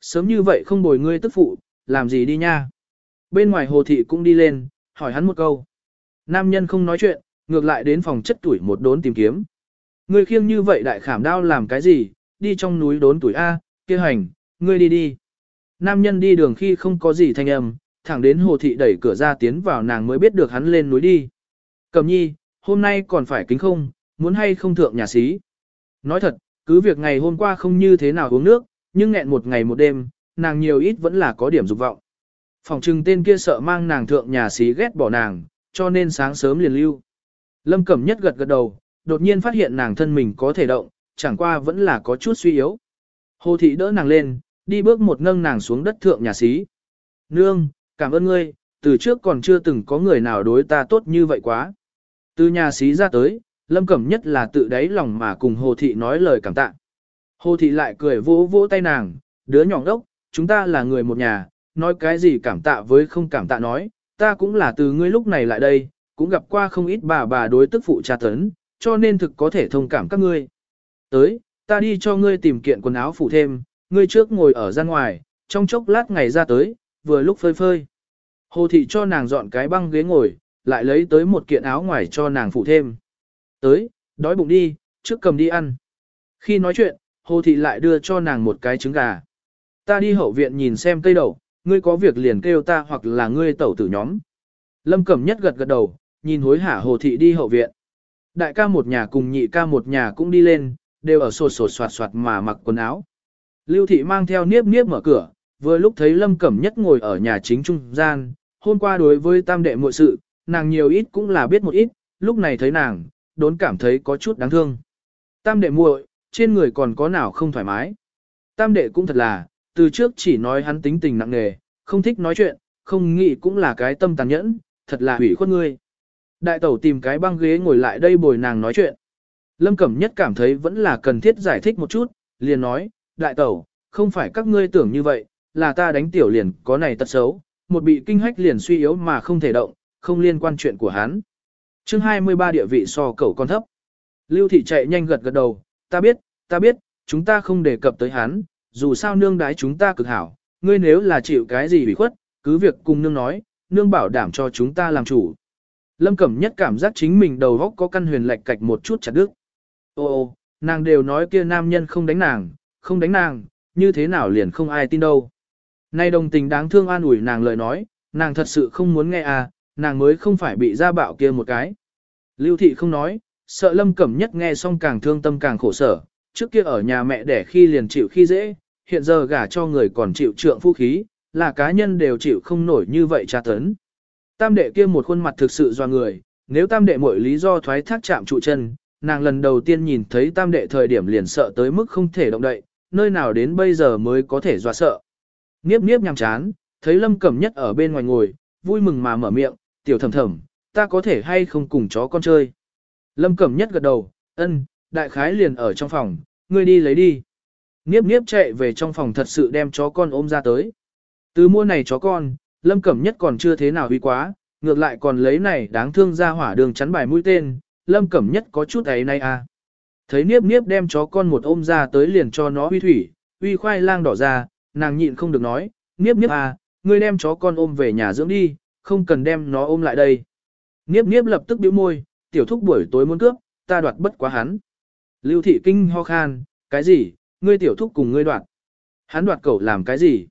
Sớm như vậy không bồi ngươi tức phụ, làm gì đi nha. Bên ngoài hồ thị cũng đi lên, hỏi hắn một câu. Nam nhân không nói chuyện, ngược lại đến phòng chất tuổi một đốn tìm kiếm. Ngươi khiêng như vậy đại khảm đao làm cái gì, đi trong núi đốn tuổi A, kia hành, ngươi đi đi. Nam nhân đi đường khi không có gì thanh âm, thẳng đến hồ thị đẩy cửa ra tiến vào nàng mới biết được hắn lên núi đi. Cầm nhi, hôm nay còn phải kính không, muốn hay không thượng nhà xí. Nói thật, cứ việc ngày hôm qua không như thế nào uống nước, nhưng nghẹn một ngày một đêm, nàng nhiều ít vẫn là có điểm dục vọng. Phòng trừng tên kia sợ mang nàng thượng nhà xí ghét bỏ nàng, cho nên sáng sớm liền lưu. Lâm Cẩm Nhất gật gật đầu, đột nhiên phát hiện nàng thân mình có thể động, chẳng qua vẫn là có chút suy yếu. Hồ thị đỡ nàng lên, đi bước một nâng nàng xuống đất thượng nhà xí. Nương, cảm ơn ngươi, từ trước còn chưa từng có người nào đối ta tốt như vậy quá. Từ nhà xí ra tới, Lâm Cẩm Nhất là tự đáy lòng mà cùng Hồ thị nói lời cảm tạ. Hồ thị lại cười vỗ vỗ tay nàng, đứa nhỏ đốc, chúng ta là người một nhà, nói cái gì cảm tạ với không cảm tạ nói, ta cũng là từ ngươi lúc này lại đây, cũng gặp qua không ít bà bà đối tức phụ cha tấn, cho nên thực có thể thông cảm các ngươi. Tới, ta đi cho ngươi tìm kiện quần áo phủ thêm, ngươi trước ngồi ở ra ngoài, trong chốc lát ngày ra tới, vừa lúc phơi phơi. Hồ thị cho nàng dọn cái băng ghế ngồi, lại lấy tới một kiện áo ngoài cho nàng phủ thêm. Tới, đói bụng đi, trước cầm đi ăn. Khi nói chuyện, Hồ thị lại đưa cho nàng một cái trứng gà. Ta đi hậu viện nhìn xem cây đậu, ngươi có việc liền kêu ta hoặc là ngươi tẩu tử nhóm. Lâm Cẩm Nhất gật gật đầu, nhìn hối hả Hồ thị đi hậu viện. Đại ca một nhà cùng nhị ca một nhà cũng đi lên, đều ở sột sột soạt soạt mà mặc quần áo. Lưu thị mang theo niếp niếp mở cửa, vừa lúc thấy Lâm Cẩm Nhất ngồi ở nhà chính trung gian, hôm qua đối với tam đệ muội sự, nàng nhiều ít cũng là biết một ít, lúc này thấy nàng, đốn cảm thấy có chút đáng thương. Tam đệ muội, trên người còn có nào không thoải mái. Tam đệ cũng thật là, từ trước chỉ nói hắn tính tình nặng nề, không thích nói chuyện, không nghĩ cũng là cái tâm tàn nhẫn, thật là hủy khuất ngươi. Đại tẩu tìm cái băng ghế ngồi lại đây bồi nàng nói chuyện. Lâm Cẩm Nhất cảm thấy vẫn là cần thiết giải thích một chút, liền nói, đại tẩu, không phải các ngươi tưởng như vậy, là ta đánh tiểu liền có này tật xấu, một bị kinh hách liền suy yếu mà không thể động, không liên quan chuyện của hắn. chương 23 địa vị so cẩu con thấp. Lưu thị chạy nhanh gật gật đầu, ta biết, ta biết, chúng ta không đề cập tới hắn, dù sao nương đái chúng ta cực hảo, ngươi nếu là chịu cái gì bị khuất, cứ việc cùng nương nói, nương bảo đảm cho chúng ta làm chủ. Lâm Cẩm Nhất cảm giác chính mình đầu góc có căn huyền lệch cạch một chút chặt đứt. Ô ô, nàng đều nói kia nam nhân không đánh nàng, không đánh nàng, như thế nào liền không ai tin đâu. Nay đồng tình đáng thương an ủi nàng lời nói, nàng thật sự không muốn nghe à, nàng mới không phải bị ra bạo kia một cái. Lưu thị không nói, sợ lâm cẩm nhất nghe xong càng thương tâm càng khổ sở, trước kia ở nhà mẹ đẻ khi liền chịu khi dễ, hiện giờ gả cho người còn chịu trượng phu khí, là cá nhân đều chịu không nổi như vậy tra tấn. Tam đệ kia một khuôn mặt thực sự doa người, nếu tam đệ mọi lý do thoái thác chạm trụ chân, nàng lần đầu tiên nhìn thấy tam đệ thời điểm liền sợ tới mức không thể động đậy, nơi nào đến bây giờ mới có thể dọa sợ. Niếp niếp nhằm chán, thấy lâm cẩm nhất ở bên ngoài ngồi, vui mừng mà mở miệng, tiểu thầm thầm, ta có thể hay không cùng chó con chơi. Lâm cẩm nhất gật đầu, ân, đại khái liền ở trong phòng, ngươi đi lấy đi. Niếp niếp chạy về trong phòng thật sự đem chó con ôm ra tới. Từ mua này chó con, lâm cẩm nhất còn chưa thế nào huy quá, ngược lại còn lấy này đáng thương ra hỏa đường chắn bài mũi tên, lâm cẩm nhất có chút ấy nay à. Thấy niếp niếp đem chó con một ôm ra tới liền cho nó huy thủy, huy khoai lang đỏ ra, nàng nhịn không được nói, niếp niếp à, ngươi đem chó con ôm về nhà dưỡng đi, không cần đem nó ôm lại đây. Niếp niếp lập tức bĩu môi, tiểu thúc buổi tối muốn cướp, ta đoạt bất quá hắn. Lưu thị kinh ho khan, cái gì, ngươi tiểu thúc cùng ngươi đoạt. Hắn đoạt cậu làm cái gì?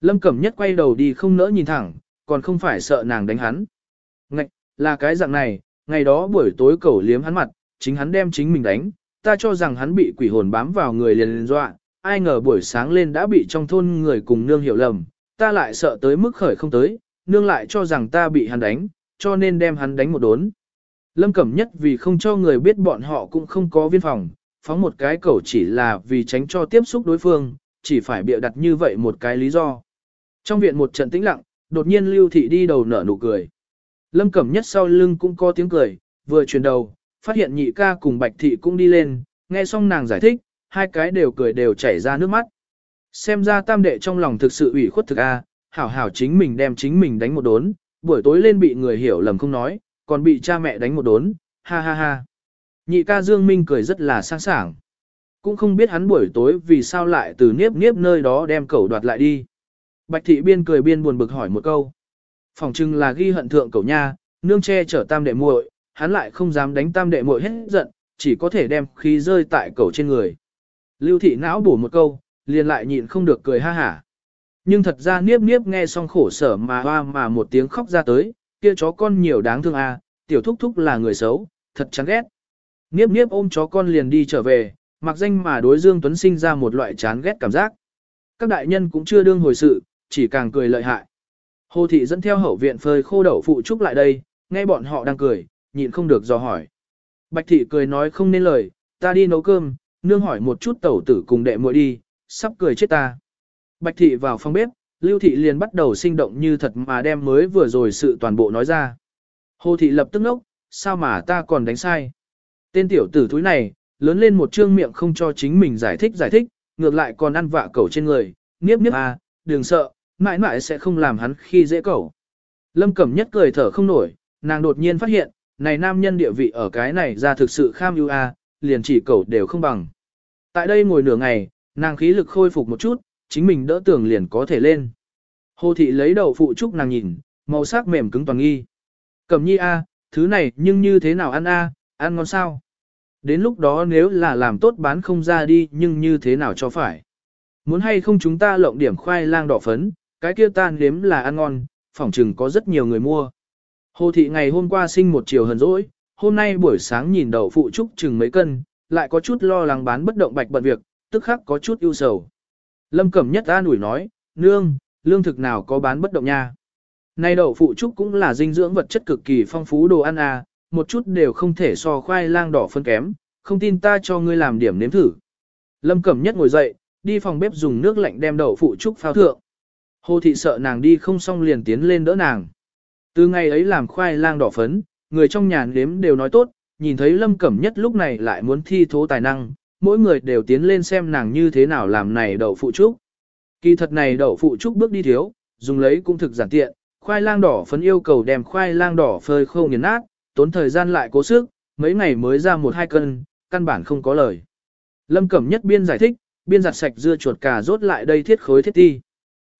Lâm Cẩm Nhất quay đầu đi không nỡ nhìn thẳng, còn không phải sợ nàng đánh hắn. Ngạch, là cái dạng này, ngày đó buổi tối cậu liếm hắn mặt, chính hắn đem chính mình đánh, ta cho rằng hắn bị quỷ hồn bám vào người liền liền dọa, ai ngờ buổi sáng lên đã bị trong thôn người cùng nương hiểu lầm, ta lại sợ tới mức khởi không tới, nương lại cho rằng ta bị hắn đánh, cho nên đem hắn đánh một đốn. Lâm Cẩm Nhất vì không cho người biết bọn họ cũng không có viên phòng, phóng một cái cầu chỉ là vì tránh cho tiếp xúc đối phương, chỉ phải bịa đặt như vậy một cái lý do. Trong viện một trận tĩnh lặng, đột nhiên Lưu Thị đi đầu nở nụ cười. Lâm Cẩm Nhất sau lưng cũng có tiếng cười, vừa chuyển đầu, phát hiện nhị ca cùng Bạch Thị cũng đi lên, nghe xong nàng giải thích, hai cái đều cười đều chảy ra nước mắt. Xem ra tam đệ trong lòng thực sự ủy khuất thực a, hảo hảo chính mình đem chính mình đánh một đốn, buổi tối lên bị người hiểu lầm không nói, còn bị cha mẹ đánh một đốn, ha ha ha. Nhị ca Dương Minh cười rất là sang sảng. Cũng không biết hắn buổi tối vì sao lại từ niếp niếp nơi đó đem cẩu đoạt lại đi. Bạch thị biên cười biên buồn bực hỏi một câu. Phòng trưng là ghi hận thượng cẩu nha, nương che chở tam đệ muội, hắn lại không dám đánh tam đệ muội hết giận, chỉ có thể đem khí rơi tại cẩu trên người. Lưu thị não bổ một câu, liền lại nhịn không được cười ha hả. Nhưng thật ra niếp niếp nghe xong khổ sở mà hoa mà một tiếng khóc ra tới, kia chó con nhiều đáng thương à, tiểu thúc thúc là người xấu, thật chán ghét. Niếp niếp ôm chó con liền đi trở về, mặc danh mà đối Dương Tuấn sinh ra một loại chán ghét cảm giác. Các đại nhân cũng chưa đương hồi sự, chỉ càng cười lợi hại. Hồ thị dẫn theo hậu viện phơi khô đậu phụ trúc lại đây, nghe bọn họ đang cười, nhịn không được dò hỏi. Bạch thị cười nói không nên lời, ta đi nấu cơm, nương hỏi một chút tẩu tử cùng đệ muội đi, sắp cười chết ta. Bạch thị vào phòng bếp, Lưu thị liền bắt đầu sinh động như thật mà đem mới vừa rồi sự toàn bộ nói ra. Hồ thị lập tức nốc, sao mà ta còn đánh sai. Tên tiểu tử thúi này, lớn lên một trương miệng không cho chính mình giải thích giải thích, ngược lại còn ăn vạ cẩu trên người, niếp niếp à, đừng sợ, mãi mãi sẽ không làm hắn khi dễ cẩu. Lâm Cẩm Nhất cười thở không nổi, nàng đột nhiên phát hiện, này nam nhân địa vị ở cái này ra thực sự kham ưu a, liền chỉ cẩu đều không bằng. Tại đây ngồi nửa ngày, nàng khí lực khôi phục một chút, chính mình đỡ tưởng liền có thể lên. Hồ thị lấy đầu phụ trúc nàng nhìn, màu sắc mềm cứng toàn nghi. Cẩm nhi a, thứ này nhưng như thế nào ăn a, ăn ngon sao? Đến lúc đó nếu là làm tốt bán không ra đi nhưng như thế nào cho phải? Muốn hay không chúng ta lộng điểm khoai lang đỏ phấn, cái kia tan nếm là ăn ngon, phỏng chừng có rất nhiều người mua. Hồ thị ngày hôm qua sinh một chiều hờn rỗi, hôm nay buổi sáng nhìn đầu phụ trúc chừng mấy cân, lại có chút lo lắng bán bất động bạch bận việc, tức khắc có chút ưu sầu. Lâm Cẩm Nhất an ủi nói, nương, lương thực nào có bán bất động nha. Nay đậu phụ trúc cũng là dinh dưỡng vật chất cực kỳ phong phú đồ ăn à, một chút đều không thể so khoai lang đỏ phân kém, không tin ta cho ngươi làm điểm nếm thử. Lâm Cẩm Nhất ngồi dậy, đi phòng bếp dùng nước lạnh đem đậu phụ trúc phao thượng. Hồ thị sợ nàng đi không xong liền tiến lên đỡ nàng. Từ ngày ấy làm khoai lang đỏ phấn, người trong nhà nếm đều nói tốt, nhìn thấy Lâm Cẩm Nhất lúc này lại muốn thi thố tài năng, mỗi người đều tiến lên xem nàng như thế nào làm này đậu phụ trúc. Kỳ thật này đậu phụ trúc bước đi thiếu, dùng lấy cũng thực giản tiện, khoai lang đỏ phấn yêu cầu đem khoai lang đỏ phơi khô nghiền nát, tốn thời gian lại cố sức, mấy ngày mới ra một hai cân, căn bản không có lời. Lâm Cẩm Nhất biên giải thích, biên giặt sạch dưa chuột cà rốt lại đây thiết khối thiết ti.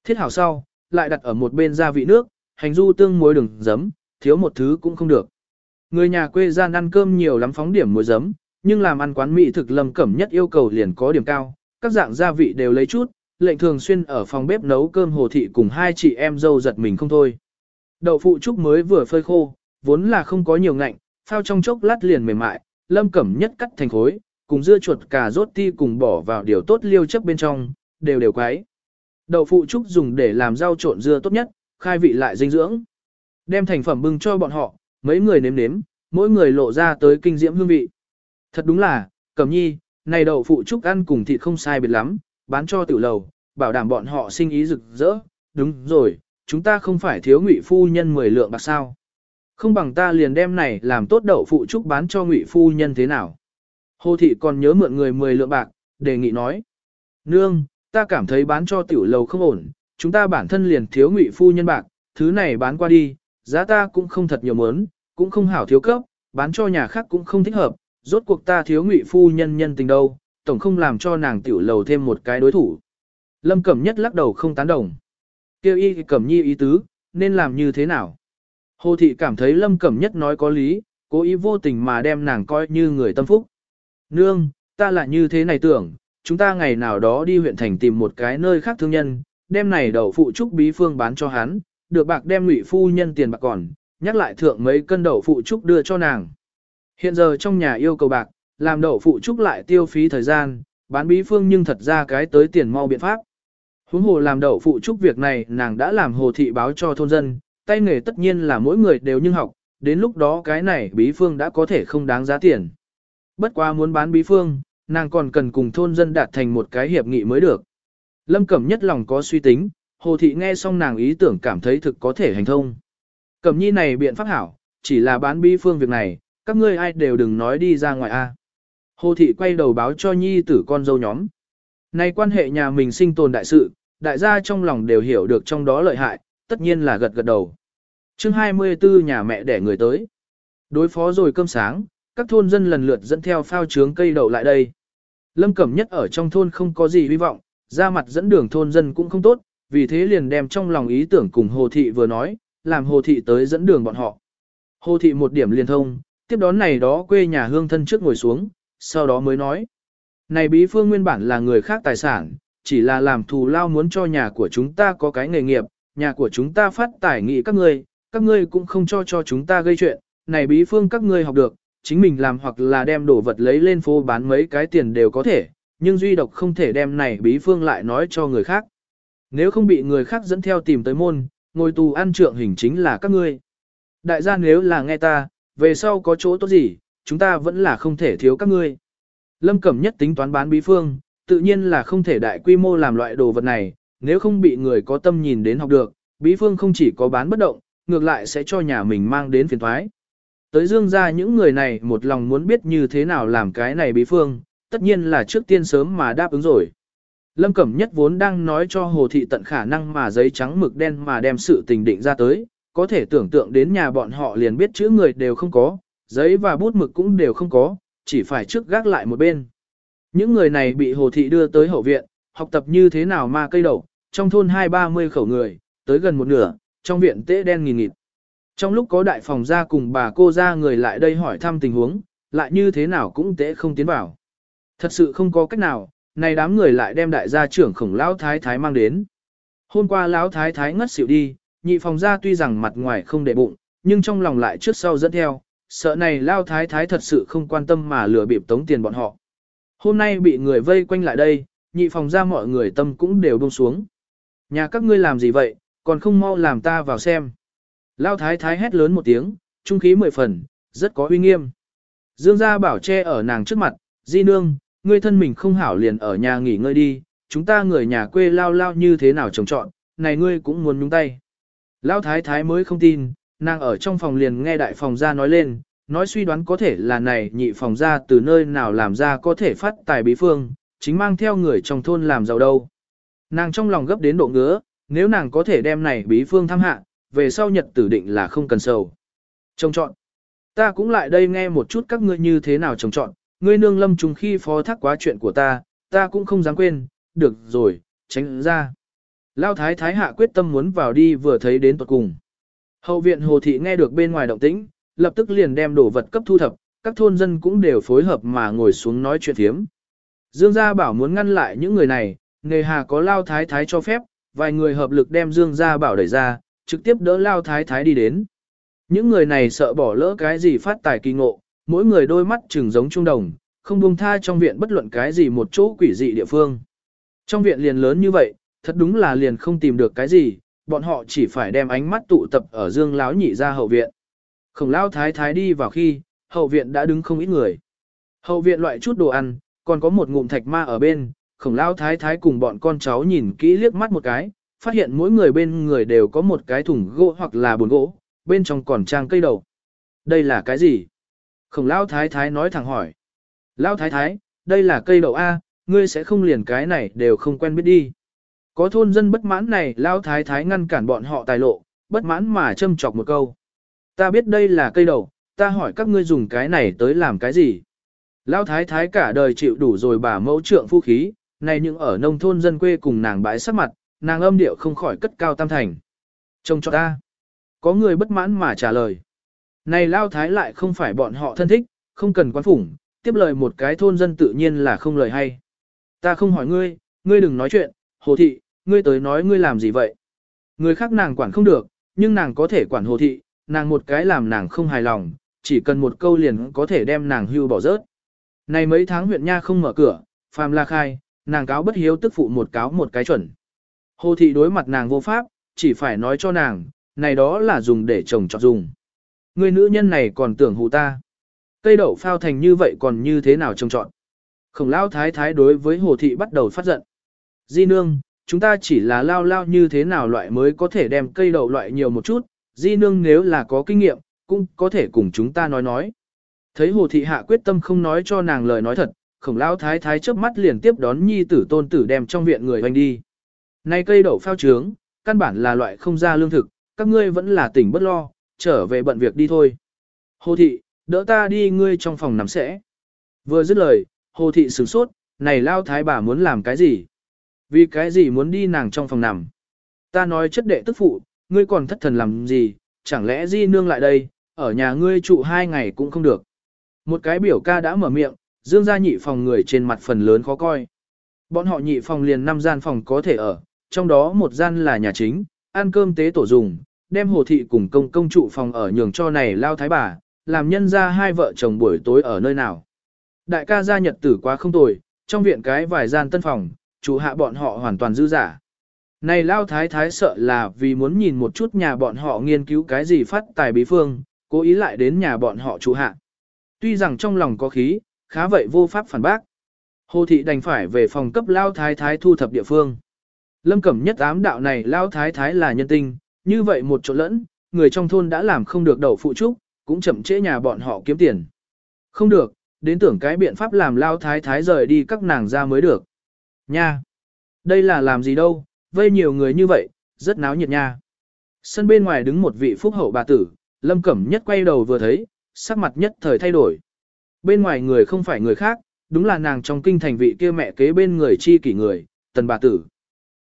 Thiết hảo sau, lại đặt ở một bên gia vị nước, hành du tương muối đường giấm, thiếu một thứ cũng không được. Người nhà quê gian ăn cơm nhiều lắm phóng điểm muối giấm, nhưng làm ăn quán mỹ thực lâm cẩm nhất yêu cầu liền có điểm cao, các dạng gia vị đều lấy chút, lệnh thường xuyên ở phòng bếp nấu cơm hồ thị cùng hai chị em dâu giật mình không thôi. Đậu phụ trúc mới vừa phơi khô, vốn là không có nhiều ngạnh, phao trong chốc lát liền mềm mại, lâm cẩm nhất cắt thành khối, cùng dưa chuột cà rốt ti cùng bỏ vào điều tốt liêu chấp bên trong, đều đều quái. Đậu phụ trúc dùng để làm rau trộn dưa tốt nhất, khai vị lại dinh dưỡng. Đem thành phẩm bưng cho bọn họ, mấy người nếm nếm, mỗi người lộ ra tới kinh diễm hương vị. Thật đúng là, cẩm nhi, này đậu phụ trúc ăn cùng thịt không sai biệt lắm, bán cho tiểu lầu, bảo đảm bọn họ sinh ý rực rỡ. Đúng rồi, chúng ta không phải thiếu ngụy phu nhân 10 lượng bạc sao. Không bằng ta liền đem này làm tốt đậu phụ trúc bán cho ngụy phu nhân thế nào. Hồ thị còn nhớ mượn người 10 lượng bạc, đề nghị nói. Nương, ta cảm thấy bán cho tiểu lầu không ổn, chúng ta bản thân liền thiếu ngụy phu nhân bạc, thứ này bán qua đi, giá ta cũng không thật nhiều mớn, cũng không hảo thiếu cấp, bán cho nhà khác cũng không thích hợp, rốt cuộc ta thiếu ngụy phu nhân nhân tình đâu, tổng không làm cho nàng tiểu lầu thêm một cái đối thủ. Lâm Cẩm Nhất lắc đầu không tán đồng. Kêu y Cẩm Nhi ý tứ, nên làm như thế nào? Hồ Thị cảm thấy Lâm Cẩm Nhất nói có lý, cố ý vô tình mà đem nàng coi như người tâm phúc. Nương, ta là như thế này tưởng, chúng ta ngày nào đó đi huyện thành tìm một cái nơi khác thương nhân, đem này đậu phụ trúc bí phương bán cho hắn, được bạc đem ngụy phu nhân tiền bạc còn, nhắc lại thượng mấy cân đậu phụ trúc đưa cho nàng. Hiện giờ trong nhà yêu cầu bạc, làm đậu phụ trúc lại tiêu phí thời gian, bán bí phương nhưng thật ra cái tới tiền mau biện pháp. Huống hồ làm đậu phụ trúc việc này nàng đã làm hồ thị báo cho thôn dân, tay nghề tất nhiên là mỗi người đều nhưng học, đến lúc đó cái này bí phương đã có thể không đáng giá tiền. Bất quá muốn bán bí phương, nàng còn cần cùng thôn dân đạt thành một cái hiệp nghị mới được. Lâm Cẩm nhất lòng có suy tính, Hồ Thị nghe xong nàng ý tưởng cảm thấy thực có thể hành thông. Cẩm nhi này biện pháp hảo, chỉ là bán bí phương việc này, các ngươi ai đều đừng nói đi ra ngoài a. Hồ Thị quay đầu báo cho nhi tử con dâu nhóm. nay quan hệ nhà mình sinh tồn đại sự, đại gia trong lòng đều hiểu được trong đó lợi hại, tất nhiên là gật gật đầu. chương 24 nhà mẹ đẻ người tới. Đối phó rồi cơm sáng, các thôn dân lần lượt dẫn theo phao trướng cây đậu lại đây. Lâm Cẩm Nhất ở trong thôn không có gì hy vọng, ra mặt dẫn đường thôn dân cũng không tốt, vì thế liền đem trong lòng ý tưởng cùng Hồ Thị vừa nói, làm Hồ Thị tới dẫn đường bọn họ. Hồ Thị một điểm liền thông, tiếp đón này đó quê nhà hương thân trước ngồi xuống, sau đó mới nói. Này bí phương nguyên bản là người khác tài sản, chỉ là làm thù lao muốn cho nhà của chúng ta có cái nghề nghiệp, nhà của chúng ta phát tài nghị các ngươi, các ngươi cũng không cho cho chúng ta gây chuyện, này bí phương các ngươi học được, chính mình làm hoặc là đem đồ vật lấy lên phố bán mấy cái tiền đều có thể, nhưng duy độc không thể đem này bí phương lại nói cho người khác. Nếu không bị người khác dẫn theo tìm tới môn, ngồi tù ăn trượng hình chính là các ngươi. Đại gia nếu là nghe ta, về sau có chỗ tốt gì, chúng ta vẫn là không thể thiếu các ngươi. Lâm Cẩm nhất tính toán bán bí phương, tự nhiên là không thể đại quy mô làm loại đồ vật này, nếu không bị người có tâm nhìn đến học được, bí phương không chỉ có bán bất động, ngược lại sẽ cho nhà mình mang đến phiền thoái. Tới dương ra những người này một lòng muốn biết như thế nào làm cái này bí phương, tất nhiên là trước tiên sớm mà đáp ứng rồi. Lâm Cẩm Nhất vốn đang nói cho Hồ Thị tận khả năng mà giấy trắng mực đen mà đem sự tình định ra tới, có thể tưởng tượng đến nhà bọn họ liền biết chữ người đều không có, giấy và bút mực cũng đều không có, chỉ phải trước gác lại một bên. Những người này bị Hồ Thị đưa tới hậu viện, học tập như thế nào ma cây đậu, trong thôn hai ba mươi khẩu người, tới gần một nửa, trong viện tế đen nghìn nghịt. Trong lúc có đại phòng ra cùng bà cô ra người lại đây hỏi thăm tình huống, lại như thế nào cũng tế không tiến vào. Thật sự không có cách nào, này đám người lại đem đại gia trưởng khổng lão thái thái mang đến. Hôm qua lão thái thái ngất xỉu đi, nhị phòng ra tuy rằng mặt ngoài không để bụng, nhưng trong lòng lại trước sau dẫn theo, sợ này lão thái thái thật sự không quan tâm mà lừa bịp tống tiền bọn họ. Hôm nay bị người vây quanh lại đây, nhị phòng ra mọi người tâm cũng đều buông xuống. Nhà các ngươi làm gì vậy, còn không mau làm ta vào xem. Lao thái thái hét lớn một tiếng, trung khí mười phần, rất có uy nghiêm. Dương gia bảo che ở nàng trước mặt, di nương, ngươi thân mình không hảo liền ở nhà nghỉ ngơi đi, chúng ta người nhà quê lao lao như thế nào trồng trọn, này ngươi cũng muốn nhúng tay. Lão thái thái mới không tin, nàng ở trong phòng liền nghe đại phòng gia nói lên, nói suy đoán có thể là này nhị phòng gia từ nơi nào làm ra có thể phát tài bí phương, chính mang theo người trong thôn làm giàu đâu. Nàng trong lòng gấp đến độ ngứa, nếu nàng có thể đem này bí phương tham hạ, về sau nhật tử định là không cần sầu. Trông chọn. Ta cũng lại đây nghe một chút các ngươi như thế nào trông chọn, ngươi nương lâm trùng khi phó thác quá chuyện của ta, ta cũng không dám quên, được rồi, tránh ra. Lao thái thái hạ quyết tâm muốn vào đi vừa thấy đến tuật cùng. Hậu viện hồ thị nghe được bên ngoài động tĩnh, lập tức liền đem đồ vật cấp thu thập, các thôn dân cũng đều phối hợp mà ngồi xuống nói chuyện thiếm. Dương gia bảo muốn ngăn lại những người này, nề hà có lao thái thái cho phép, vài người hợp lực đem Dương gia bảo đẩy ra, trực tiếp đỡ lao thái thái đi đến. Những người này sợ bỏ lỡ cái gì phát tài kỳ ngộ, mỗi người đôi mắt trừng giống trung đồng, không buông tha trong viện bất luận cái gì một chỗ quỷ dị địa phương. Trong viện liền lớn như vậy, thật đúng là liền không tìm được cái gì, bọn họ chỉ phải đem ánh mắt tụ tập ở dương Lão nhị ra hậu viện. Khổng Lão thái thái đi vào khi, hậu viện đã đứng không ít người. Hậu viện loại chút đồ ăn, còn có một ngụm thạch ma ở bên, khổng Lão thái thái cùng bọn con cháu nhìn kỹ liếc mắt một cái, phát hiện mỗi người bên người đều có một cái thùng gỗ hoặc là bồn gỗ, bên trong còn trang cây đầu. Đây là cái gì? Khổng Lão thái thái nói thẳng hỏi. Lão thái thái, đây là cây đậu A, ngươi sẽ không liền cái này đều không quen biết đi. Có thôn dân bất mãn này, Lao thái thái ngăn cản bọn họ tài lộ, bất mãn mà châm chọc một câu. Ta biết đây là cây đầu, ta hỏi các ngươi dùng cái này tới làm cái gì? Lao thái thái cả đời chịu đủ rồi bà mẫu trượng phu khí, này những ở nông thôn dân quê cùng nàng bãi sắc mặt, nàng âm điệu không khỏi cất cao tam thành. Trông cho ta. Có người bất mãn mà trả lời. Này lao thái lại không phải bọn họ thân thích, không cần quan phủng, tiếp lời một cái thôn dân tự nhiên là không lời hay. Ta không hỏi ngươi, ngươi đừng nói chuyện, hồ thị, ngươi tới nói ngươi làm gì vậy. Người khác nàng quản không được, nhưng nàng có thể quản hồ thị, nàng một cái làm nàng không hài lòng, chỉ cần một câu liền có thể đem nàng hưu bỏ rớt. Này mấy tháng huyện nha không mở cửa, phàm la khai, nàng cáo bất hiếu tức phụ một cáo một cái chuẩn. Hồ thị đối mặt nàng vô pháp, chỉ phải nói cho nàng, này đó là dùng để chồng chọn dùng. Người nữ nhân này còn tưởng hù ta. Cây đậu phao thành như vậy còn như thế nào trông chọn? Khổng lao thái thái đối với hồ thị bắt đầu phát giận. Di nương, chúng ta chỉ là lao lao như thế nào loại mới có thể đem cây đậu loại nhiều một chút. Di nương nếu là có kinh nghiệm, cũng có thể cùng chúng ta nói nói. Thấy hồ thị hạ quyết tâm không nói cho nàng lời nói thật, khổng lao thái thái chớp mắt liền tiếp đón nhi tử tôn tử đem trong viện người hoành đi. Nay cây đậu phao trướng, căn bản là loại không ra lương thực, các ngươi vẫn là tỉnh bất lo, trở về bận việc đi thôi. Hồ thị, đỡ ta đi ngươi trong phòng nằm sẽ. Vừa dứt lời, hồ thị sửng sốt, này lao thái bà muốn làm cái gì? Vì cái gì muốn đi nàng trong phòng nằm? Ta nói chất đệ tức phụ, ngươi còn thất thần làm gì, chẳng lẽ di nương lại đây, ở nhà ngươi trụ hai ngày cũng không được. Một cái biểu ca đã mở miệng, dương gia nhị phòng người trên mặt phần lớn khó coi. Bọn họ nhị phòng liền năm gian phòng có thể ở, trong đó một gian là nhà chính, ăn cơm tế tổ dùng, đem hồ thị cùng công công trụ phòng ở nhường cho này lao thái bà, làm nhân ra hai vợ chồng buổi tối ở nơi nào. Đại ca gia nhật tử quá không tồi, trong viện cái vài gian tân phòng, chủ hạ bọn họ hoàn toàn dư giả. Này lao thái thái sợ là vì muốn nhìn một chút nhà bọn họ nghiên cứu cái gì phát tài bí phương, cố ý lại đến nhà bọn họ chủ hạ. Tuy rằng trong lòng có khí, khá vậy vô pháp phản bác. Hồ thị đành phải về phòng cấp lao thái thái thu thập địa phương. Lâm Cẩm nhất ám đạo này lao thái thái là nhân tinh, như vậy một chỗ lẫn, người trong thôn đã làm không được đậu phụ trúc, cũng chậm trễ nhà bọn họ kiếm tiền. Không được, đến tưởng cái biện pháp làm lao thái thái rời đi các nàng ra mới được. Nha! Đây là làm gì đâu, vây nhiều người như vậy, rất náo nhiệt nha. Sân bên ngoài đứng một vị phúc hậu bà tử, Lâm Cẩm nhất quay đầu vừa thấy, sắc mặt nhất thời thay đổi. Bên ngoài người không phải người khác, đúng là nàng trong kinh thành vị kia mẹ kế bên người chi kỷ người, tần bà tử.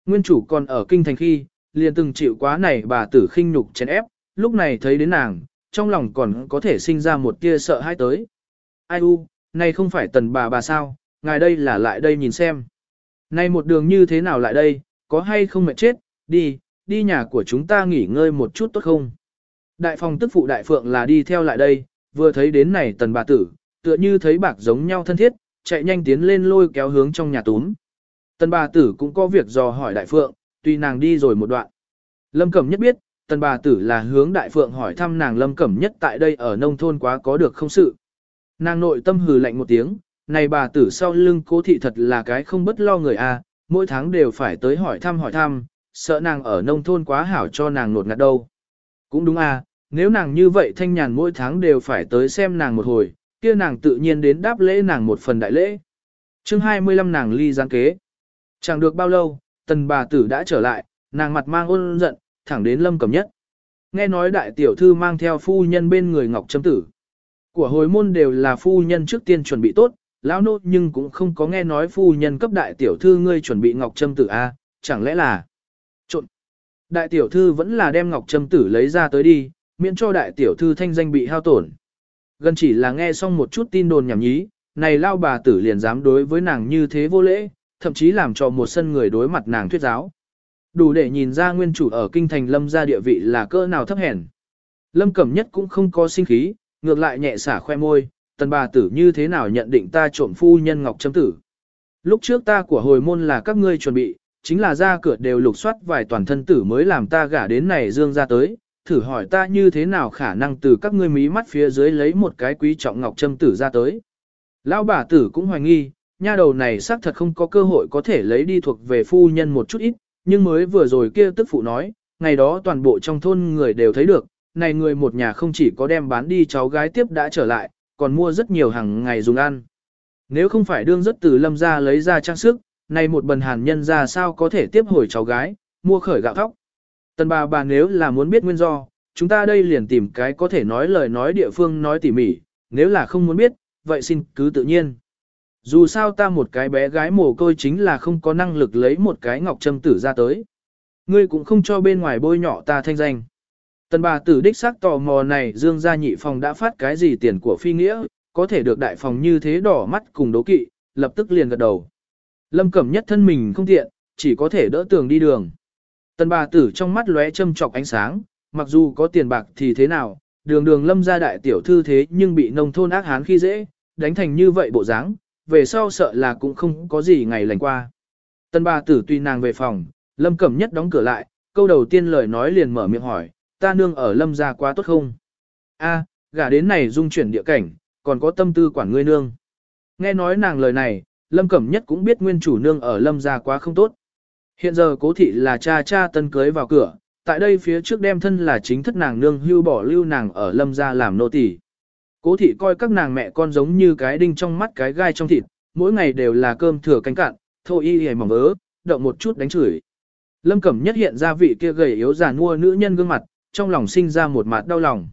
Nguyên chủ còn ở kinh thành khi, liền từng chịu quá này bà tử khinh nhục chèn ép, lúc này thấy đến nàng, trong lòng còn có thể sinh ra một tia sợ hãi tới. Ai u, này không phải tần bà bà sao, ngài đây là lại đây nhìn xem. Này một đường như thế nào lại đây, có hay không mệt chết, đi, đi nhà của chúng ta nghỉ ngơi một chút tốt không? Đại phòng tức phụ đại phượng là đi theo lại đây, vừa thấy đến này tần bà tử, tựa như thấy bạc giống nhau thân thiết, chạy nhanh tiến lên lôi kéo hướng trong nhà túm. Tần bà tử cũng có việc dò hỏi đại phượng, tuy nàng đi rồi một đoạn. Lâm Cẩm nhất biết, tần bà tử là hướng đại phượng hỏi thăm nàng Lâm Cẩm nhất tại đây ở nông thôn quá có được không sự. Nàng nội tâm hừ lạnh một tiếng, này bà tử sau lưng cố thị thật là cái không bất lo người a, mỗi tháng đều phải tới hỏi thăm hỏi thăm, sợ nàng ở nông thôn quá hảo cho nàng nột ngạt đâu. Cũng đúng a, nếu nàng như vậy thanh nhàn mỗi tháng đều phải tới xem nàng một hồi, kia nàng tự nhiên đến đáp lễ nàng một phần đại lễ. chương 25 nàng ly giáng kế. Chẳng được bao lâu, tần bà tử đã trở lại, nàng mặt mang ôn giận, thẳng đến lâm cầm nhất. Nghe nói đại tiểu thư mang theo phu nhân bên người ngọc châm tử. Của hồi môn đều là phu nhân trước tiên chuẩn bị tốt, lão nô nhưng cũng không có nghe nói phu nhân cấp đại tiểu thư ngươi chuẩn bị ngọc trâm tử a, chẳng lẽ là trộn. Đại tiểu thư vẫn là đem ngọc trâm tử lấy ra tới đi, miễn cho đại tiểu thư thanh danh bị hao tổn. Gần chỉ là nghe xong một chút tin đồn nhảm nhí, này lao bà tử liền dám đối với nàng như thế vô lễ, thậm chí làm cho một sân người đối mặt nàng thuyết giáo. Đủ để nhìn ra nguyên chủ ở kinh thành lâm gia địa vị là cỡ nào thấp hèn. Lâm Cẩm Nhất cũng không có sinh khí, ngược lại nhẹ xả khoe môi, tần bà tử như thế nào nhận định ta trộm phu nhân ngọc chấm tử. Lúc trước ta của hồi môn là các ngươi chuẩn bị, chính là ra cửa đều lục soát vài toàn thân tử mới làm ta gả đến này dương ra tới, thử hỏi ta như thế nào khả năng từ các ngươi mí mắt phía dưới lấy một cái quý trọng ngọc châm tử ra tới. Lão bà tử cũng hoài nghi, nha đầu này xác thật không có cơ hội có thể lấy đi thuộc về phu nhân một chút ít, nhưng mới vừa rồi kia tức phụ nói, ngày đó toàn bộ trong thôn người đều thấy được, này người một nhà không chỉ có đem bán đi cháu gái tiếp đã trở lại, còn mua rất nhiều hàng ngày dùng ăn. Nếu không phải đương rất từ lâm ra lấy ra trang sức, này một bần hàn nhân ra sao có thể tiếp hồi cháu gái, mua khởi gạo thóc. Tần bà bà nếu là muốn biết nguyên do, chúng ta đây liền tìm cái có thể nói lời nói địa phương nói tỉ mỉ, nếu là không muốn biết, vậy xin cứ tự nhiên. Dù sao ta một cái bé gái mồ côi chính là không có năng lực lấy một cái ngọc châm tử ra tới. Ngươi cũng không cho bên ngoài bôi nhọ ta thanh danh. Tần bà tử đích xác tò mò này dương gia nhị phòng đã phát cái gì tiền của phi nghĩa, có thể được đại phòng như thế đỏ mắt cùng đố kỵ, lập tức liền gật đầu. Lâm cẩm nhất thân mình không tiện, chỉ có thể đỡ tường đi đường. Tần bà tử trong mắt lóe châm chọc ánh sáng, mặc dù có tiền bạc thì thế nào, đường đường lâm gia đại tiểu thư thế nhưng bị nông thôn ác hán khi dễ, đánh thành như vậy bộ dáng, về sau sợ là cũng không có gì ngày lành qua. Tần bà tử tuy nàng về phòng, lâm cẩm nhất đóng cửa lại, câu đầu tiên lời nói liền mở miệng hỏi, ta nương ở lâm gia quá tốt không? A, gả đến này dung chuyển địa cảnh, còn có tâm tư quản ngươi nương. Nghe nói nàng lời này, lâm cẩm nhất cũng biết nguyên chủ nương ở lâm gia quá không tốt. Hiện giờ cố thị là cha cha tân cưới vào cửa, tại đây phía trước đem thân là chính thất nàng nương hưu bỏ lưu nàng ở lâm gia làm nô tỳ. Cố thị coi các nàng mẹ con giống như cái đinh trong mắt cái gai trong thịt, mỗi ngày đều là cơm thừa canh cạn, thô y hề mỏng ớ, động một chút đánh chửi. Lâm Cẩm nhất hiện ra vị kia gầy yếu già nua nữ nhân gương mặt, trong lòng sinh ra một mặt đau lòng.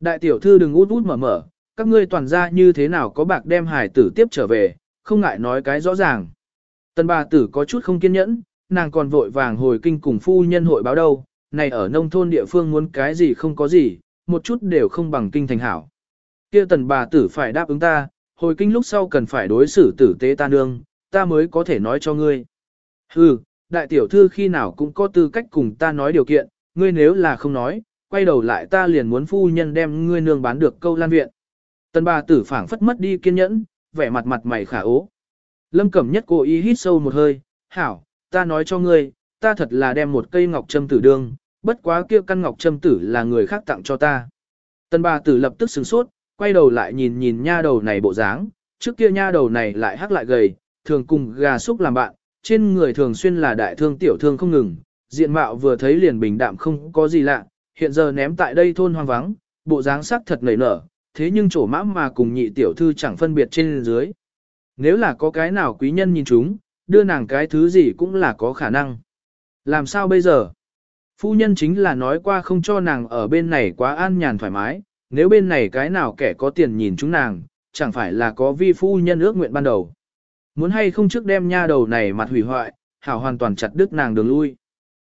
Đại tiểu thư đừng út út mở mở, các ngươi toàn ra như thế nào có bạc đem hải tử tiếp trở về, không ngại nói cái rõ ràng. Tần bà tử có chút không kiên nhẫn, nàng còn vội vàng hồi kinh cùng phu nhân hội báo đâu, này ở nông thôn địa phương muốn cái gì không có gì, một chút đều không bằng kinh thành hảo. kia tần bà tử phải đáp ứng ta, hồi kinh lúc sau cần phải đối xử tử tế ta nương, ta mới có thể nói cho ngươi. Hừ, đại tiểu thư khi nào cũng có tư cách cùng ta nói điều kiện, ngươi nếu là không nói, quay đầu lại ta liền muốn phu nhân đem ngươi nương bán được câu lan viện. Tần bà tử phảng phất mất đi kiên nhẫn, vẻ mặt mặt mày khả ố. Lâm Cẩm Nhất cố ý hít sâu một hơi, hảo, ta nói cho ngươi, ta thật là đem một cây ngọc châm tử đương, bất quá kia căn ngọc châm tử là người khác tặng cho ta. Tần bà tử lập tức sửng sốt, quay đầu lại nhìn nhìn nha đầu này bộ dáng, trước kia nha đầu này lại hắc lại gầy, thường cùng gà súc làm bạn, trên người thường xuyên là đại thương tiểu thương không ngừng, diện mạo vừa thấy liền bình đạm không có gì lạ, hiện giờ ném tại đây thôn hoang vắng, bộ dáng sắc thật nảy nở, thế nhưng chỗ mã mà cùng nhị tiểu thư chẳng phân biệt trên dưới. Nếu là có cái nào quý nhân nhìn chúng, đưa nàng cái thứ gì cũng là có khả năng. Làm sao bây giờ? Phu nhân chính là nói qua không cho nàng ở bên này quá an nhàn thoải mái, nếu bên này cái nào kẻ có tiền nhìn chúng nàng, chẳng phải là có vi phu nhân ước nguyện ban đầu. Muốn hay không trước đem nha đầu này mặt hủy hoại, hảo hoàn toàn chặt đứt nàng đường lui.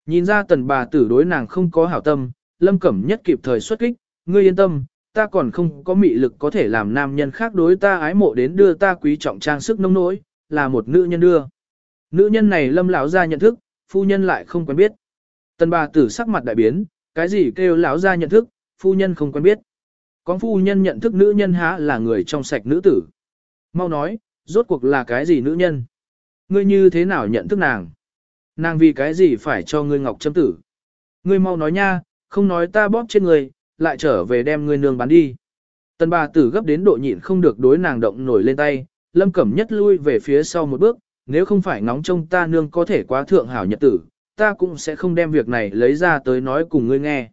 Nhìn ra tần bà tử đối nàng không có hảo tâm, lâm cẩm nhất kịp thời xuất kích, ngươi yên tâm, ta còn không có mị lực có thể làm nam nhân khác đối ta ái mộ đến đưa ta quý trọng trang sức nông nỗi, là một nữ nhân đưa. Nữ nhân này lâm lão ra nhận thức, phu nhân lại không quen biết. Tần bà tử sắc mặt đại biến, cái gì kêu lão ra nhận thức, phu nhân không quen biết. có phu nhân nhận thức nữ nhân há là người trong sạch nữ tử. Mau nói, rốt cuộc là cái gì nữ nhân? Ngươi như thế nào nhận thức nàng? Nàng vì cái gì phải cho ngươi ngọc châm tử? Ngươi mau nói nha, không nói ta bóp trên ngươi, lại trở về đem ngươi nương bán đi. Tần bà tử gấp đến độ nhịn không được đối nàng động nổi lên tay, lâm cẩm nhất lui về phía sau một bước, nếu không phải ngóng trông ta nương có thể quá thượng hảo nhật tử, ta cũng sẽ không đem việc này lấy ra tới nói cùng ngươi nghe.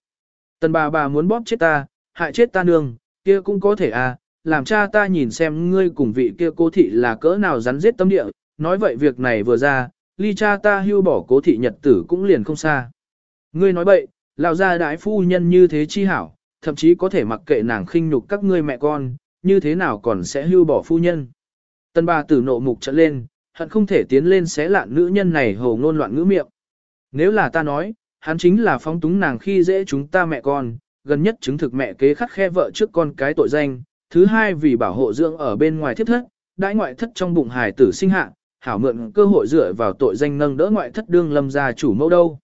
Tần bà bà muốn bóp chết ta, hại chết ta nương, kia cũng có thể à, làm cha ta nhìn xem ngươi cùng vị kia cô thị là cỡ nào rắn giết tâm địa, nói vậy việc này vừa ra, ly cha ta hưu bỏ cố thị nhật tử cũng liền không xa. Ngươi nói bậy, lão gia đại phu nhân như thế chi hảo, thậm chí có thể mặc kệ nàng khinh nhục các ngươi mẹ con, như thế nào còn sẽ hưu bỏ phu nhân. Tân bà tử nộ mục trận lên, hận không thể tiến lên xé lạn nữ nhân này hồ ngôn loạn ngữ miệng. Nếu là ta nói, hắn chính là phóng túng nàng khi dễ chúng ta mẹ con, gần nhất chứng thực mẹ kế khắc khe vợ trước con cái tội danh, thứ hai vì bảo hộ dưỡng ở bên ngoài thiết thất, đãi ngoại thất trong bụng hài tử sinh hạ, hảo mượn cơ hội dựa vào tội danh nâng đỡ ngoại thất đương lâm gia chủ mẫu đâu.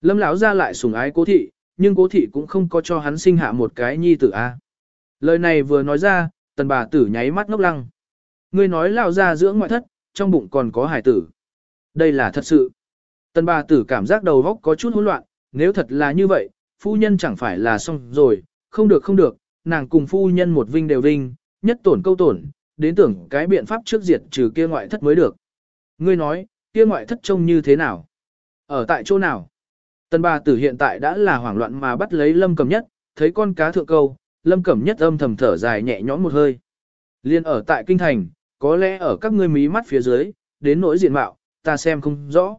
Lâm lão ra lại sủng ái cố thị, nhưng cố thị cũng không có cho hắn sinh hạ một cái nhi tử a. À. Lời này vừa nói ra, tần bà tử nháy mắt ngốc lăng. Ngươi nói lão ra dưỡng ngoại thất, trong bụng còn có hải tử. Đây là thật sự. Tần bà tử cảm giác đầu óc có chút hỗn loạn, nếu thật là như vậy, phu nhân chẳng phải là xong rồi, không được không được, nàng cùng phu nhân một vinh đều vinh, nhất tổn câu tổn, đến tưởng cái biện pháp trước diệt trừ kia ngoại thất mới được. Ngươi nói, kia ngoại thất trông như thế nào? Ở tại chỗ nào? Tần bà tử hiện tại đã là hoảng loạn mà bắt lấy lâm cầm nhất, thấy con cá thượng câu, lâm cẩm nhất âm thầm thở dài nhẹ nhõm một hơi. Liên ở tại kinh thành, có lẽ ở các ngươi mí mắt phía dưới, đến nỗi diện mạo, ta xem không rõ.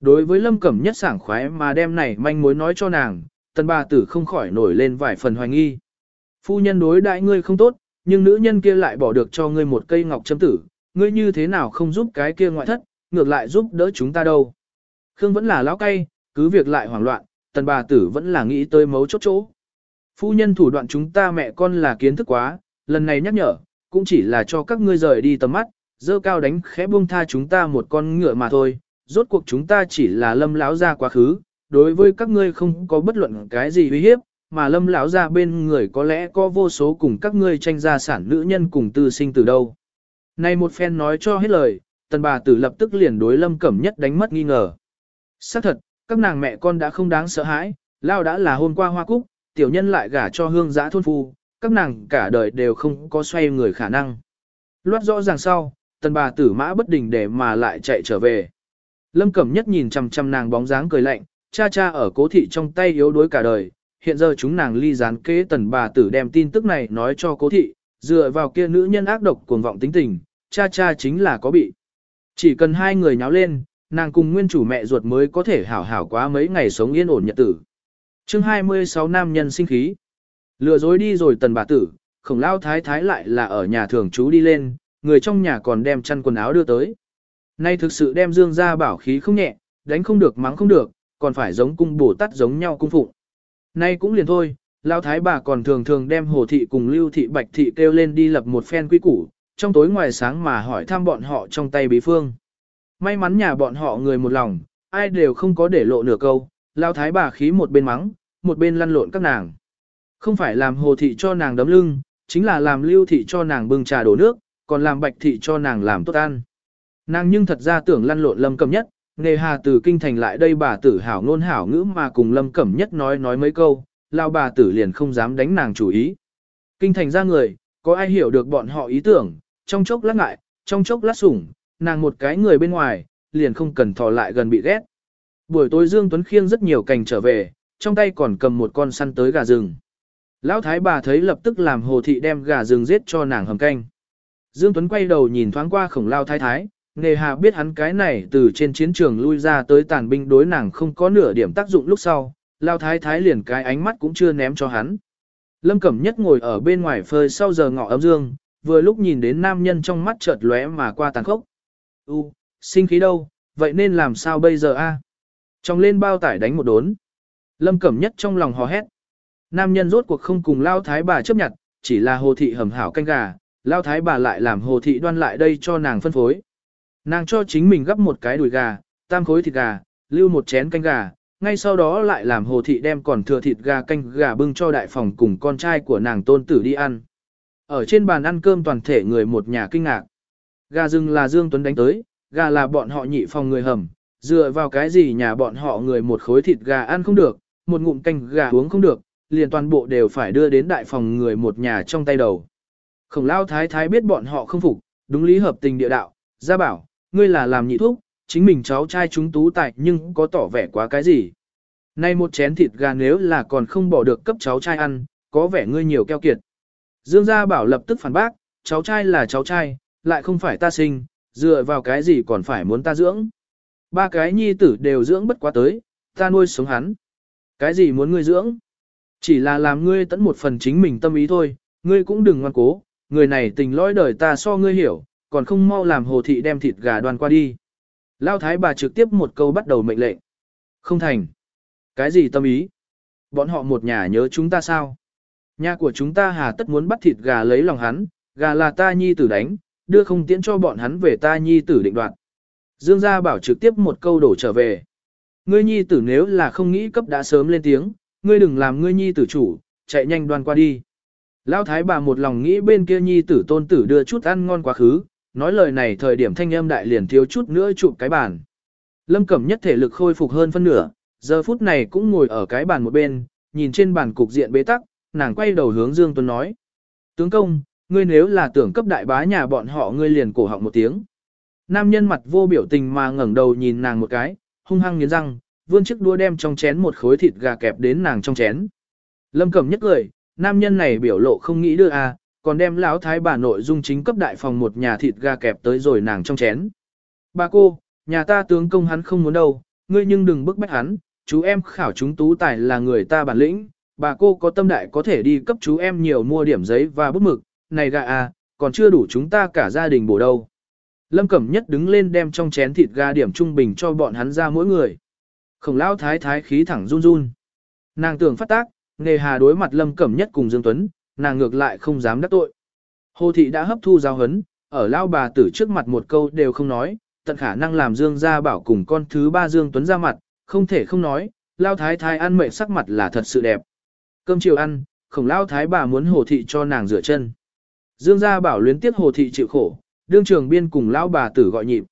Đối với lâm cẩm nhất sảng khoái mà đem này manh mối nói cho nàng, tần bà tử không khỏi nổi lên vài phần hoài nghi. Phu nhân đối đại ngươi không tốt, nhưng nữ nhân kia lại bỏ được cho ngươi một cây ngọc châm tử, ngươi như thế nào không giúp cái kia ngoại thất, ngược lại giúp đỡ chúng ta đâu. Khương vẫn là lão cay, cứ việc lại hoảng loạn, tần bà tử vẫn là nghĩ tới mấu chốt chỗ. Phu nhân thủ đoạn chúng ta mẹ con là kiến thức quá, lần này nhắc nhở, cũng chỉ là cho các ngươi rời đi tầm mắt, dơ cao đánh khẽ buông tha chúng ta một con ngựa mà thôi, rốt cuộc chúng ta chỉ là lâm lão ra quá khứ, đối với các ngươi không có bất luận cái gì uy hiếp, mà lâm lão ra bên người có lẽ có vô số cùng các ngươi tranh gia sản nữ nhân cùng tư sinh từ đâu. Này một phen nói cho hết lời, tần bà tử lập tức liền đối lâm cẩm nhất đánh mất nghi ngờ. xác thật, các nàng mẹ con đã không đáng sợ hãi, lao đã là hôm qua hoa cúc, tiểu nhân lại gả cho hương giã thôn phu, các nàng cả đời đều không có xoay người khả năng. Loát rõ ràng sau, tần bà tử mã bất đình để mà lại chạy trở về. Lâm Cẩm Nhất nhìn chằm chằm nàng bóng dáng cười lạnh, cha cha ở cố thị trong tay yếu đuối cả đời, hiện giờ chúng nàng ly gián kế tần bà tử đem tin tức này nói cho cố thị, dựa vào kia nữ nhân ác độc cuồng vọng tính tình, cha cha chính là có bị. Chỉ cần hai người nháo lên, nàng cùng nguyên chủ mẹ ruột mới có thể hảo hảo quá mấy ngày sống yên ổn nhật tử. chương 26 nam nhân sinh khí. Lừa dối đi rồi tần bà tử, khổng lao thái thái lại là ở nhà thường chú đi lên, người trong nhà còn đem chăn quần áo đưa tới. Nay thực sự đem Dương gia bảo khí không nhẹ, đánh không được mắng không được, còn phải giống cung bổ tát giống nhau cung phụng. Nay cũng liền thôi, lao thái bà còn thường thường đem hồ thị cùng lưu thị bạch thị kêu lên đi lập một phen quy củ, trong tối ngoài sáng mà hỏi thăm bọn họ trong tay bí phương. May mắn nhà bọn họ người một lòng, ai đều không có để lộ nửa câu, Lão thái bà khí một bên mắng, một bên lăn lộn các nàng. Không phải làm hồ thị cho nàng đấm lưng, chính là làm lưu thị cho nàng bưng trà đổ nước, còn làm bạch thị cho nàng làm tốt ăn. Nàng nhưng thật ra tưởng lăn lộn lâm cẩm nhất, nghề hà từ kinh thành lại đây bà tử hảo ngôn hảo ngữ mà cùng lâm cẩm nhất nói nói mấy câu, lao bà tử liền không dám đánh nàng chủ ý. Kinh thành ra người, có ai hiểu được bọn họ ý tưởng, trong chốc lát ngại, trong chốc lát sủng, nàng một cái người bên ngoài, liền không cần thò lại gần bị ghét. Buổi tối Dương Tuấn khiêng rất nhiều cành trở về, trong tay còn cầm một con săn tới gà rừng. Lão thái bà thấy lập tức làm hồ thị đem gà rừng giết cho nàng hầm canh. Dương Tuấn quay đầu nhìn thoáng qua khổng lao thái thái, nề hà biết hắn cái này từ trên chiến trường lui ra tới tàn binh đối nàng không có nửa điểm tác dụng lúc sau, lao thái thái liền cái ánh mắt cũng chưa ném cho hắn. Lâm Cẩm Nhất ngồi ở bên ngoài phơi sau giờ ngọ ấm dương, vừa lúc nhìn đến nam nhân trong mắt chợt lóe mà qua tàn khốc. U, sinh khí đâu, vậy nên làm sao bây giờ a? Trong lên bao tải đánh một đốn. Lâm Cẩm Nhất trong lòng hò hét. Nam nhân rốt cuộc không cùng lao thái bà chấp nhận, chỉ là hồ thị hầm hảo canh gà, lao thái bà lại làm hồ thị đoan lại đây cho nàng phân phối. Nàng cho chính mình gấp một cái đùi gà, tam khối thịt gà, lưu một chén canh gà, ngay sau đó lại làm hồ thị đem còn thừa thịt gà canh gà bưng cho đại phòng cùng con trai của nàng tôn tử đi ăn. Ở trên bàn ăn cơm toàn thể người một nhà kinh ngạc. Gà rừng là Dương Tuấn đánh tới, gà là bọn họ nhị phòng người hầm, dựa vào cái gì nhà bọn họ người một khối thịt gà ăn không được, một ngụm canh gà uống không được, liền toàn bộ đều phải đưa đến đại phòng người một nhà trong tay đầu. Khổng lao thái thái biết bọn họ không phục, đúng lý hợp tình địa đạo, ra bảo, ngươi là làm nhị thuốc, chính mình cháu trai chúng tú tại nhưng có tỏ vẻ quá cái gì. Nay một chén thịt gà nếu là còn không bỏ được cấp cháu trai ăn, có vẻ ngươi nhiều keo kiệt. Dương Gia Bảo lập tức phản bác, cháu trai là cháu trai, lại không phải ta sinh, dựa vào cái gì còn phải muốn ta dưỡng. Ba cái nhi tử đều dưỡng bất quá tới, ta nuôi sống hắn. Cái gì muốn ngươi dưỡng? Chỉ là làm ngươi tận một phần chính mình tâm ý thôi, ngươi cũng đừng ngoan cố, người này tình lõi đời ta so ngươi hiểu, còn không mau làm hồ thị đem thịt gà đoàn qua đi. Lao thái bà trực tiếp một câu bắt đầu mệnh lệnh. Không thành. Cái gì tâm ý? Bọn họ một nhà nhớ chúng ta sao? Nhà của chúng ta hà tất muốn bắt thịt gà lấy lòng hắn, gà là ta nhi tử đánh, đưa không tiễn cho bọn hắn về ta nhi tử định đoạt. Dương gia bảo trực tiếp một câu đổ trở về. Ngươi nhi tử nếu là không nghĩ cấp đã sớm lên tiếng, ngươi đừng làm ngươi nhi tử chủ, chạy nhanh đoan qua đi. Lão thái bà một lòng nghĩ bên kia nhi tử tôn tử đưa chút ăn ngon quá khứ, nói lời này thời điểm thanh âm đại liền thiếu chút nữa chụp cái bàn. Lâm Cẩm nhất thể lực khôi phục hơn phân nửa, giờ phút này cũng ngồi ở cái bàn một bên, nhìn trên bàn cục diện bế tắc, nàng quay đầu hướng Dương Tuấn nói. Tướng công, ngươi nếu là tưởng cấp đại bá nhà bọn họ ngươi liền cổ họng một tiếng. Nam nhân mặt vô biểu tình mà ngẩng đầu nhìn nàng một cái, hung hăng nghiến răng, vươn chiếc đũa đem trong chén một khối thịt gà kẹp đến nàng trong chén. Lâm Cẩm nhất cười, nam nhân này biểu lộ không nghĩ đưa à, còn đem lão thái bà nội dung chính cấp đại phòng một nhà thịt gà kẹp tới rồi nàng trong chén. Bà cô, nhà ta tướng công hắn không muốn đâu, ngươi nhưng đừng bức bách hắn, chú em khảo chúng tú tài là người ta bản lĩnh, bà cô có tâm đại có thể đi cấp chú em nhiều mua điểm giấy và bút mực, này gà à, còn chưa đủ chúng ta cả gia đình bổ đâu. Lâm Cẩm Nhất đứng lên đem trong chén thịt gà điểm trung bình cho bọn hắn ra mỗi người. Khổng lão thái thái khí thẳng run run. Nàng tưởng phát tác, nghề hà đối mặt Lâm Cẩm Nhất cùng Dương Tuấn, nàng ngược lại không dám đắc tội. Hồ thị đã hấp thu giáo hấn, ở lao bà tử trước mặt một câu đều không nói, tận khả năng làm Dương gia bảo cùng con thứ ba Dương Tuấn ra mặt, không thể không nói, lao thái thái ăn mệ sắc mặt là thật sự đẹp. Cơm chiều ăn, khổng lao thái bà muốn hồ thị cho nàng rửa chân. Dương gia bảo luyến tiếc hồ thị chịu khổ, đương trường biên cùng lao bà tử gọi nhịp.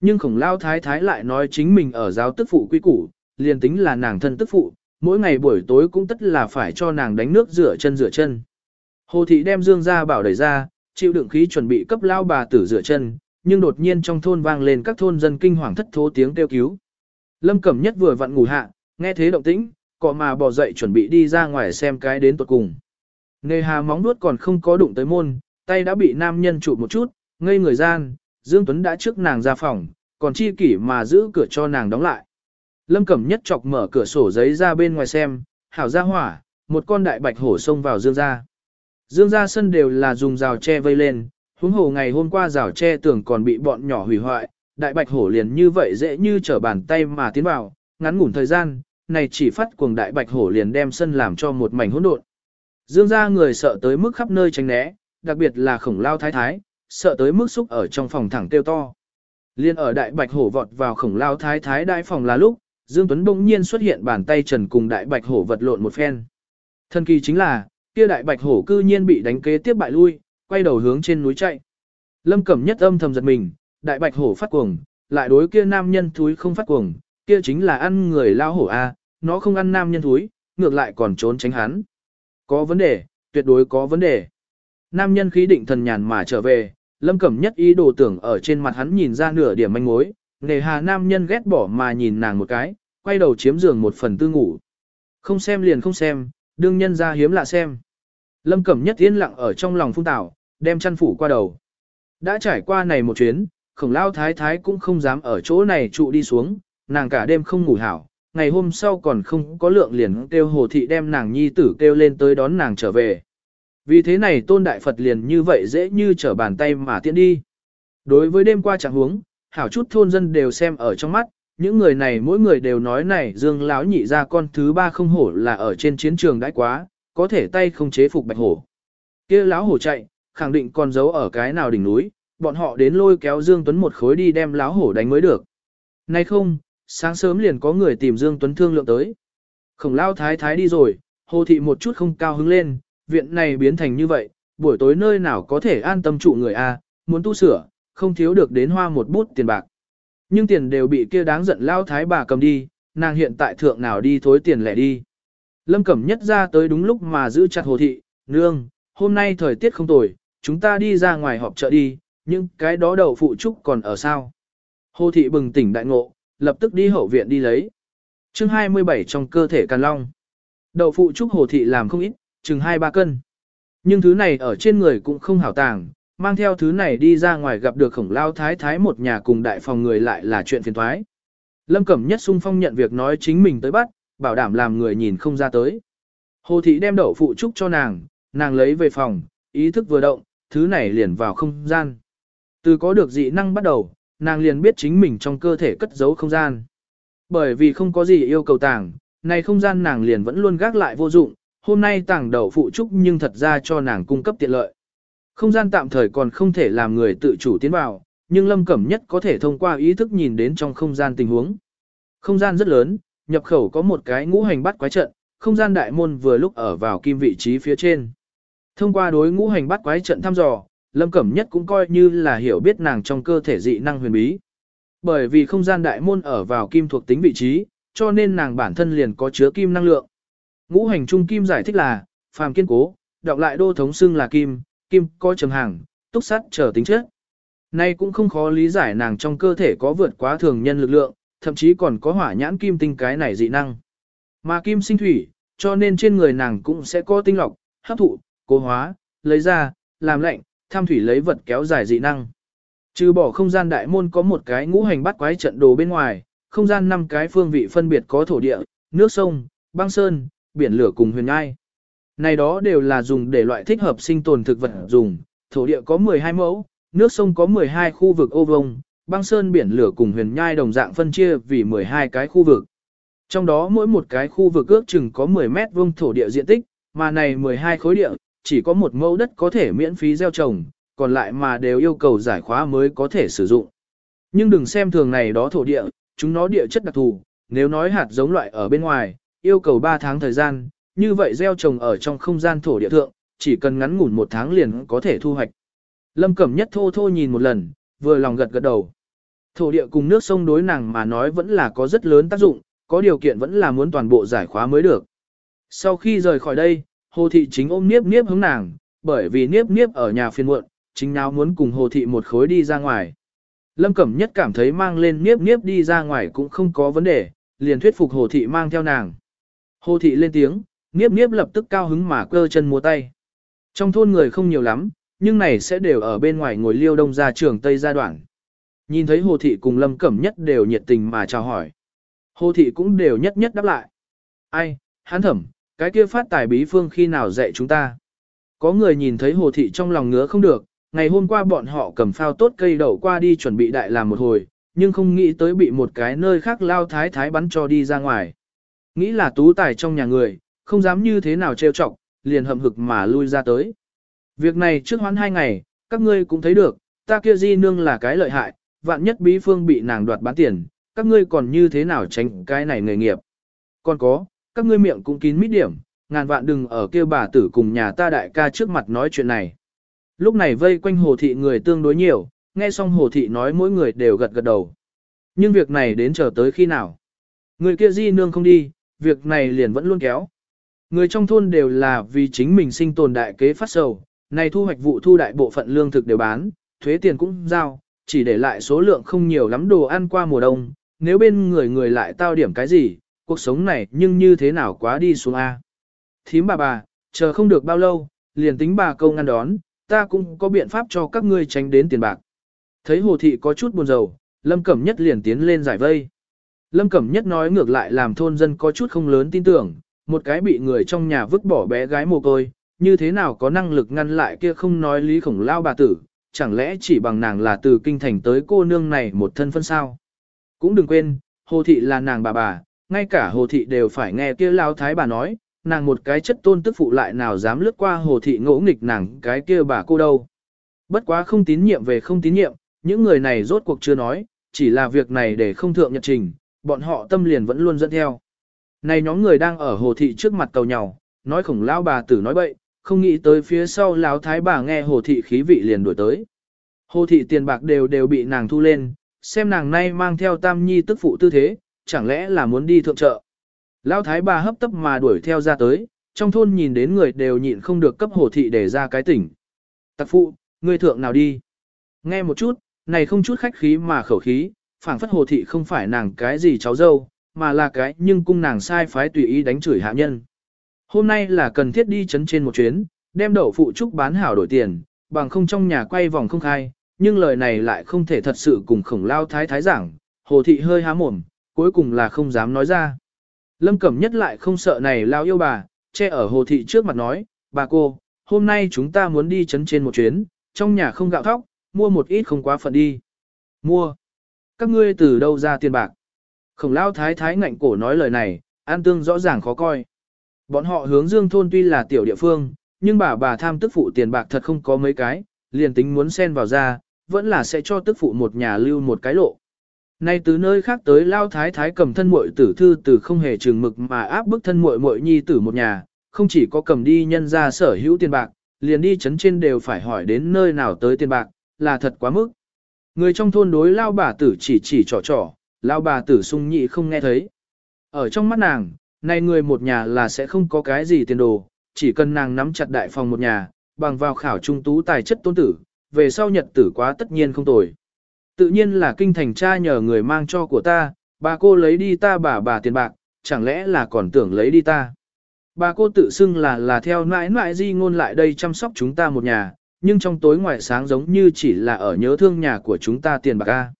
Nhưng khổng lao thái thái lại nói chính mình ở giáo tức phụ quy củ, liền tính là nàng thân tức phụ, mỗi ngày buổi tối cũng tất là phải cho nàng đánh nước rửa chân rửa chân. Hồ thị đem Dương gia bảo đẩy ra, chịu đựng khí chuẩn bị cấp lao bà tử rửa chân, nhưng đột nhiên trong thôn vang lên các thôn dân kinh hoàng thất thố tiếng kêu cứu. Lâm Cẩm Nhất vừa vặn ngủ hạ, nghe thế động tĩnh, cọ mà bò dậy chuẩn bị đi ra ngoài xem cái đến tuột cùng. Nề hà móng nuốt còn không có đụng tới môn, tay đã bị nam nhân chụp một chút, ngây người gian, Dương Tuấn đã trước nàng ra phòng, còn chi kỷ mà giữ cửa cho nàng đóng lại. Lâm Cẩm Nhất chọc mở cửa sổ giấy ra bên ngoài xem, hảo ra hỏa, một con đại bạch hổ xông vào Dương gia. Dương gia sân đều là dùng rào tre vây lên, huống hồ ngày hôm qua rào tre tưởng còn bị bọn nhỏ hủy hoại, đại bạch hổ liền như vậy dễ như trở bàn tay mà tiến vào, ngắn ngủn thời gian, này chỉ phát cuồng đại bạch hổ liền đem sân làm cho một mảnh hỗn độn. Dương gia người sợ tới mức khắp nơi tránh né, đặc biệt là khổng lao thái thái, sợ tới mức xúc ở trong phòng thẳng kêu to. Liên ở đại bạch hổ vọt vào khổng lao thái thái đại phòng là lúc, Dương Tuấn bỗng nhiên xuất hiện bàn tay trần cùng đại bạch hổ vật lộn một phen. Thần kỳ chính là, kia đại bạch hổ cư nhiên bị đánh kế tiếp bại lui, quay đầu hướng trên núi chạy. Lâm Cẩm nhất âm thầm giật mình, đại bạch hổ phát cuồng, lại đối kia nam nhân thúi không phát cuồng, kia chính là ăn người lao hổ a, nó không ăn nam nhân thúi, ngược lại còn trốn tránh hắn. Có vấn đề, tuyệt đối có vấn đề. Nam nhân khí định thần nhàn mà trở về, Lâm Cẩm nhất ý đồ tưởng ở trên mặt hắn nhìn ra nửa điểm manh mối, nề hà nam nhân ghét bỏ mà nhìn nàng một cái, quay đầu chiếm giường một phần tư ngủ. Không xem liền không xem, đương nhân ra hiếm lạ xem. Lâm Cẩm nhất yên lặng ở trong lòng phung tảo, đem chăn phủ qua đầu. Đã trải qua này một chuyến, khổng lao thái thái cũng không dám ở chỗ này trụ đi xuống, nàng cả đêm không ngủ hảo, ngày hôm sau còn không có lượng liền kêu hồ thị đem nàng nhi tử kêu lên tới đón nàng trở về. Vì thế này tôn đại Phật liền như vậy dễ như trở bàn tay mà tiễn đi. Đối với đêm qua chẳng huống, hảo chút thôn dân đều xem ở trong mắt, những người này mỗi người đều nói này dương láo nhị ra con thứ ba không hổ là ở trên chiến trường đãi quá, có thể tay không chế phục bạch hổ. kia láo hổ chạy, khẳng định còn giấu ở cái nào đỉnh núi, bọn họ đến lôi kéo Dương Tuấn một khối đi đem láo hổ đánh mới được. Nay không, sáng sớm liền có người tìm Dương Tuấn thương lượng tới. Khổng lao thái thái đi rồi, hồ thị một chút không cao hứng lên, viện này biến thành như vậy, buổi tối nơi nào có thể an tâm trụ người A, muốn tu sửa, không thiếu được đến hoa một bút tiền bạc. Nhưng tiền đều bị kia đáng giận lao thái bà cầm đi, nàng hiện tại thượng nào đi thối tiền lẻ đi. Lâm Cẩm nhất ra tới đúng lúc mà giữ chặt hồ thị, nương, hôm nay thời tiết không tồi, chúng ta đi ra ngoài họp chợ đi, nhưng cái đó đầu phụ trúc còn ở sao. Hồ thị bừng tỉnh đại ngộ, lập tức đi hậu viện đi lấy. chương 27 trong cơ thể càn long. Đậu phụ trúc hồ thị làm không ít, chừng 2-3 cân. Nhưng thứ này ở trên người cũng không hảo tàng, mang theo thứ này đi ra ngoài gặp được khổng lao thái thái một nhà cùng đại phòng người lại là chuyện phiền thoái. Lâm Cẩm Nhất sung phong nhận việc nói chính mình tới bắt, bảo đảm làm người nhìn không ra tới. Hồ thị đem đậu phụ trúc cho nàng, nàng lấy về phòng, ý thức vừa động, thứ này liền vào không gian. Từ có được dị năng bắt đầu, nàng liền biết chính mình trong cơ thể cất giấu không gian. Bởi vì không có gì yêu cầu tàng, này không gian nàng liền vẫn luôn gác lại vô dụng, hôm nay tàng đầu phụ trúc nhưng thật ra cho nàng cung cấp tiện lợi. Không gian tạm thời còn không thể làm người tự chủ tiến vào, nhưng Lâm Cẩm Nhất có thể thông qua ý thức nhìn đến trong không gian tình huống. Không gian rất lớn, nhập khẩu có một cái ngũ hành bắt quái trận, không gian đại môn vừa lúc ở vào kim vị trí phía trên. Thông qua đối ngũ hành bắt quái trận thăm dò, Lâm Cẩm Nhất cũng coi như là hiểu biết nàng trong cơ thể dị năng huyền bí. Bởi vì không gian đại môn ở vào kim thuộc tính vị trí, cho nên nàng bản thân liền có chứa kim năng lượng. Ngũ hành trung kim giải thích là, phàm kiên cố, đọc lại đô thống xưng là kim, kim có trầm hàng, túc sắt trở tính chất. Nay cũng không khó lý giải nàng trong cơ thể có vượt quá thường nhân lực lượng, thậm chí còn có hỏa nhãn kim tinh cái này dị năng. Mà kim sinh thủy, cho nên trên người nàng cũng sẽ có tinh lọc, hấp thụ, cố hóa, lấy ra, làm lạnh, tham thủy lấy vật kéo dài dị năng. Trừ bỏ không gian đại môn có một cái ngũ hành bắt quái trận đồ bên ngoài, không gian năm cái phương vị phân biệt có thổ địa, nước sông, băng sơn, biển lửa cùng huyền nhai. Này đó đều là dùng để loại thích hợp sinh tồn thực vật dùng, thổ địa có 12 mẫu, nước sông có 12 khu vực ô vông, băng sơn biển lửa cùng huyền nhai đồng dạng phân chia vì 12 cái khu vực. Trong đó mỗi một cái khu vực ước chừng có 10 mét vuông thổ địa diện tích, mà này 12 khối địa, chỉ có một mẫu đất có thể miễn phí gieo trồng, còn lại mà đều yêu cầu giải khóa mới có thể sử dụng. Nhưng đừng xem thường này đó thổ địa, chúng nó địa chất đặc thù, nếu nói hạt giống loại ở bên ngoài, yêu cầu 3 tháng thời gian, như vậy gieo trồng ở trong không gian thổ địa thượng, chỉ cần ngắn ngủn một tháng liền có thể thu hoạch. Lâm Cẩm Nhất thô thô nhìn một lần, vừa lòng gật gật đầu. Thổ địa cùng nước sông đối nàng mà nói vẫn là có rất lớn tác dụng, có điều kiện vẫn là muốn toàn bộ giải khóa mới được. Sau khi rời khỏi đây, Hồ Thị chính ôm Niếp Niếp hướng nàng, bởi vì Niếp Niếp ở nhà phiên muộn, chính nào muốn cùng Hồ Thị một khối đi ra ngoài. Lâm Cẩm Nhất cảm thấy mang lên Niếp Niếp đi ra ngoài cũng không có vấn đề, liền thuyết phục Hồ Thị mang theo nàng. Hồ Thị lên tiếng, Niếp Niếp lập tức cao hứng mà cơ chân múa tay. Trong thôn người không nhiều lắm, nhưng này sẽ đều ở bên ngoài ngồi liêu đông ra trường Tây gia đoạn. Nhìn thấy Hồ Thị cùng Lâm Cẩm Nhất đều nhiệt tình mà chào hỏi. Hồ Thị cũng đều nhất nhất đáp lại. Ai, hán thẩm, cái kia phát tài bí phương khi nào dạy chúng ta. Có người nhìn thấy Hồ Thị trong lòng ngứa không được, ngày hôm qua bọn họ cầm phao tốt cây đậu qua đi chuẩn bị đại làm một hồi, nhưng không nghĩ tới bị một cái nơi khác lao thái thái bắn cho đi ra ngoài. Nghĩ là tú tài trong nhà người, không dám như thế nào trêu chọc, liền hậm hực mà lui ra tới. Việc này trước hoãn hai ngày, các ngươi cũng thấy được, ta kia di nương là cái lợi hại, vạn nhất bí phương bị nàng đoạt bán tiền, các ngươi còn như thế nào tránh cái này nghề nghiệp. Còn có, các ngươi miệng cũng kín mít điểm, ngàn vạn đừng ở kêu bà tử cùng nhà ta đại ca trước mặt nói chuyện này. Lúc này vây quanh hồ thị người tương đối nhiều, nghe xong hồ thị nói mỗi người đều gật gật đầu. Nhưng việc này đến chờ tới khi nào? Người kia di nương không đi, việc này liền vẫn luôn kéo. Người trong thôn đều là vì chính mình sinh tồn đại kế phát sầu, này thu hoạch vụ thu đại bộ phận lương thực đều bán, thuế tiền cũng giao, chỉ để lại số lượng không nhiều lắm đồ ăn qua mùa đông, nếu bên người người lại tao điểm cái gì, cuộc sống này nhưng như thế nào quá đi xuống A. Thím bà bà, chờ không được bao lâu, liền tính bà câu ngăn đón, ta cũng có biện pháp cho các ngươi tránh đến tiền bạc. Thấy hồ thị có chút buồn rầu, Lâm Cẩm Nhất liền tiến lên giải vây. Lâm Cẩm Nhất nói ngược lại làm thôn dân có chút không lớn tin tưởng, một cái bị người trong nhà vứt bỏ bé gái mồ côi, như thế nào có năng lực ngăn lại kia không nói lý khổng lao bà tử, chẳng lẽ chỉ bằng nàng là từ kinh thành tới cô nương này một thân phân sao. Cũng đừng quên, hồ thị là nàng bà bà, ngay cả hồ thị đều phải nghe kia lao thái bà nói, nàng một cái chất tôn tức phụ lại nào dám lướt qua hồ thị ngỗ nghịch nàng cái kia bà cô đâu. Bất quá không tín nhiệm về không tín nhiệm, những người này rốt cuộc chưa nói, chỉ là việc này để không thượng nhật trình, bọn họ tâm liền vẫn luôn dẫn theo. Này nhóm người đang ở hồ thị trước mặt cầu nhau, nói khổng lao bà tử nói bậy, không nghĩ tới phía sau lão thái bà nghe hồ thị khí vị liền đuổi tới. Hồ thị tiền bạc đều đều bị nàng thu lên, xem nàng nay mang theo tam nhi tức phụ tư thế, chẳng lẽ là muốn đi thượng chợ. Lão thái bà hấp tấp mà đuổi theo ra tới, trong thôn nhìn đến người đều nhịn không được cấp hồ thị để ra cái tỉnh. Tặc phụ, ngươi thượng nào đi? Nghe một chút, này không chút khách khí mà khẩu khí, phảng phất hồ thị không phải nàng cái gì cháu dâu, mà là cái nhưng cung nàng sai phái tùy ý đánh chửi hạ nhân. Hôm nay là cần thiết đi chấn trên một chuyến, đem đậu phụ trúc bán hảo đổi tiền, bằng không trong nhà quay vòng không khai, nhưng lời này lại không thể thật sự cùng khổng lao thái thái giảng, hồ thị hơi há mồm, cuối cùng là không dám nói ra. Lâm Cẩm nhất lại không sợ này lao yêu bà, che ở hồ thị trước mặt nói, bà cô, hôm nay chúng ta muốn đi chấn trên một chuyến, trong nhà không gạo thóc, mua một ít không quá phận đi. Mua. Các ngươi từ đâu ra tiền bạc? Khổng lao thái thái ngạnh cổ nói lời này, an tương rõ ràng khó coi. Bọn họ hướng dương thôn tuy là tiểu địa phương, nhưng bà bà tham tức phụ tiền bạc thật không có mấy cái, liền tính muốn xen vào ra, vẫn là sẽ cho tức phụ một nhà lưu một cái lộ. Nay từ nơi khác tới lao thái thái cầm thân muội tử thư từ không hề trường mực mà áp bức thân muội muội nhi tử một nhà, không chỉ có cầm đi nhân ra sở hữu tiền bạc, liền đi chấn trên đều phải hỏi đến nơi nào tới tiền bạc, là thật quá mức. Người trong thôn đối lao bà tử chỉ chỉ trò trò, lao bà tử sung nhị không nghe thấy. Ở trong mắt nàng, nay người một nhà là sẽ không có cái gì tiền đồ, chỉ cần nàng nắm chặt đại phòng một nhà, bằng vào khảo trung tú tài chất tôn tử, về sau nhật tử quá tất nhiên không tồi. Tự nhiên là kinh thành cha nhờ người mang cho của ta, bà cô lấy đi ta bà bà tiền bạc, chẳng lẽ là còn tưởng lấy đi ta. Bà cô tự xưng là là theo nãi nãi di ngôn lại đây chăm sóc chúng ta một nhà, nhưng trong tối ngoài sáng giống như chỉ là ở nhớ thương nhà của chúng ta tiền bạc a.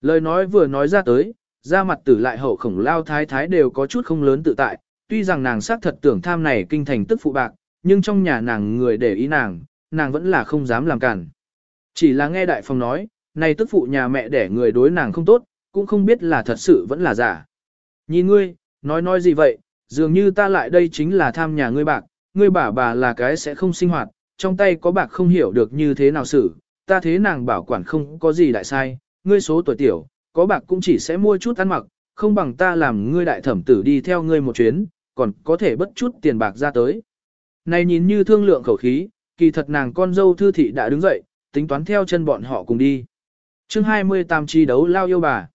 Lời nói vừa nói ra tới, ra mặt tử lại hậu khổng lao thái thái đều có chút không lớn tự tại, tuy rằng nàng xác thật tưởng tham này kinh thành tức phụ bạc, nhưng trong nhà nàng người để ý nàng, nàng vẫn là không dám làm cản. Chỉ là nghe đại phong nói, này tức phụ nhà mẹ để người đối nàng không tốt, cũng không biết là thật sự vẫn là giả. Nhìn ngươi, nói nói gì vậy, dường như ta lại đây chính là tham nhà ngươi bạc, ngươi bà bà là cái sẽ không sinh hoạt, trong tay có bạc không hiểu được như thế nào xử, ta thế nàng bảo quản không có gì đại sai, ngươi số tuổi tiểu, có bạc cũng chỉ sẽ mua chút ăn mặc, không bằng ta làm ngươi đại thẩm tử đi theo ngươi một chuyến, còn có thể bất chút tiền bạc ra tới. Này nhìn như thương lượng khẩu khí, kỳ thật nàng con dâu thư thị đã đứng dậy, tính toán theo chân bọn họ cùng đi chương 28 chi đấu lao yêu bà.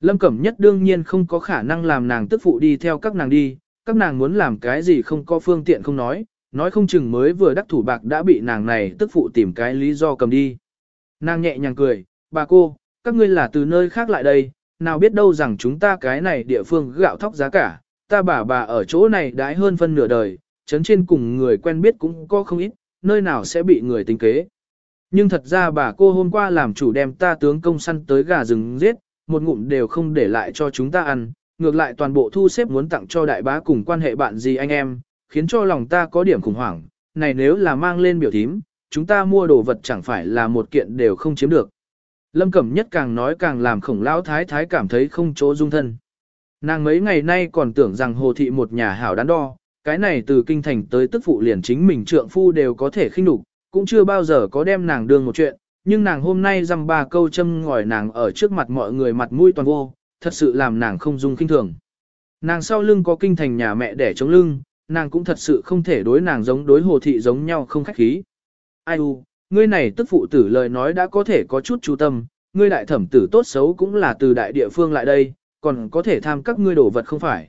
Lâm Cẩm Nhất đương nhiên không có khả năng làm nàng tức phụ đi theo các nàng đi, các nàng muốn làm cái gì không có phương tiện không nói, nói không chừng mới vừa đắc thủ bạc đã bị nàng này tức phụ tìm cái lý do cầm đi. Nàng nhẹ nhàng cười, bà cô, các ngươi là từ nơi khác lại đây, nào biết đâu rằng chúng ta cái này địa phương gạo thóc giá cả, ta bà bà ở chỗ này đãi hơn phân nửa đời, chấn trên cùng người quen biết cũng có không ít, nơi nào sẽ bị người tính kế. Nhưng thật ra bà cô hôm qua làm chủ đem ta tướng công săn tới gà rừng giết, một ngụm đều không để lại cho chúng ta ăn, ngược lại toàn bộ thu xếp muốn tặng cho đại bá cùng quan hệ bạn gì anh em, khiến cho lòng ta có điểm khủng hoảng, này nếu là mang lên biểu thím, chúng ta mua đồ vật chẳng phải là một kiện đều không chiếm được. Lâm Cẩm Nhất càng nói càng làm khổng lão thái thái cảm thấy không chỗ dung thân. Nàng mấy ngày nay còn tưởng rằng hồ thị một nhà hảo đắn đo, cái này từ kinh thành tới tức phụ liền chính mình trượng phu đều có thể khinh đục, cũng chưa bao giờ có đem nàng đương một chuyện, nhưng nàng hôm nay dăm ba câu châm ngòi nàng ở trước mặt mọi người mặt mũi toàn vô, thật sự làm nàng không dung kinh thường. Nàng sau lưng có kinh thành nhà mẹ để chống lưng, nàng cũng thật sự không thể đối nàng giống đối hồ thị giống nhau không khách khí. Ai u, ngươi này tức phụ tử lời nói đã có thể có chút chú tâm, ngươi đại thẩm tử tốt xấu cũng là từ đại địa phương lại đây, còn có thể tham các ngươi đổ vật không phải.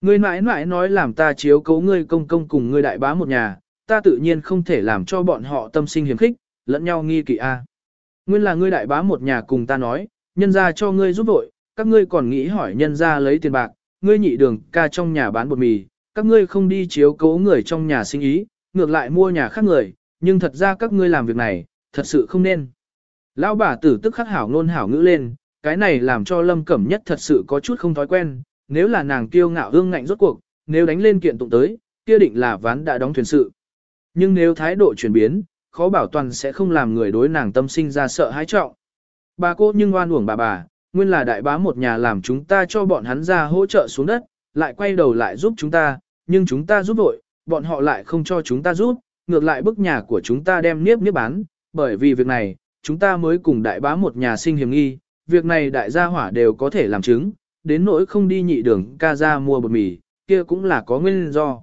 Ngươi mãi mãi nói làm ta chiếu cấu ngươi công công cùng ngươi đại bá một nhà, ta tự nhiên không thể làm cho bọn họ tâm sinh hiểm khích, lẫn nhau nghi kỵ a. Nguyên là ngươi đại bá một nhà cùng ta nói, nhân ra cho ngươi giúp vội, các ngươi còn nghĩ hỏi nhân ra lấy tiền bạc, ngươi nhị đường ca trong nhà bán bột mì, các ngươi không đi chiếu cố người trong nhà sinh ý, ngược lại mua nhà khác người, nhưng thật ra các ngươi làm việc này, thật sự không nên. Lão bà tử tức khắc hảo ngôn hảo ngữ lên, cái này làm cho Lâm Cẩm Nhất thật sự có chút không thói quen, nếu là nàng kiêu ngạo hương ngạnh rốt cuộc, nếu đánh lên kiện tụng tới, kia định là ván đã đóng thuyền sự. Nhưng nếu thái độ chuyển biến, khó bảo toàn sẽ không làm người đối nàng tâm sinh ra sợ hãi trọng. Bà cô nhưng oan uổng bà bà, nguyên là đại bá một nhà làm chúng ta cho bọn hắn ra hỗ trợ xuống đất, lại quay đầu lại giúp chúng ta, nhưng chúng ta giúp vội, bọn họ lại không cho chúng ta giúp, ngược lại bức nhà của chúng ta đem niếp niếp bán, bởi vì việc này, chúng ta mới cùng đại bá một nhà sinh hiểm nghi, việc này đại gia hỏa đều có thể làm chứng, đến nỗi không đi nhị đường ca ra mua bột mì, kia cũng là có nguyên do.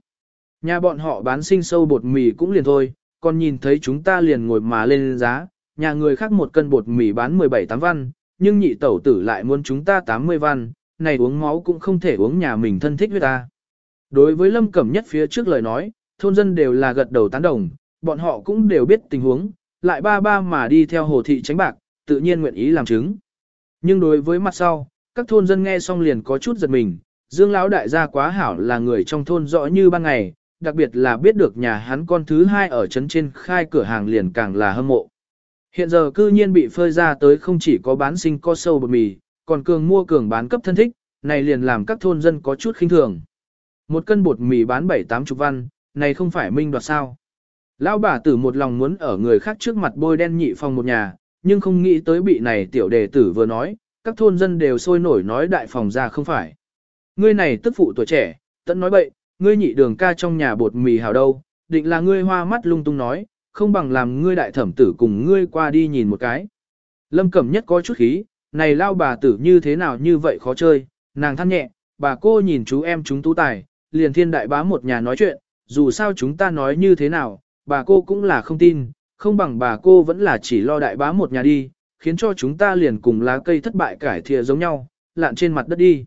Nhà bọn họ bán sinh sâu bột mì cũng liền thôi, còn nhìn thấy chúng ta liền ngồi mà lên giá, nhà người khác một cân bột mì bán 17 tám văn, nhưng nhị tẩu tử lại muốn chúng ta 80 văn, này uống máu cũng không thể uống nhà mình thân thích với ta. Đối với Lâm Cẩm Nhất phía trước lời nói, thôn dân đều là gật đầu tán đồng, bọn họ cũng đều biết tình huống, lại ba ba mà đi theo hồ thị tránh bạc, tự nhiên nguyện ý làm chứng. Nhưng đối với mặt sau, các thôn dân nghe xong liền có chút giật mình, Dương lão đại gia quá hảo là người trong thôn rõ như ban ngày, đặc biệt là biết được nhà hắn con thứ hai ở trấn trên khai cửa hàng liền càng là hâm mộ. Hiện giờ cư nhiên bị phơi ra tới không chỉ có bán sinh co sâu bột mì, còn cường mua cường bán cấp thân thích, này liền làm các thôn dân có chút khinh thường. Một cân bột mì bán bảy tám chục văn, này không phải minh đoạt sao. Lão bà tử một lòng muốn ở người khác trước mặt bôi đen nhị phòng một nhà, nhưng không nghĩ tới bị này tiểu đề tử vừa nói, các thôn dân đều sôi nổi nói đại phòng ra không phải. Ngươi này tức phụ tuổi trẻ, tận nói bậy, ngươi nhị đường ca trong nhà bột mì hào đâu, định là ngươi hoa mắt lung tung nói, không bằng làm ngươi đại thẩm tử cùng ngươi qua đi nhìn một cái. Lâm Cẩm Nhất có chút khí, này lao bà tử như thế nào như vậy khó chơi, nàng than nhẹ, bà cô nhìn chú em chúng tú tài, liền thiên đại bá một nhà nói chuyện, dù sao chúng ta nói như thế nào, bà cô cũng là không tin, không bằng bà cô vẫn là chỉ lo đại bá một nhà đi, khiến cho chúng ta liền cùng lá cây thất bại cải thìa giống nhau, lạn trên mặt đất đi.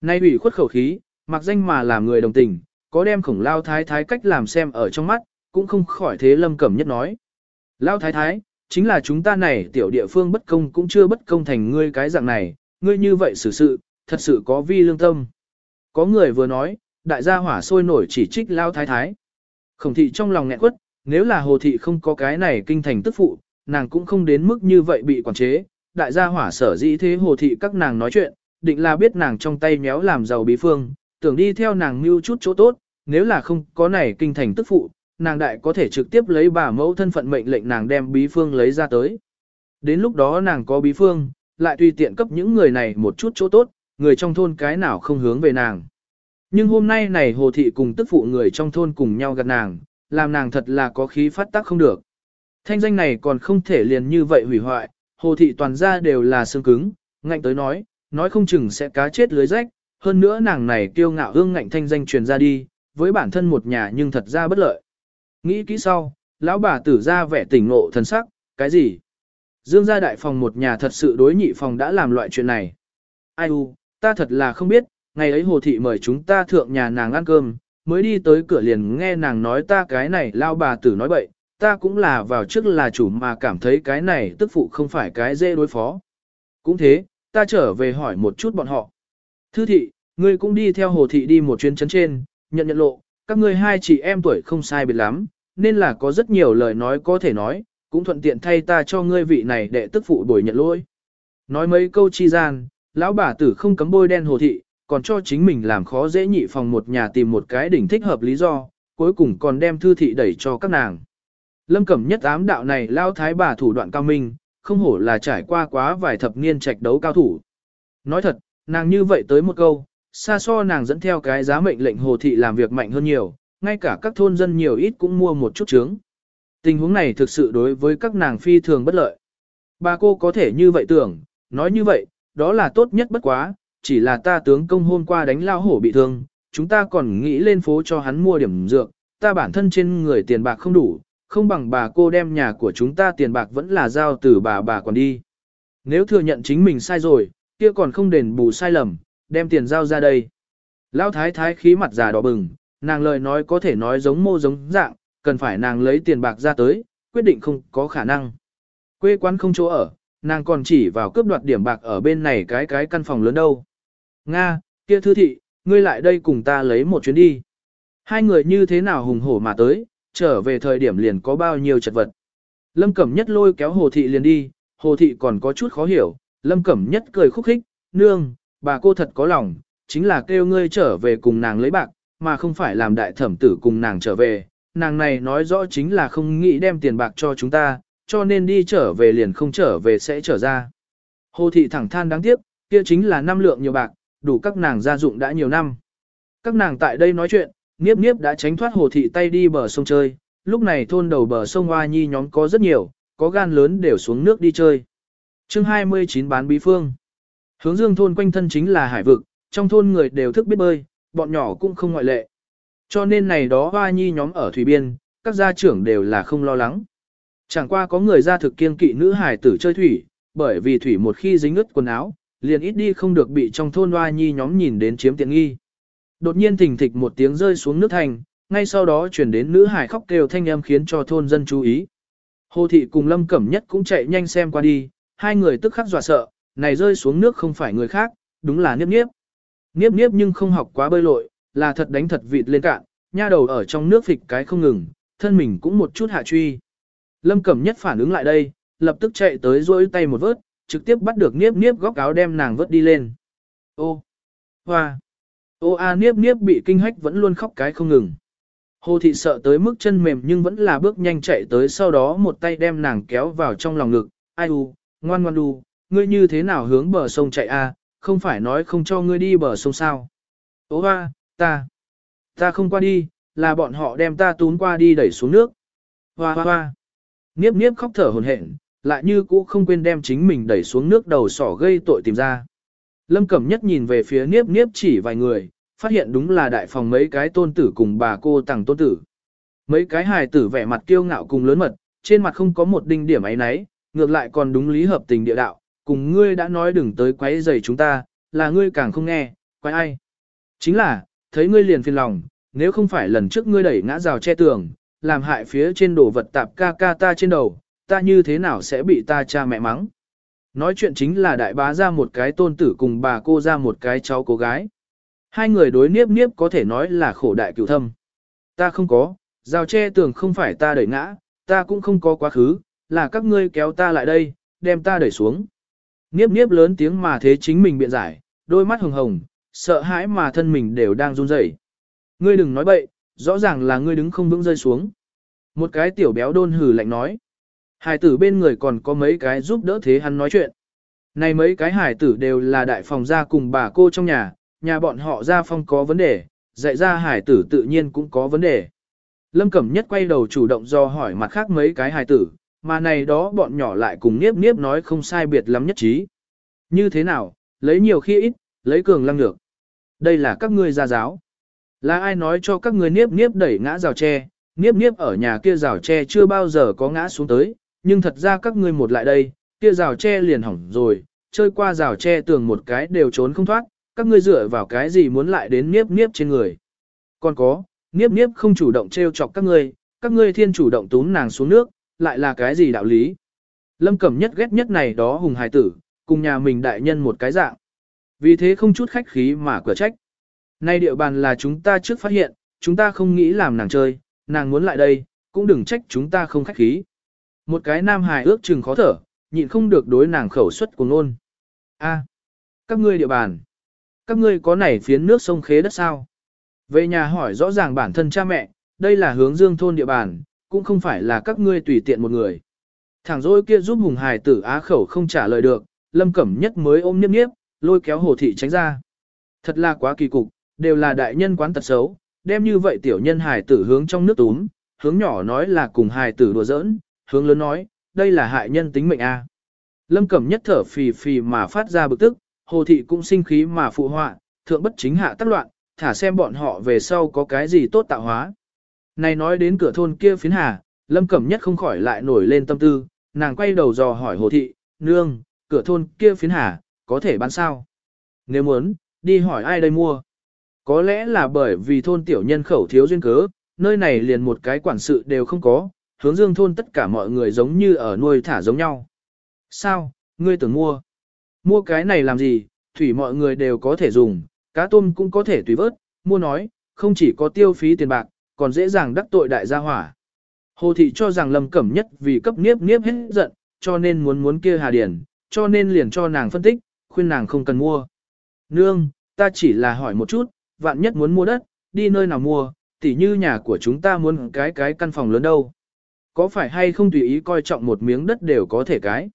Nay ủy khuất khẩu khí, mặc danh mà làm người đồng tình, có đem khổng lao thái thái cách làm xem ở trong mắt, cũng không khỏi thế lâm cẩm nhất nói. Lao thái thái, chính là chúng ta này tiểu địa phương bất công cũng chưa bất công thành ngươi cái dạng này, ngươi như vậy xử sự, thật sự có vi lương tâm. Có người vừa nói, đại gia hỏa sôi nổi chỉ trích lao thái thái. Khổng thị trong lòng nghẹn quất, nếu là hồ thị không có cái này kinh thành tức phụ, nàng cũng không đến mức như vậy bị quản chế. Đại gia hỏa sở dĩ thế hồ thị các nàng nói chuyện, định là biết nàng trong tay méo làm giàu bí phương, tưởng đi theo nàng mưu chút chỗ tốt, nếu là không có này kinh thành tức phụ, nàng đại có thể trực tiếp lấy bà mẫu thân phận mệnh lệnh nàng đem bí phương lấy ra tới. Đến lúc đó nàng có bí phương, lại tùy tiện cấp những người này một chút chỗ tốt, người trong thôn cái nào không hướng về nàng. Nhưng hôm nay này hồ thị cùng tức phụ người trong thôn cùng nhau gặp nàng, làm nàng thật là có khí phát tác không được. Thanh danh này còn không thể liền như vậy hủy hoại, hồ thị toàn ra đều là xương cứng, ngạnh tới nói, nói không chừng sẽ cá chết lưới rách, hơn nữa nàng này kiêu ngạo hương ngạnh thanh danh truyền ra đi, với bản thân một nhà nhưng thật ra bất lợi. Nghĩ kỹ sau, lão bà tử ra vẻ tỉnh ngộ thần sắc, cái gì? Dương gia đại phòng một nhà thật sự đối nhị phòng đã làm loại chuyện này. Ai u, ta thật là không biết, ngày ấy hồ thị mời chúng ta thượng nhà nàng ăn cơm, mới đi tới cửa liền nghe nàng nói ta cái này lao bà tử nói bậy, ta cũng là vào trước là chủ mà cảm thấy cái này tức phụ không phải cái dễ đối phó. Cũng thế, ta trở về hỏi một chút bọn họ. Thư thị, ngươi cũng đi theo hồ thị đi một chuyến chấn trên, nhận nhận lộ, các ngươi hai chị em tuổi không sai biệt lắm, nên là có rất nhiều lời nói có thể nói, cũng thuận tiện thay ta cho ngươi vị này để tức phụ bồi nhận lỗi. Nói mấy câu chi gian, lão bà tử không cấm bôi đen hồ thị, còn cho chính mình làm khó dễ nhị phòng một nhà tìm một cái đỉnh thích hợp lý do, cuối cùng còn đem thư thị đẩy cho các nàng. Lâm Cẩm nhất ám đạo này lao thái bà thủ đoạn cao minh, không hổ là trải qua quá vài thập niên trạch đấu cao thủ. Nói thật, nàng như vậy tới một câu, xa so nàng dẫn theo cái giá mệnh lệnh hồ thị làm việc mạnh hơn nhiều, ngay cả các thôn dân nhiều ít cũng mua một chút trướng. Tình huống này thực sự đối với các nàng phi thường bất lợi. Bà cô có thể như vậy tưởng, nói như vậy, đó là tốt nhất bất quá, chỉ là ta tướng công hôm qua đánh lao hổ bị thương, chúng ta còn nghĩ lên phố cho hắn mua điểm dược, ta bản thân trên người tiền bạc không đủ, không bằng bà cô đem nhà của chúng ta tiền bạc vẫn là giao từ bà bà còn đi. Nếu thừa nhận chính mình sai rồi, kia còn không đền bù sai lầm, đem tiền giao ra đây. Lão thái thái khí mặt già đỏ bừng, nàng lời nói có thể nói giống mô giống dạng, cần phải nàng lấy tiền bạc ra tới, quyết định không có khả năng. Quê quán không chỗ ở, nàng còn chỉ vào cướp đoạt điểm bạc ở bên này cái cái căn phòng lớn đâu. Nga, kia thư thị, ngươi lại đây cùng ta lấy một chuyến đi. Hai người như thế nào hùng hổ mà tới, trở về thời điểm liền có bao nhiêu chật vật. Lâm Cẩm Nhất lôi kéo Hồ Thị liền đi, Hồ Thị còn có chút khó hiểu, Lâm Cẩm Nhất cười khúc khích, nương, bà cô thật có lòng, chính là kêu ngươi trở về cùng nàng lấy bạc, mà không phải làm đại thẩm tử cùng nàng trở về. Nàng này nói rõ chính là không nghĩ đem tiền bạc cho chúng ta, cho nên đi trở về liền không trở về sẽ trở ra. Hồ Thị thẳng than đáng tiếc, kia chính là năm lượng nhiều bạc, đủ các nàng gia dụng đã nhiều năm. Các nàng tại đây nói chuyện, Niếp Niếp đã tránh thoát Hồ Thị tay đi bờ sông chơi, lúc này thôn đầu bờ sông Hoa Nhi nhóm có rất nhiều, có gan lớn đều xuống nước đi chơi. chương 29 bán bí phương. Hướng dương thôn quanh thân chính là hải vực, trong thôn người đều thức biết bơi, bọn nhỏ cũng không ngoại lệ. Cho nên này đó Hoa Nhi nhóm ở thủy biên, các gia trưởng đều là không lo lắng. Chẳng qua có người ra thực kiên kỵ nữ hải tử chơi thủy, bởi vì thủy một khi dính ướt quần áo, liền ít đi không được bị trong thôn Hoa Nhi nhóm nhìn đến chiếm tiện nghi. Đột nhiên thình thịch một tiếng rơi xuống nước thành, ngay sau đó chuyển đến nữ hải khóc kêu thanh âm khiến cho thôn dân chú ý. Hồ thị cùng Lâm Cẩm Nhất cũng chạy nhanh xem qua đi, hai người tức khắc dọa sợ, này rơi xuống nước không phải người khác, đúng là Niếp Niếp. Niếp Niếp nhưng không học quá bơi lội, là thật đánh thật vịt lên cạn, nha đầu ở trong nước phịch cái không ngừng, thân mình cũng một chút hạ truy. Lâm Cẩm Nhất phản ứng lại đây, lập tức chạy tới rỗi tay một vớt, trực tiếp bắt được Niếp Niếp góc áo đem nàng vớt đi lên. Ô! Hoa! Ô a niếp niếp bị kinh hách vẫn luôn khóc cái không ngừng. Hồ thị sợ tới mức chân mềm nhưng vẫn là bước nhanh chạy tới sau đó một tay đem nàng kéo vào trong lòng ngực. Ai u, ngoan ngoan đu, ngươi như thế nào hướng bờ sông chạy a? không phải nói không cho ngươi đi bờ sông sao. Ô hoa, ta, ta không qua đi, là bọn họ đem ta tún qua đi đẩy xuống nước. Hoa hoa hoa, niếp niếp khóc thở hồn hển, lại như cũ không quên đem chính mình đẩy xuống nước đầu sỏ gây tội tìm ra. Lâm Cẩm Nhất nhìn về phía Niếp Niếp chỉ vài người, phát hiện đúng là đại phòng mấy cái tôn tử cùng bà cô tặng tôn tử. Mấy cái hài tử vẻ mặt kiêu ngạo cùng lớn mật, trên mặt không có một đinh điểm ấy nấy, ngược lại còn đúng lý hợp tình địa đạo, cùng ngươi đã nói đừng tới quấy rầy chúng ta, là ngươi càng không nghe, quay ai. Chính là, thấy ngươi liền phiền lòng, nếu không phải lần trước ngươi đẩy ngã rào che tường, làm hại phía trên đồ vật tạp ca ca ta trên đầu, ta như thế nào sẽ bị ta cha mẹ mắng. Nói chuyện chính là đại bá ra một cái tôn tử cùng bà cô ra một cái cháu cô gái. Hai người đối niếp niếp có thể nói là khổ đại cựu thâm. Ta không có, rào che tường không phải ta đẩy ngã, ta cũng không có quá khứ, là các ngươi kéo ta lại đây, đem ta đẩy xuống. Niếp niếp lớn tiếng mà thế chính mình biện giải, đôi mắt hồng hồng, sợ hãi mà thân mình đều đang run rẩy. Ngươi đừng nói bậy, rõ ràng là ngươi đứng không vững rơi xuống. Một cái tiểu béo đôn hừ lạnh nói. Hải tử bên người còn có mấy cái giúp đỡ thế hắn nói chuyện. Này mấy cái hải tử đều là đại phòng gia cùng bà cô trong nhà, nhà bọn họ gia phong có vấn đề, dạy ra hải tử tự nhiên cũng có vấn đề. Lâm Cẩm Nhất quay đầu chủ động do hỏi mặt khác mấy cái hải tử, mà này đó bọn nhỏ lại cùng niếp niếp nói không sai biệt lắm nhất trí. Như thế nào, lấy nhiều khi ít, lấy cường lăng được. Đây là các ngươi gia giáo. Là ai nói cho các ngươi niếp niếp đẩy ngã rào tre, niếp niếp ở nhà kia rào tre chưa bao giờ có ngã xuống tới, nhưng thật ra các ngươi một lại đây, kia rào tre liền hỏng rồi, chơi qua rào tre tường một cái đều trốn không thoát, các ngươi dựa vào cái gì muốn lại đến niếp niếp trên người. Còn có, niếp niếp không chủ động trêu chọc các ngươi, các ngươi thiên chủ động túm nàng xuống nước, lại là cái gì đạo lý. Lâm Cẩm nhất ghét nhất này đó hùng hài tử, cùng nhà mình đại nhân một cái dạng. Vì thế không chút khách khí mà cửa trách. Nay địa bàn là chúng ta trước phát hiện, chúng ta không nghĩ làm nàng chơi, nàng muốn lại đây, cũng đừng trách chúng ta không khách khí. Một cái nam hài ước chừng khó thở, nhịn không được đối nàng khẩu suất cùng nôn. A, các ngươi địa bàn. Các ngươi có nảy phiến nước sông khế đất sao? Về nhà hỏi rõ ràng bản thân cha mẹ, đây là hướng dương thôn địa bàn, cũng không phải là các ngươi tùy tiện một người. Thẳng rồi kia giúp hùng hài tử á khẩu không trả lời được, lâm cẩm nhất mới ôm niếp niếp, lôi kéo hồ thị tránh ra. Thật là quá kỳ cục, đều là đại nhân quán tật xấu, đem như vậy tiểu nhân hài tử hướng trong nước túm, hướng nhỏ nói là cùng hài tử đùa giỡn, hướng lớn nói, đây là hại nhân tính mệnh a. Lâm Cẩm nhất thở phì phì mà phát ra bực tức, hồ thị cũng sinh khí mà phụ họa, thượng bất chính hạ tác loạn, thả xem bọn họ về sau có cái gì tốt tạo hóa. Này nói đến cửa thôn kia phiến hà, Lâm Cẩm nhất không khỏi lại nổi lên tâm tư, nàng quay đầu dò hỏi hồ thị, nương, cửa thôn kia phiến hà, có thể bán sao? Nếu muốn, đi hỏi ai đây mua? Có lẽ là bởi vì thôn tiểu nhân khẩu thiếu duyên cớ, nơi này liền một cái quản sự đều không có, hướng dương thôn tất cả mọi người giống như ở nuôi thả giống nhau. Sao, ngươi tưởng mua? Mua cái này làm gì, thủy mọi người đều có thể dùng, cá tôm cũng có thể tùy vớt, mua nói, không chỉ có tiêu phí tiền bạc, còn dễ dàng đắc tội đại gia hỏa. Hồ thị cho rằng Lâm Cẩm Nhất vì cấp niếp niếp hết giận, cho nên muốn muốn kia Hà Điển, cho nên liền cho nàng phân tích, khuyên nàng không cần mua. Nương, ta chỉ là hỏi một chút, vạn nhất muốn mua đất, đi nơi nào mua, tỉ như nhà của chúng ta muốn cái cái căn phòng lớn đâu. Có phải hay không tùy ý coi trọng một miếng đất đều có thể cái.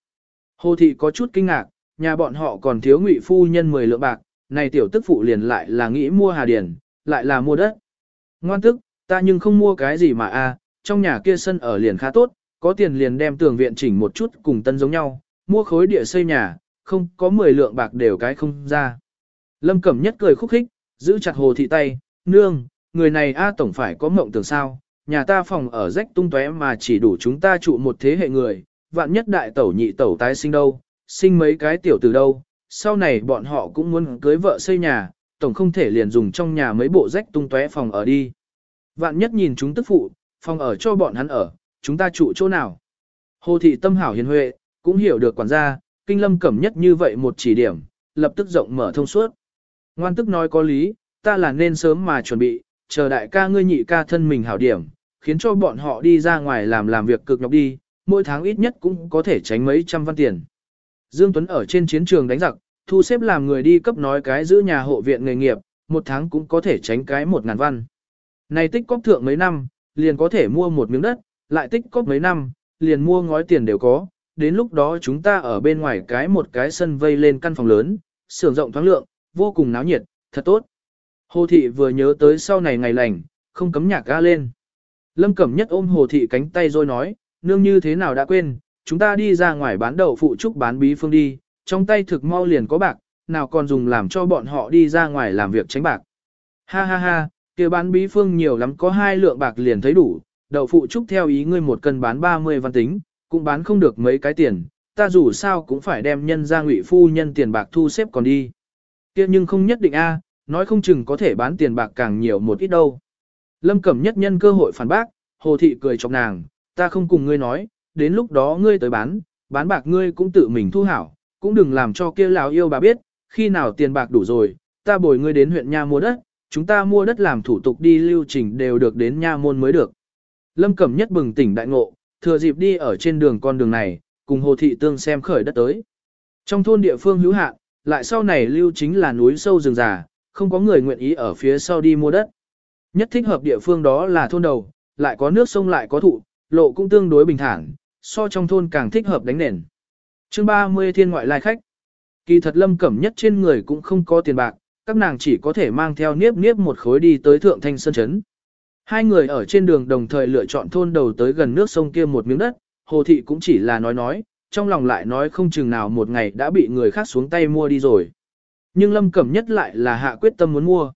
Hồ thị có chút kinh ngạc, nhà bọn họ còn thiếu ngụy phu nhân 10 lượng bạc, này tiểu tức phụ liền lại là nghĩ mua Hà Điển, lại là mua đất. Ngoan tức, ta nhưng không mua cái gì mà a, trong nhà kia sân ở liền khá tốt, có tiền liền đem tường viện chỉnh một chút cùng tân giống nhau, mua khối địa xây nhà, không có 10 lượng bạc đều cái không ra. Lâm Cẩm Nhất cười khúc khích, giữ chặt hồ thị tay, nương, người này A tổng phải có mộng tưởng sao, nhà ta phòng ở rách tung tóe mà chỉ đủ chúng ta trụ một thế hệ người, vạn nhất đại tẩu nhị tẩu tái sinh đâu, sinh mấy cái tiểu từ đâu, sau này bọn họ cũng muốn cưới vợ xây nhà, tổng không thể liền dùng trong nhà mấy bộ rách tung tóe phòng ở đi. Vạn nhất nhìn chúng tức phụ, phòng ở cho bọn hắn ở, chúng ta trụ chỗ nào. Hồ thị tâm hảo hiền huệ, cũng hiểu được quản gia, kinh lâm cẩm nhất như vậy một chỉ điểm, lập tức rộng mở thông suốt. Ngoan tức nói có lý, ta là nên sớm mà chuẩn bị, chờ đại ca ngươi nhị ca thân mình hảo điểm, khiến cho bọn họ đi ra ngoài làm làm việc cực nhọc đi, mỗi tháng ít nhất cũng có thể tránh mấy trăm văn tiền. Dương Tuấn ở trên chiến trường đánh giặc, thu xếp làm người đi cấp nói cái giữ nhà hộ viện nghề nghiệp, một tháng cũng có thể tránh cái một ngàn văn. Này tích cóp thượng mấy năm, liền có thể mua một miếng đất, lại tích cóp mấy năm, liền mua ngói tiền đều có, đến lúc đó chúng ta ở bên ngoài cái một cái sân vây lên căn phòng lớn, sưởng rộng thoáng lượng, vô cùng náo nhiệt, thật tốt. Hồ thị vừa nhớ tới sau này ngày lành, không cấm nhạc ga lên. Lâm Cẩm Nhất ôm Hồ thị cánh tay rồi nói, nương như thế nào đã quên, chúng ta đi ra ngoài bán đậu phụ trúc bán bí phương đi, trong tay thực mau liền có bạc, nào còn dùng làm cho bọn họ đi ra ngoài làm việc tránh bạc. Ha ha ha, kia bán bí phương nhiều lắm có hai lượng bạc liền thấy đủ, đậu phụ trúc theo ý ngươi một cân bán 30 văn tính, cũng bán không được mấy cái tiền, ta dù sao cũng phải đem nhân ra ngụy phu nhân tiền bạc thu xếp còn đi. kia nhưng không nhất định a, nói không chừng có thể bán tiền bạc càng nhiều một ít đâu. Lâm Cẩm nhất nhân cơ hội phản bác, Hồ Thị cười chọc nàng, ta không cùng ngươi nói, đến lúc đó ngươi tới bán, bán bạc ngươi cũng tự mình thu hảo, cũng đừng làm cho kia lão yêu bà biết, khi nào tiền bạc đủ rồi, ta bồi ngươi đến huyện nha mua đất, chúng ta mua đất làm thủ tục đi lưu trình đều được đến nha môn mới được. Lâm Cẩm nhất bừng tỉnh đại ngộ, thừa dịp đi ở trên đường con đường này, cùng Hồ Thị Tương xem khởi đất tới. Trong thôn địa phương hữu hạn, lại sau này lưu chính là núi sâu rừng già, không có người nguyện ý ở phía sau đi mua đất. Nhất thích hợp địa phương đó là thôn đầu, lại có nước sông lại có thụ, lộ cũng tương đối bình thản, so trong thôn càng thích hợp đánh nền. chương 30 thiên ngoại lai khách. Kỳ thật lâm cẩm nhất trên người cũng không có tiền bạc, các nàng chỉ có thể mang theo niếp niếp một khối đi tới thượng thanh sơn chấn. Hai người ở trên đường đồng thời lựa chọn thôn đầu tới gần nước sông kia một miếng đất, hồ thị cũng chỉ là nói nói, trong lòng lại nói không chừng nào một ngày đã bị người khác xuống tay mua đi rồi. Nhưng lâm cẩm nhất lại là hạ quyết tâm muốn mua.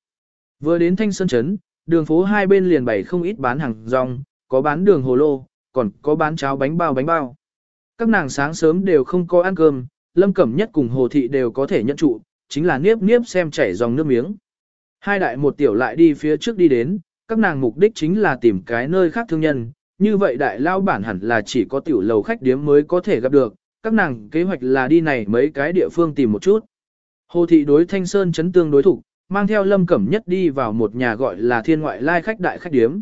Vừa đến thanh sơn chấn, đường phố hai bên liền bày không ít bán hàng rong, có bán đường hồ lô, còn có bán cháo bánh bao bánh bao. Các nàng sáng sớm đều không có ăn cơm, lâm cẩm nhất cùng hồ thị đều có thể nhận trụ, chính là niếp niếp xem chảy dòng nước miếng. Hai đại một tiểu lại đi phía trước đi đến, các nàng mục đích chính là tìm cái nơi khác thương nhân, như vậy đại lao bản hẳn là chỉ có tiểu lầu khách điếm mới có thể gặp được, các nàng kế hoạch là đi này mấy cái địa phương tìm một chút. Hồ thị đối Thanh Sơn chấn tương đối thủ, mang theo Lâm Cẩm Nhất đi vào một nhà gọi là Thiên Ngoại Lai khách đại khách điếm.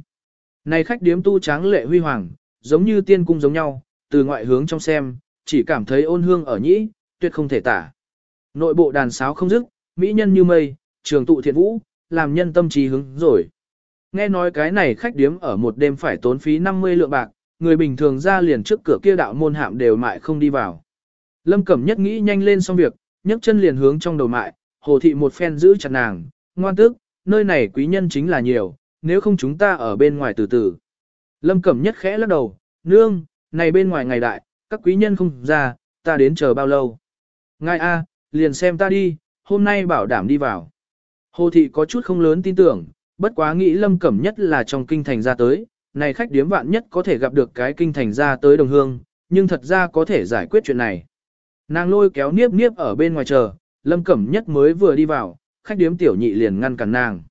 Này khách điếm tu tráng lệ huy hoàng, giống như tiên cung giống nhau, từ ngoại hướng trong xem, chỉ cảm thấy ôn hương ở nhĩ, tuyệt không thể tả. Nội bộ đàn sáo không dứt, mỹ nhân như mây, trường tụ thiện vũ, làm nhân tâm trí hứng rồi. Nghe nói cái này khách điếm ở một đêm phải tốn phí 50 lượng bạc, người bình thường ra liền trước cửa kia đạo môn hạm đều mại không đi vào. Lâm Cẩm Nhất nghĩ nhanh lên xong việc, nhấc chân liền hướng trong đầu mại, hồ thị một phen giữ chặt nàng, ngoan tức, nơi này quý nhân chính là nhiều, nếu không chúng ta ở bên ngoài từ từ. Lâm Cẩm Nhất khẽ lắc đầu, nương, này bên ngoài ngày đại, các quý nhân không ra, ta đến chờ bao lâu. Ngài A, liền xem ta đi, hôm nay bảo đảm đi vào. Hồ thị có chút không lớn tin tưởng, bất quá nghĩ Lâm Cẩm Nhất là trong kinh thành ra tới, này khách điếm vạn nhất có thể gặp được cái kinh thành ra tới đồng hương, nhưng thật ra có thể giải quyết chuyện này. Nàng lôi kéo niếp niếp ở bên ngoài chờ, Lâm Cẩm Nhất mới vừa đi vào, khách điếm tiểu nhị liền ngăn cản nàng.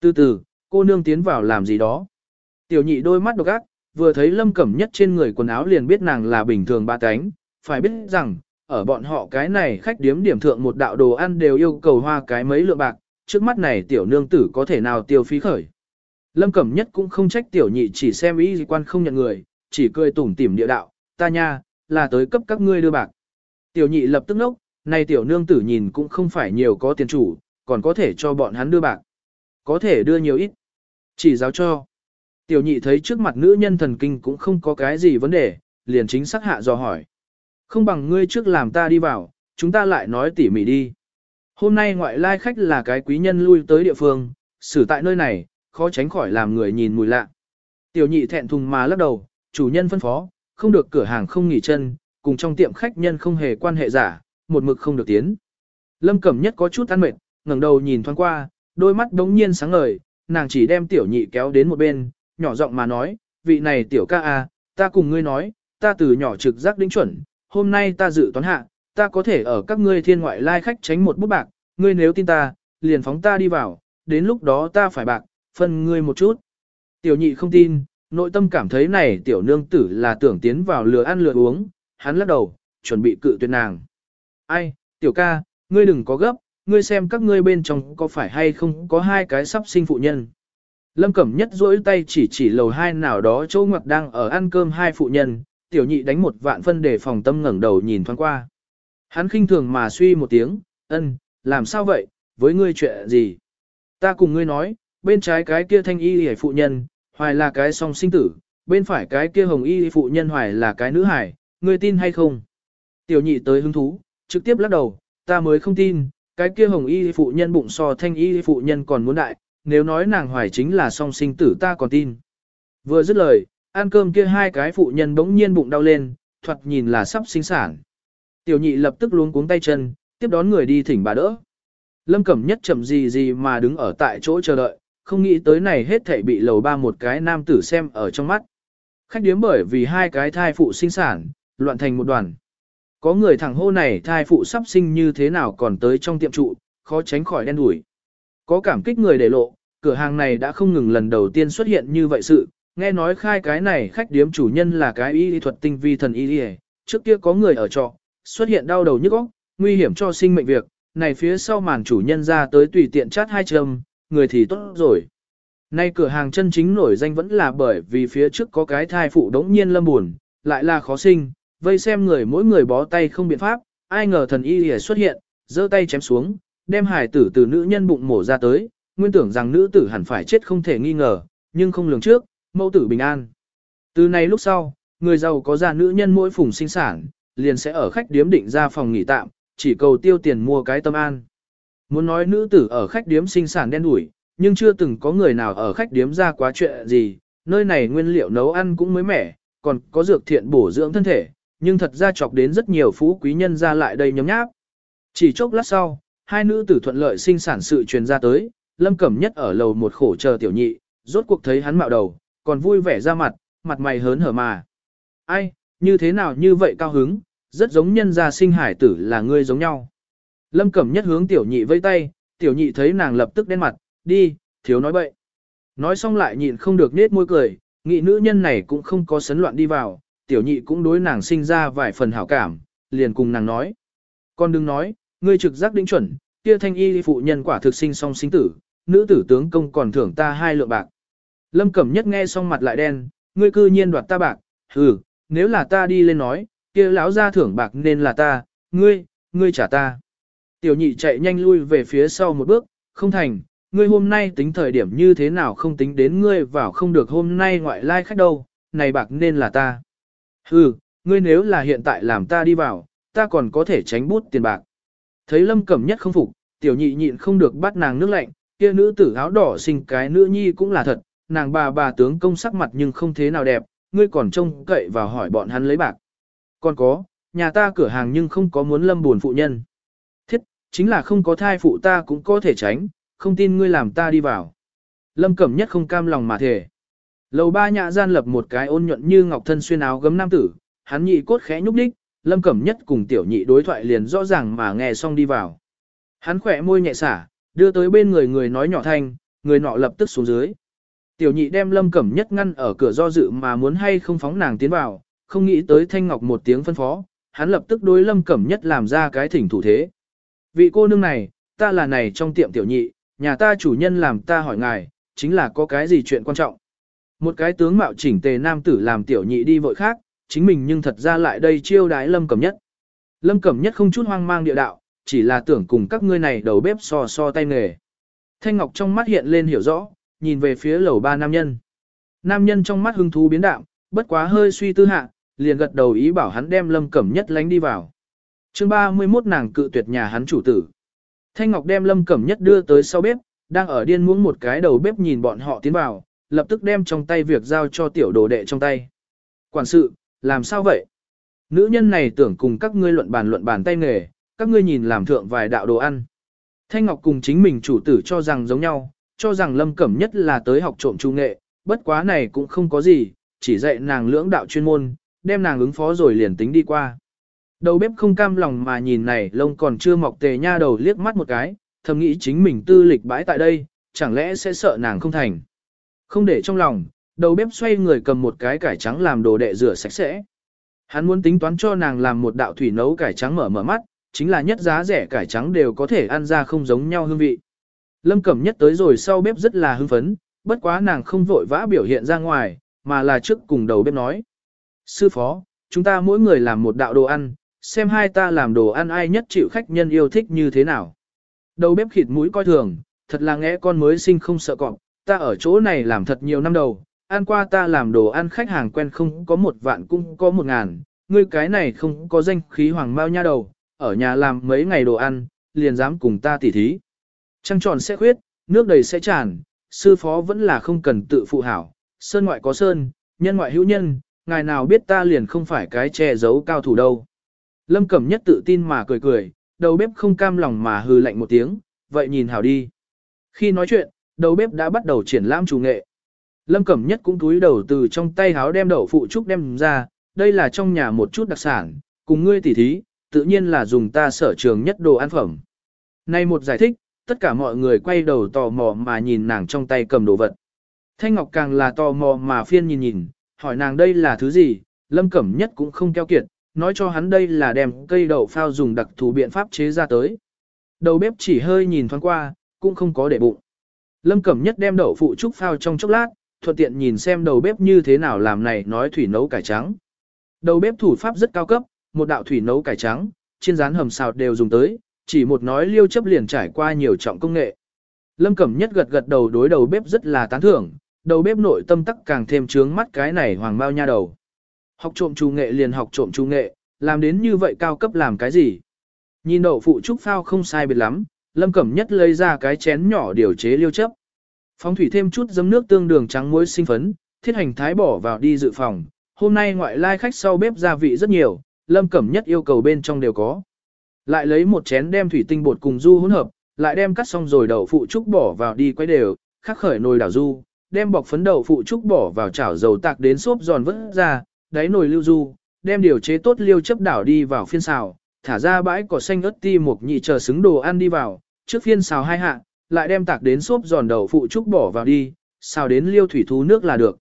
Từ từ, cô nương tiến vào làm gì đó. Tiểu nhị đôi mắt độc ác, vừa thấy Lâm Cẩm Nhất trên người quần áo liền biết nàng là bình thường ba cánh, phải biết rằng, ở bọn họ cái này khách điếm điểm thượng một đạo đồ ăn đều yêu cầu hoa cái mấy lượng bạc, trước mắt này tiểu nương tử có thể nào tiêu phí khởi. Lâm Cẩm Nhất cũng không trách tiểu nhị chỉ xem ý quan không nhận người, chỉ cười tủm tỉm địa đạo, ta nha, là tới cấp các ngươi đưa bạc. Tiểu nhị lập tức nốc, này tiểu nương tử nhìn cũng không phải nhiều có tiền chủ, còn có thể cho bọn hắn đưa bạc. Có thể đưa nhiều ít. Chỉ giáo cho. Tiểu nhị thấy trước mặt nữ nhân thần kinh cũng không có cái gì vấn đề, liền chính xác hạ dò hỏi. Không bằng ngươi trước làm ta đi vào, chúng ta lại nói tỉ mỉ đi. Hôm nay ngoại lai khách là cái quý nhân lui tới địa phương, xử tại nơi này, khó tránh khỏi làm người nhìn mùi lạ. Tiểu nhị thẹn thùng mà lắc đầu, chủ nhân phân phó, không được cửa hàng không nghỉ chân, cùng trong tiệm khách nhân không hề quan hệ giả, một mực không được tiến. Lâm Cẩm Nhất có chút ăn mệt, ngẩng đầu nhìn thoáng qua, đôi mắt đống nhiên sáng ngời, nàng chỉ đem tiểu nhị kéo đến một bên, nhỏ giọng mà nói, vị này tiểu ca a, ta cùng ngươi nói, ta từ nhỏ trực giác đính chuẩn, hôm nay ta dự toán hạ, ta có thể ở các ngươi thiên ngoại lai khách tránh một bút bạc, ngươi nếu tin ta, liền phóng ta đi vào, đến lúc đó ta phải bạc, phân ngươi một chút. Tiểu nhị không tin, nội tâm cảm thấy này tiểu nương tử là tưởng tiến vào lừa ăn lừa uống, hắn lắc đầu, chuẩn bị cự tuyệt nàng. Ai, tiểu ca, ngươi đừng có gấp, ngươi xem các ngươi bên trong có phải hay không có hai cái sắp sinh phụ nhân. Lâm Cẩm Nhất duỗi tay chỉ chỉ lầu hai nào đó chỗ ngoặc đang ở ăn cơm hai phụ nhân, tiểu nhị đánh một vạn phân để phòng tâm ngẩng đầu nhìn thoáng qua. Hắn khinh thường mà suy một tiếng, ân, làm sao vậy, với ngươi chuyện gì? Ta cùng ngươi nói, bên trái cái kia thanh y hề phụ nhân, hoài là cái song sinh tử, bên phải cái kia hồng y phụ nhân hoài là cái nữ hải, ngươi tin hay không? Tiểu nhị tới hứng thú, trực tiếp lắc đầu, ta mới không tin, cái kia hồng y phụ nhân bụng so thanh y phụ nhân còn muốn đại, nếu nói nàng hoài chính là song sinh tử ta còn tin. Vừa dứt lời, ăn cơm kia hai cái phụ nhân bỗng nhiên bụng đau lên, thoạt nhìn là sắp sinh sản. Tiểu nhị lập tức luống cuống tay chân, tiếp đón người đi thỉnh bà đỡ. Lâm Cẩm nhất chậm gì gì mà đứng ở tại chỗ chờ đợi, không nghĩ tới này hết thảy bị lầu ba một cái nam tử xem ở trong mắt. Khách điếm bởi vì hai cái thai phụ sinh sản, loạn thành một đoàn. Có người thẳng hô này thai phụ sắp sinh như thế nào còn tới trong tiệm trụ, khó tránh khỏi đen đủi. Có cảm kích người để lộ, cửa hàng này đã không ngừng lần đầu tiên xuất hiện như vậy sự, nghe nói khai cái này khách điếm chủ nhân là cái y thuật tinh vi thần y trước kia có người ở trọ, xuất hiện đau đầu nhức óc, nguy hiểm cho sinh mệnh việc, này phía sau màn chủ nhân ra tới tùy tiện chát hai châm, người thì tốt rồi. Nay cửa hàng chân chính nổi danh vẫn là bởi vì phía trước có cái thai phụ đống nhiên lâm buồn, lại là khó sinh, vây xem người mỗi người bó tay không biện pháp, ai ngờ thần y lìa xuất hiện, giơ tay chém xuống, đem hải tử từ nữ nhân bụng mổ ra tới, nguyên tưởng rằng nữ tử hẳn phải chết không thể nghi ngờ, nhưng không lường trước, mẫu tử bình an. Từ nay lúc sau, người giàu có gia nữ nhân mỗi phùng sinh sản, liền sẽ ở khách điếm định ra phòng nghỉ tạm, chỉ cầu tiêu tiền mua cái tâm an. Muốn nói nữ tử ở khách điếm sinh sản đen đủi, nhưng chưa từng có người nào ở khách điếm ra quá chuyện gì, nơi này nguyên liệu nấu ăn cũng mới mẻ, còn có dược thiện bổ dưỡng thân thể, nhưng thật ra chọc đến rất nhiều phú quý nhân ra lại đây nhóm nháp. Chỉ chốc lát sau, hai nữ tử thuận lợi sinh sản sự truyền ra tới, Lâm Cẩm Nhất ở lầu một khổ chờ tiểu nhị, rốt cuộc thấy hắn mạo đầu, còn vui vẻ ra mặt, mặt mày hớn hở mà. Ai, như thế nào như vậy cao hứng, rất giống nhân gia sinh hải tử là ngươi giống nhau. Lâm Cẩm Nhất hướng tiểu nhị vẫy tay, tiểu nhị thấy nàng lập tức đen mặt, đi, thiếu nói bậy. Nói xong lại nhịn không được nết môi cười, nghị nữ nhân này cũng không có sấn loạn đi vào, tiểu nhị cũng đối nàng sinh ra vài phần hảo cảm, liền cùng nàng nói. Con đừng nói, ngươi trực giác đính chuẩn, kia thanh y phụ nhân quả thực sinh song sinh tử, nữ tử tướng công còn thưởng ta hai lượng bạc. Lâm Cẩm Nhất nghe xong mặt lại đen, ngươi cư nhiên đoạt ta bạc, hừ, nếu là ta đi lên nói, kia lão ra thưởng bạc nên là ta, ngươi, ngươi trả ta. Tiểu nhị chạy nhanh lui về phía sau một bước, không thành, ngươi hôm nay tính thời điểm như thế nào không tính đến ngươi vào không được hôm nay ngoại lai khách đâu, này bạc nên là ta. Hừ, ngươi nếu là hiện tại làm ta đi vào, ta còn có thể tránh bút tiền bạc. Thấy lâm cẩm nhất không phục, tiểu nhị nhịn không được bắt nàng nước lạnh, kia nữ tử áo đỏ sinh cái nữ nhi cũng là thật, nàng bà bà tướng công sắc mặt nhưng không thế nào đẹp, ngươi còn trông cậy vào hỏi bọn hắn lấy bạc. Còn có, nhà ta cửa hàng nhưng không có muốn lâm buồn phụ nhân. Thiết, chính là không có thai phụ ta cũng có thể tránh, không tin ngươi làm ta đi vào. Lâm Cẩm Nhất không cam lòng mà thể. Lầu ba nhã gian lập một cái ôn nhuận như ngọc thân xuyên áo gấm nam tử, hắn nhị cốt khẽ nhúc đích, Lâm Cẩm Nhất cùng tiểu nhị đối thoại liền rõ ràng mà nghe xong đi vào. Hắn khỏe môi nhẹ xả, đưa tới bên người người nói nhỏ thanh, người nọ lập tức xuống dưới. Tiểu nhị đem Lâm Cẩm Nhất ngăn ở cửa do dự mà muốn hay không phóng nàng tiến vào, không nghĩ tới Thanh Ngọc một tiếng phân phó, hắn lập tức đối Lâm Cẩm Nhất làm ra cái thỉnh thủ thế. Vị cô nương này, ta là này trong tiệm tiểu nhị, nhà ta chủ nhân làm ta hỏi ngài, chính là có cái gì chuyện quan trọng. Một cái tướng mạo chỉnh tề nam tử làm tiểu nhị đi vội khác, chính mình nhưng thật ra lại đây chiêu đái Lâm Cẩm Nhất. Lâm Cẩm Nhất không chút hoang mang địa đạo, chỉ là tưởng cùng các ngươi này đầu bếp so so tay nghề. Thanh Ngọc trong mắt hiện lên hiểu rõ, nhìn về phía lầu ba nam nhân. Nam nhân trong mắt hưng thú biến đạo, bất quá hơi suy tư hạ, liền gật đầu ý bảo hắn đem Lâm Cẩm Nhất lánh đi vào. chương 31 nàng cự tuyệt nhà hắn chủ tử. Thanh Ngọc đem Lâm Cẩm Nhất đưa tới sau bếp, đang ở điên muỗng một cái đầu bếp nhìn bọn họ tiến vào, lập tức đem trong tay việc giao cho tiểu đồ đệ trong tay. Quản sự, làm sao vậy? Nữ nhân này tưởng cùng các ngươi luận bàn luận bàn tay nghề, các ngươi nhìn làm thượng vài đạo đồ ăn. Thanh Ngọc cùng chính mình chủ tử cho rằng giống nhau, cho rằng Lâm Cẩm Nhất là tới học trộm trung nghệ, bất quá này cũng không có gì, chỉ dạy nàng lưỡng đạo chuyên môn, đem nàng ứng phó rồi liền tính đi qua. Đầu bếp không cam lòng mà nhìn này lông còn chưa mọc tề nha đầu liếc mắt một cái, thầm nghĩ chính mình tư lịch bãi tại đây, chẳng lẽ sẽ sợ nàng không thành. Không để trong lòng, đầu bếp xoay người cầm một cái cải trắng làm đồ đệ rửa sạch sẽ. Hắn muốn tính toán cho nàng làm một đạo thủy nấu cải trắng mở mở mắt, chính là nhất giá rẻ cải trắng đều có thể ăn ra không giống nhau hương vị. Lâm Cẩm Nhất tới rồi sau bếp rất là hưng phấn, bất quá nàng không vội vã biểu hiện ra ngoài, mà là trước cùng đầu bếp nói. Sư phó, chúng ta mỗi người làm một đạo đồ ăn, xem hai ta làm đồ ăn ai nhất chịu khách nhân yêu thích như thế nào. Đầu bếp khịt mũi coi thường, thật là nghe con mới sinh không sợ cọp, ta ở chỗ này làm thật nhiều năm đầu, ăn qua ta làm đồ ăn khách hàng quen không có một vạn cũng có một ngàn, ngươi cái này không có danh khí hoàng mao nha đầu, ở nhà làm mấy ngày đồ ăn, liền dám cùng ta tỉ thí. Trăng tròn sẽ khuyết, nước đầy sẽ tràn, sư phó vẫn là không cần tự phụ hảo, sơn ngoại có sơn, nhân ngoại hữu nhân, ngài nào biết ta liền không phải cái che giấu cao thủ đâu. Lâm Cẩm nhất tự tin mà cười cười, đầu bếp không cam lòng mà hừ lạnh một tiếng, vậy nhìn hảo đi. Khi nói chuyện, đầu bếp đã bắt đầu triển lãm chủ nghệ. Lâm Cẩm nhất cũng túi đầu từ trong tay háo đem đậu phụ trúc đem ra, đây là trong nhà một chút đặc sản, cùng ngươi tỉ thí, tự nhiên là dùng ta sở trường nhất đồ ăn phẩm. Này một giải thích, tất cả mọi người quay đầu tò mò mà nhìn nàng trong tay cầm đồ vật. Thanh Ngọc càng là tò mò mà phiên nhìn nhìn, hỏi nàng đây là thứ gì, Lâm Cẩm Nhất cũng không keo kiệt, nói cho hắn đây là đem cây đậu phao dùng đặc thù biện pháp chế ra tới. Đầu bếp chỉ hơi nhìn thoáng qua, cũng không có để bụng. Lâm Cẩm Nhất đem đậu phụ trúc phao trong chốc lát, thuận tiện nhìn xem đầu bếp như thế nào làm này nói thủy nấu cải trắng. Đầu bếp thủ pháp rất cao cấp, một đạo thủy nấu cải trắng, chiên rán hầm xào đều dùng tới, chỉ một nói liêu chấp liền trải qua nhiều trọng công nghệ. Lâm Cẩm Nhất gật gật đầu đối đầu bếp rất là tán thưởng, đầu bếp nội tâm tắc càng thêm trướng mắt cái này hoàng bao nha đầu. Học trộm chú nghệ liền học trộm chú nghệ, làm đến như vậy cao cấp làm cái gì? Nhìn đậu phụ trúc phao không sai biệt lắm, Lâm Cẩm Nhất lấy ra cái chén nhỏ điều chế liêu chấp. Phong thủy thêm chút giấm nước tương đường trắng muối sinh phấn, thiết hành thái bỏ vào đi dự phòng. Hôm nay ngoại lai khách sau bếp gia vị rất nhiều, Lâm Cẩm Nhất yêu cầu bên trong đều có. Lại lấy một chén đem thủy tinh bột cùng du hỗn hợp, lại đem cắt xong rồi đậu phụ trúc bỏ vào đi quay đều, khắc khởi nồi đảo du, đem bọc phấn đậu phụ trúc bỏ vào chảo dầu tạc đến xốp giòn vỡ ra, đáy nồi lưu du, đem điều chế tốt liêu chấp đảo đi vào phiên xào, thả ra bãi cỏ xanh ớt ti một nhị chờ xứng đồ ăn đi vào, trước phiên xào hai hạ, lại đem tạc đến xốp giòn đậu phụ trúc bỏ vào đi, xào đến liêu thủy thú nước là được.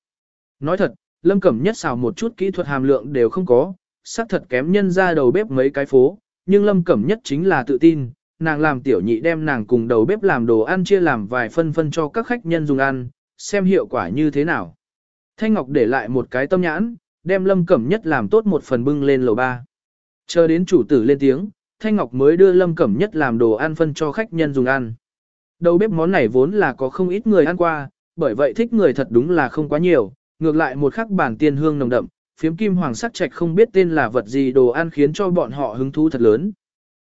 Nói thật, Lâm Cẩm Nhất xào một chút kỹ thuật hàm lượng đều không có, xác thật kém nhân ra đầu bếp mấy cái phố, nhưng Lâm Cẩm Nhất chính là tự tin, nàng làm tiểu nhị đem nàng cùng đầu bếp làm đồ ăn chia làm vài phân phân cho các khách nhân dùng ăn, xem hiệu quả như thế nào. Thanh Ngọc để lại một cái tâm nhãn, đem Lâm Cẩm Nhất làm tốt một phần bưng lên lầu ba. Chờ đến chủ tử lên tiếng, Thanh Ngọc mới đưa Lâm Cẩm Nhất làm đồ ăn phân cho khách nhân dùng ăn. Đầu bếp món này vốn là có không ít người ăn qua, bởi vậy thích người thật đúng là không quá nhiều, ngược lại một khắc bản tiên hương nồng đậm, phiếm kim hoàng sắc trạch không biết tên là vật gì đồ ăn khiến cho bọn họ hứng thú thật lớn.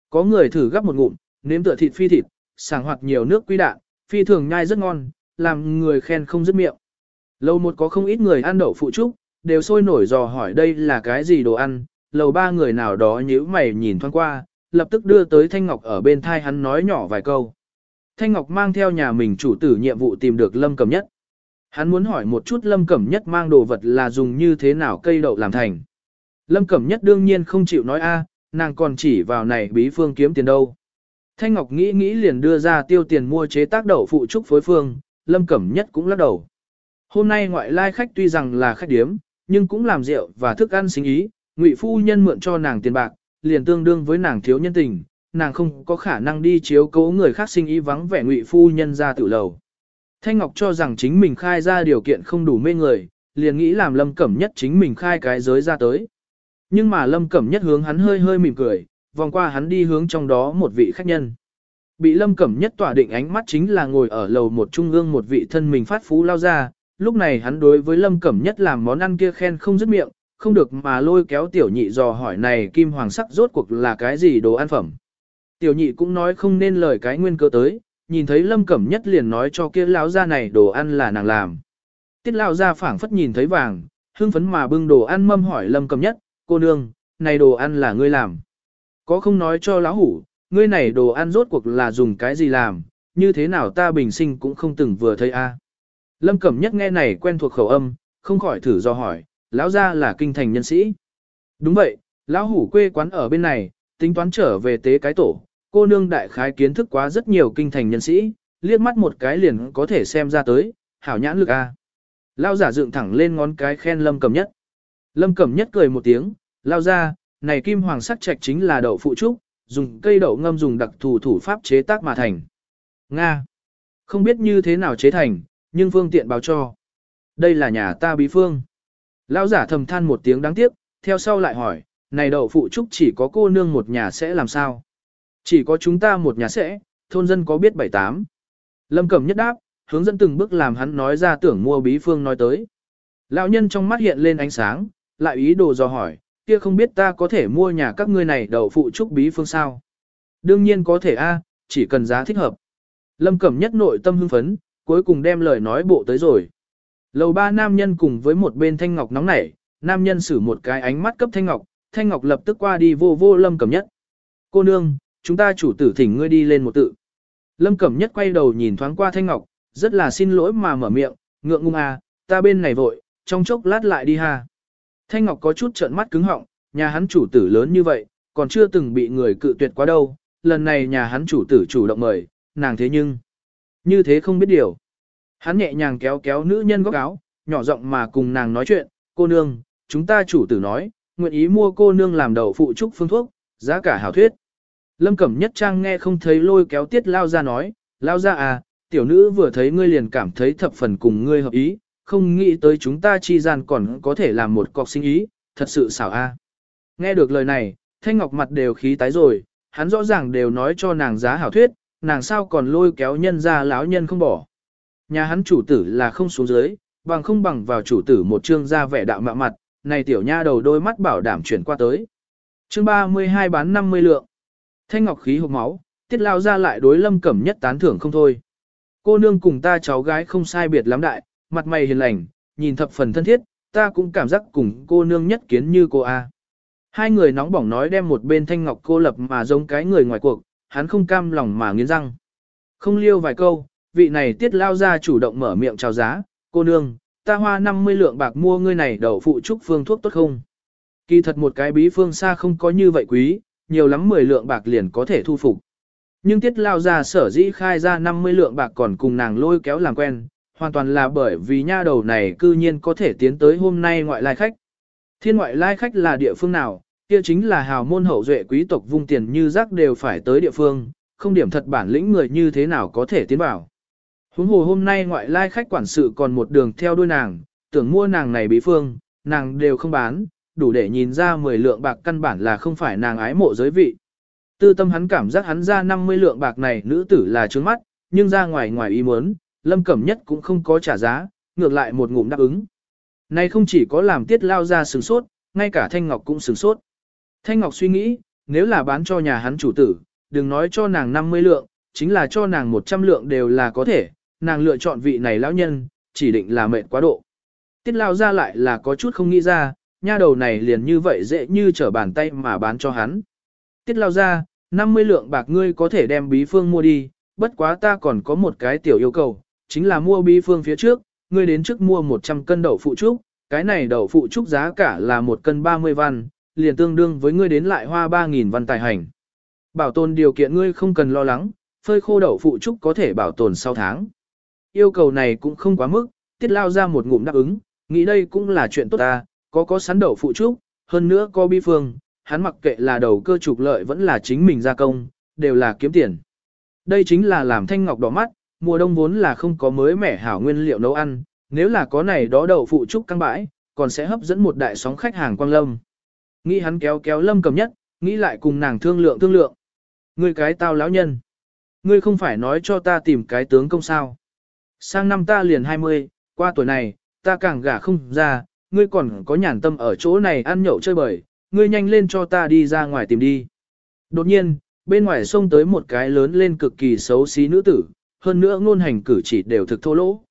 Có người thử gắp một ngụm, nếm tựa thịt phi thịt, sàng hoặc nhiều nước quý đạn, phi thường nhai rất ngon, làm người khen không dứt miệng. Lầu một có không ít người ăn đậu phụ trúc, đều sôi nổi dò hỏi đây là cái gì đồ ăn, lầu ba người nào đó nhíu mày nhìn thoáng qua, lập tức đưa tới Thanh Ngọc ở bên thai hắn nói nhỏ vài câu. Thanh Ngọc mang theo nhà mình chủ tử nhiệm vụ tìm được Lâm Cẩm Nhất. Hắn muốn hỏi một chút Lâm Cẩm Nhất mang đồ vật là dùng như thế nào cây đậu làm thành. Lâm Cẩm Nhất đương nhiên không chịu nói a, nàng còn chỉ vào này bí phương kiếm tiền đâu. Thanh Ngọc nghĩ nghĩ liền đưa ra tiêu tiền mua chế tác đậu phụ trúc phối phương, Lâm Cẩm Nhất cũng lắc đầu. Hôm nay ngoại lai khách tuy rằng là khách điếm, nhưng cũng làm rượu và thức ăn xính ý, Ngụy phu nhân mượn cho nàng tiền bạc, liền tương đương với nàng thiếu nhân tình, nàng không có khả năng đi chiếu cố người khác sinh ý vắng vẻ Ngụy phu nhân ra tự lầu. Thanh Ngọc cho rằng chính mình khai ra điều kiện không đủ mê người, liền nghĩ làm Lâm Cẩm Nhất chính mình khai cái giới ra tới. Nhưng mà Lâm Cẩm Nhất hướng hắn hơi hơi mỉm cười, vòng qua hắn đi hướng trong đó một vị khách nhân. Bị Lâm Cẩm Nhất tỏa định ánh mắt chính là ngồi ở lầu một trung ương một vị thân mình phát phú lao ra, lúc này hắn đối với Lâm Cẩm Nhất làm món ăn kia khen không dứt miệng, không được mà lôi kéo tiểu nhị dò hỏi này kim hoàng sắc rốt cuộc là cái gì đồ ăn phẩm. Tiểu nhị cũng nói không nên lời cái nguyên cơ tới, nhìn thấy Lâm Cẩm Nhất liền nói cho kia lão gia này đồ ăn là nàng làm. Tiết lão gia phảng phất nhìn thấy vàng, hưng phấn mà bưng đồ ăn mâm hỏi Lâm Cẩm Nhất, cô nương, này đồ ăn là ngươi làm. Có không nói cho lão hủ, ngươi này đồ ăn rốt cuộc là dùng cái gì làm, như thế nào ta bình sinh cũng không từng vừa thấy a. Lâm Cẩm Nhất nghe này quen thuộc khẩu âm, không khỏi thử do hỏi, lão gia là kinh thành nhân sĩ. Đúng vậy, lão hủ quê quán ở bên này, tính toán trở về tế cái tổ, cô nương đại khái kiến thức quá rất nhiều kinh thành nhân sĩ, liếc mắt một cái liền có thể xem ra tới, hảo nhãn lực a. Lão giả dựng thẳng lên ngón cái khen Lâm Cẩm Nhất. Lâm Cẩm Nhất cười một tiếng, lao ra, này kim hoàng sắc trạch chính là đậu phụ trúc, dùng cây đậu ngâm dùng đặc thù thủ pháp chế tác mà thành. Nga. Không biết như thế nào chế thành, nhưng phương tiện báo cho. Đây là nhà ta bí phương. Lão giả thầm than một tiếng đáng tiếc, theo sau lại hỏi, này đậu phụ trúc chỉ có cô nương một nhà sẽ làm sao? Chỉ có chúng ta một nhà sẽ, thôn dân có biết bảy tám. Lâm Cẩm nhất đáp, hướng dẫn từng bước làm hắn nói ra tưởng mua bí phương nói tới. Lão nhân trong mắt hiện lên ánh sáng, lại ý đồ dò hỏi, kia không biết ta có thể mua nhà các ngươi này đậu phụ trúc bí phương sao? Đương nhiên có thể a, chỉ cần giá thích hợp. Lâm Cẩm nhất nội tâm hưng phấn, cuối cùng đem lời nói bộ tới rồi. Lầu ba nam nhân cùng với một bên thanh ngọc nóng nảy, nam nhân sử một cái ánh mắt cấp thanh ngọc, thanh ngọc lập tức qua đi vô vô lâm cẩm nhất. Cô nương, chúng ta chủ tử thỉnh ngươi đi lên một tự. Lâm cẩm nhất quay đầu nhìn thoáng qua thanh ngọc, rất là xin lỗi mà mở miệng, ngượng ngung à, ta bên này vội, trong chốc lát lại đi ha. Thanh ngọc có chút trợn mắt cứng họng, nhà hắn chủ tử lớn như vậy, còn chưa từng bị người cự tuyệt quá đâu, lần này nhà hắn chủ tử chủ động mời, nàng thế nhưng, như thế không biết điều. Hắn nhẹ nhàng kéo kéo nữ nhân góc áo, nhỏ giọng mà cùng nàng nói chuyện, cô nương, chúng ta chủ tử nói, nguyện ý mua cô nương làm đầu phụ trúc phương thuốc, giá cả hảo thuyết. Lâm Cẩm Nhất Trang nghe không thấy lôi kéo tiết lao ra nói, lao ra à, tiểu nữ vừa thấy ngươi liền cảm thấy thập phần cùng ngươi hợp ý, không nghĩ tới chúng ta chi gian còn có thể làm một cọc sinh ý, thật sự xảo a. Nghe được lời này, Thanh Ngọc mặt đều khí tái rồi, hắn rõ ràng đều nói cho nàng giá hảo thuyết, nàng sao còn lôi kéo nhân ra lão nhân không bỏ. Nhà hắn chủ tử là không xuống dưới, bằng không bằng vào chủ tử một trương ra vẻ đạo mạ mặt, này tiểu nha đầu đôi mắt bảo đảm chuyển qua tới. Chương 32 bán 50 lượng. Thanh ngọc khí hộp máu, tiết lao ra lại đối lâm cẩm nhất tán thưởng không thôi. Cô nương cùng ta cháu gái không sai biệt lắm đại, mặt mày hiền lành, nhìn thập phần thân thiết, ta cũng cảm giác cùng cô nương nhất kiến như cô A. Hai người nóng bỏng nói đem một bên thanh ngọc cô lập mà giống cái người ngoài cuộc, hắn không cam lòng mà nghiến răng. Không liêu vài câu, vị này tiết lao ra chủ động mở miệng chào giá, cô nương, ta hoa 50 lượng bạc mua ngươi này đậu phụ trúc phương thuốc tốt không? Kỳ thật một cái bí phương xa không có như vậy quý, nhiều lắm 10 lượng bạc liền có thể thu phục. Nhưng tiết lao ra sở dĩ khai ra 50 lượng bạc còn cùng nàng lôi kéo làm quen, hoàn toàn là bởi vì nha đầu này cư nhiên có thể tiến tới hôm nay ngoại lai khách. Thiên ngoại lai khách là địa phương nào, kia chính là hào môn hậu duệ quý tộc vung tiền như rác đều phải tới địa phương, không điểm thật bản lĩnh người như thế nào có thể tiến vào. Huống hồ hôm nay ngoại lai khách quản sự còn một đường theo đuôi nàng, tưởng mua nàng này bí phương, nàng đều không bán, đủ để nhìn ra 10 lượng bạc căn bản là không phải nàng ái mộ giới vị. Tư tâm hắn cảm giác hắn ra 50 lượng bạc này nữ tử là trướng mắt, nhưng ra ngoài ngoài ý muốn, Lâm Cẩm Nhất cũng không có trả giá, ngược lại một ngụm đáp ứng. Này không chỉ có làm tiết lao ra sừng sốt, ngay cả Thanh Ngọc cũng sừng sốt. Thanh Ngọc suy nghĩ, nếu là bán cho nhà hắn chủ tử, đừng nói cho nàng 50 lượng, chính là cho nàng 100 lượng đều là có thể, nàng lựa chọn vị này lão nhân, chỉ định là mệt quá độ. Tiết lao ra lại là có chút không nghĩ ra, nha đầu này liền như vậy dễ như trở bàn tay mà bán cho hắn. Tiết lao ra, 50 lượng bạc ngươi có thể đem bí phương mua đi, bất quá ta còn có một cái tiểu yêu cầu, chính là mua bí phương phía trước, ngươi đến trước mua 100 cân đậu phụ trúc, cái này đậu phụ trúc giá cả là một cân 30 văn, liền tương đương với ngươi đến lại hoa 3.000 văn tài hành. Bảo tồn điều kiện ngươi không cần lo lắng, phơi khô đậu phụ trúc có thể bảo tồn sau tháng. Yêu cầu này cũng không quá mức, tiết lao ra một ngụm đáp ứng, nghĩ đây cũng là chuyện tốt ta, có có sắn đậu phụ trúc, hơn nữa có bi phương, hắn mặc kệ là đầu cơ trục lợi vẫn là chính mình gia công, đều là kiếm tiền. Đây chính là làm thanh ngọc đỏ mắt, mùa đông vốn là không có mới mẻ hảo nguyên liệu nấu ăn, nếu là có này đó đậu phụ trúc căng bãi, còn sẽ hấp dẫn một đại sóng khách hàng quang lâm. Nghĩ hắn kéo kéo lâm cầm nhất, nghĩ lại cùng nàng thương lượng thương lượng. Ngươi cái tao lão nhân. Ngươi không phải nói cho ta tìm cái tướng công sao. Sang năm ta liền 20, qua tuổi này, ta càng gả không ra, ngươi còn có nhàn tâm ở chỗ này ăn nhậu chơi bời, ngươi nhanh lên cho ta đi ra ngoài tìm đi. Đột nhiên, bên ngoài sông tới một cái lớn lên cực kỳ xấu xí nữ tử, hơn nữa ngôn hành cử chỉ đều thực thô lỗ.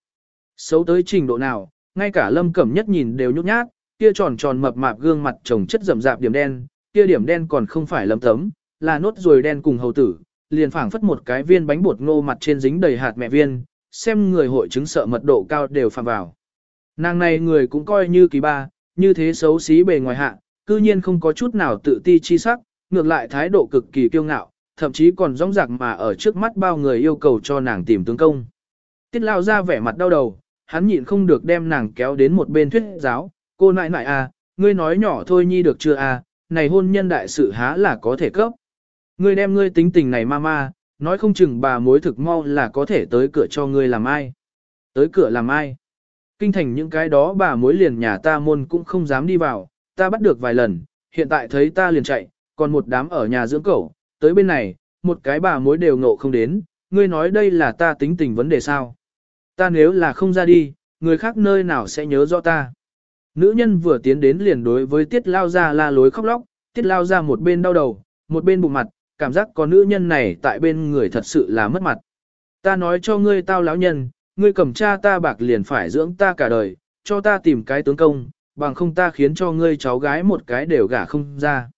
Xấu tới trình độ nào, ngay cả lâm cẩm nhất nhìn đều nhút nhát, kia tròn tròn mập mạp gương mặt trồng chất rậm rạp điểm đen, kia điểm đen còn không phải lấm tấm, là nốt ruồi đen cùng hầu tử, liền phảng phất một cái viên bánh bột ngô mặt trên dính đầy hạt mẹ viên, xem người hội chứng sợ mật độ cao đều phạm vào. Nàng này người cũng coi như kỳ ba, như thế xấu xí bề ngoài hạ, cư nhiên không có chút nào tự ti chi sắc, ngược lại thái độ cực kỳ kiêu ngạo, thậm chí còn rong rạc mà ở trước mắt bao người yêu cầu cho nàng tìm tướng công. Tiết lao ra vẻ mặt đau đầu, hắn nhịn không được đem nàng kéo đến một bên thuyết giáo, cô nại nại à, ngươi nói nhỏ thôi nhi được chưa à, này hôn nhân đại sự há là có thể cấp. Ngươi đem ngươi tính tình này ma ma, nói không chừng bà mối thực mau là có thể tới cửa cho ngươi làm ai. Tới cửa làm ai? Kinh thành những cái đó bà mối liền nhà ta môn cũng không dám đi vào, ta bắt được vài lần, hiện tại thấy ta liền chạy, còn một đám ở nhà dưỡng cẩu, tới bên này, một cái bà mối đều ngộ không đến, ngươi nói đây là ta tính tình vấn đề sao? Ta nếu là không ra đi, người khác nơi nào sẽ nhớ rõ ta? Nữ nhân vừa tiến đến liền đối với tiết lao ra la lối khóc lóc, tiết lao ra một bên đau đầu, một bên bụng mặt, cảm giác có nữ nhân này tại bên người thật sự là mất mặt. Ta nói cho ngươi tao lão nhân, ngươi cầm cha ta bạc liền phải dưỡng ta cả đời, cho ta tìm cái tướng công, bằng không ta khiến cho ngươi cháu gái một cái đều gả không ra.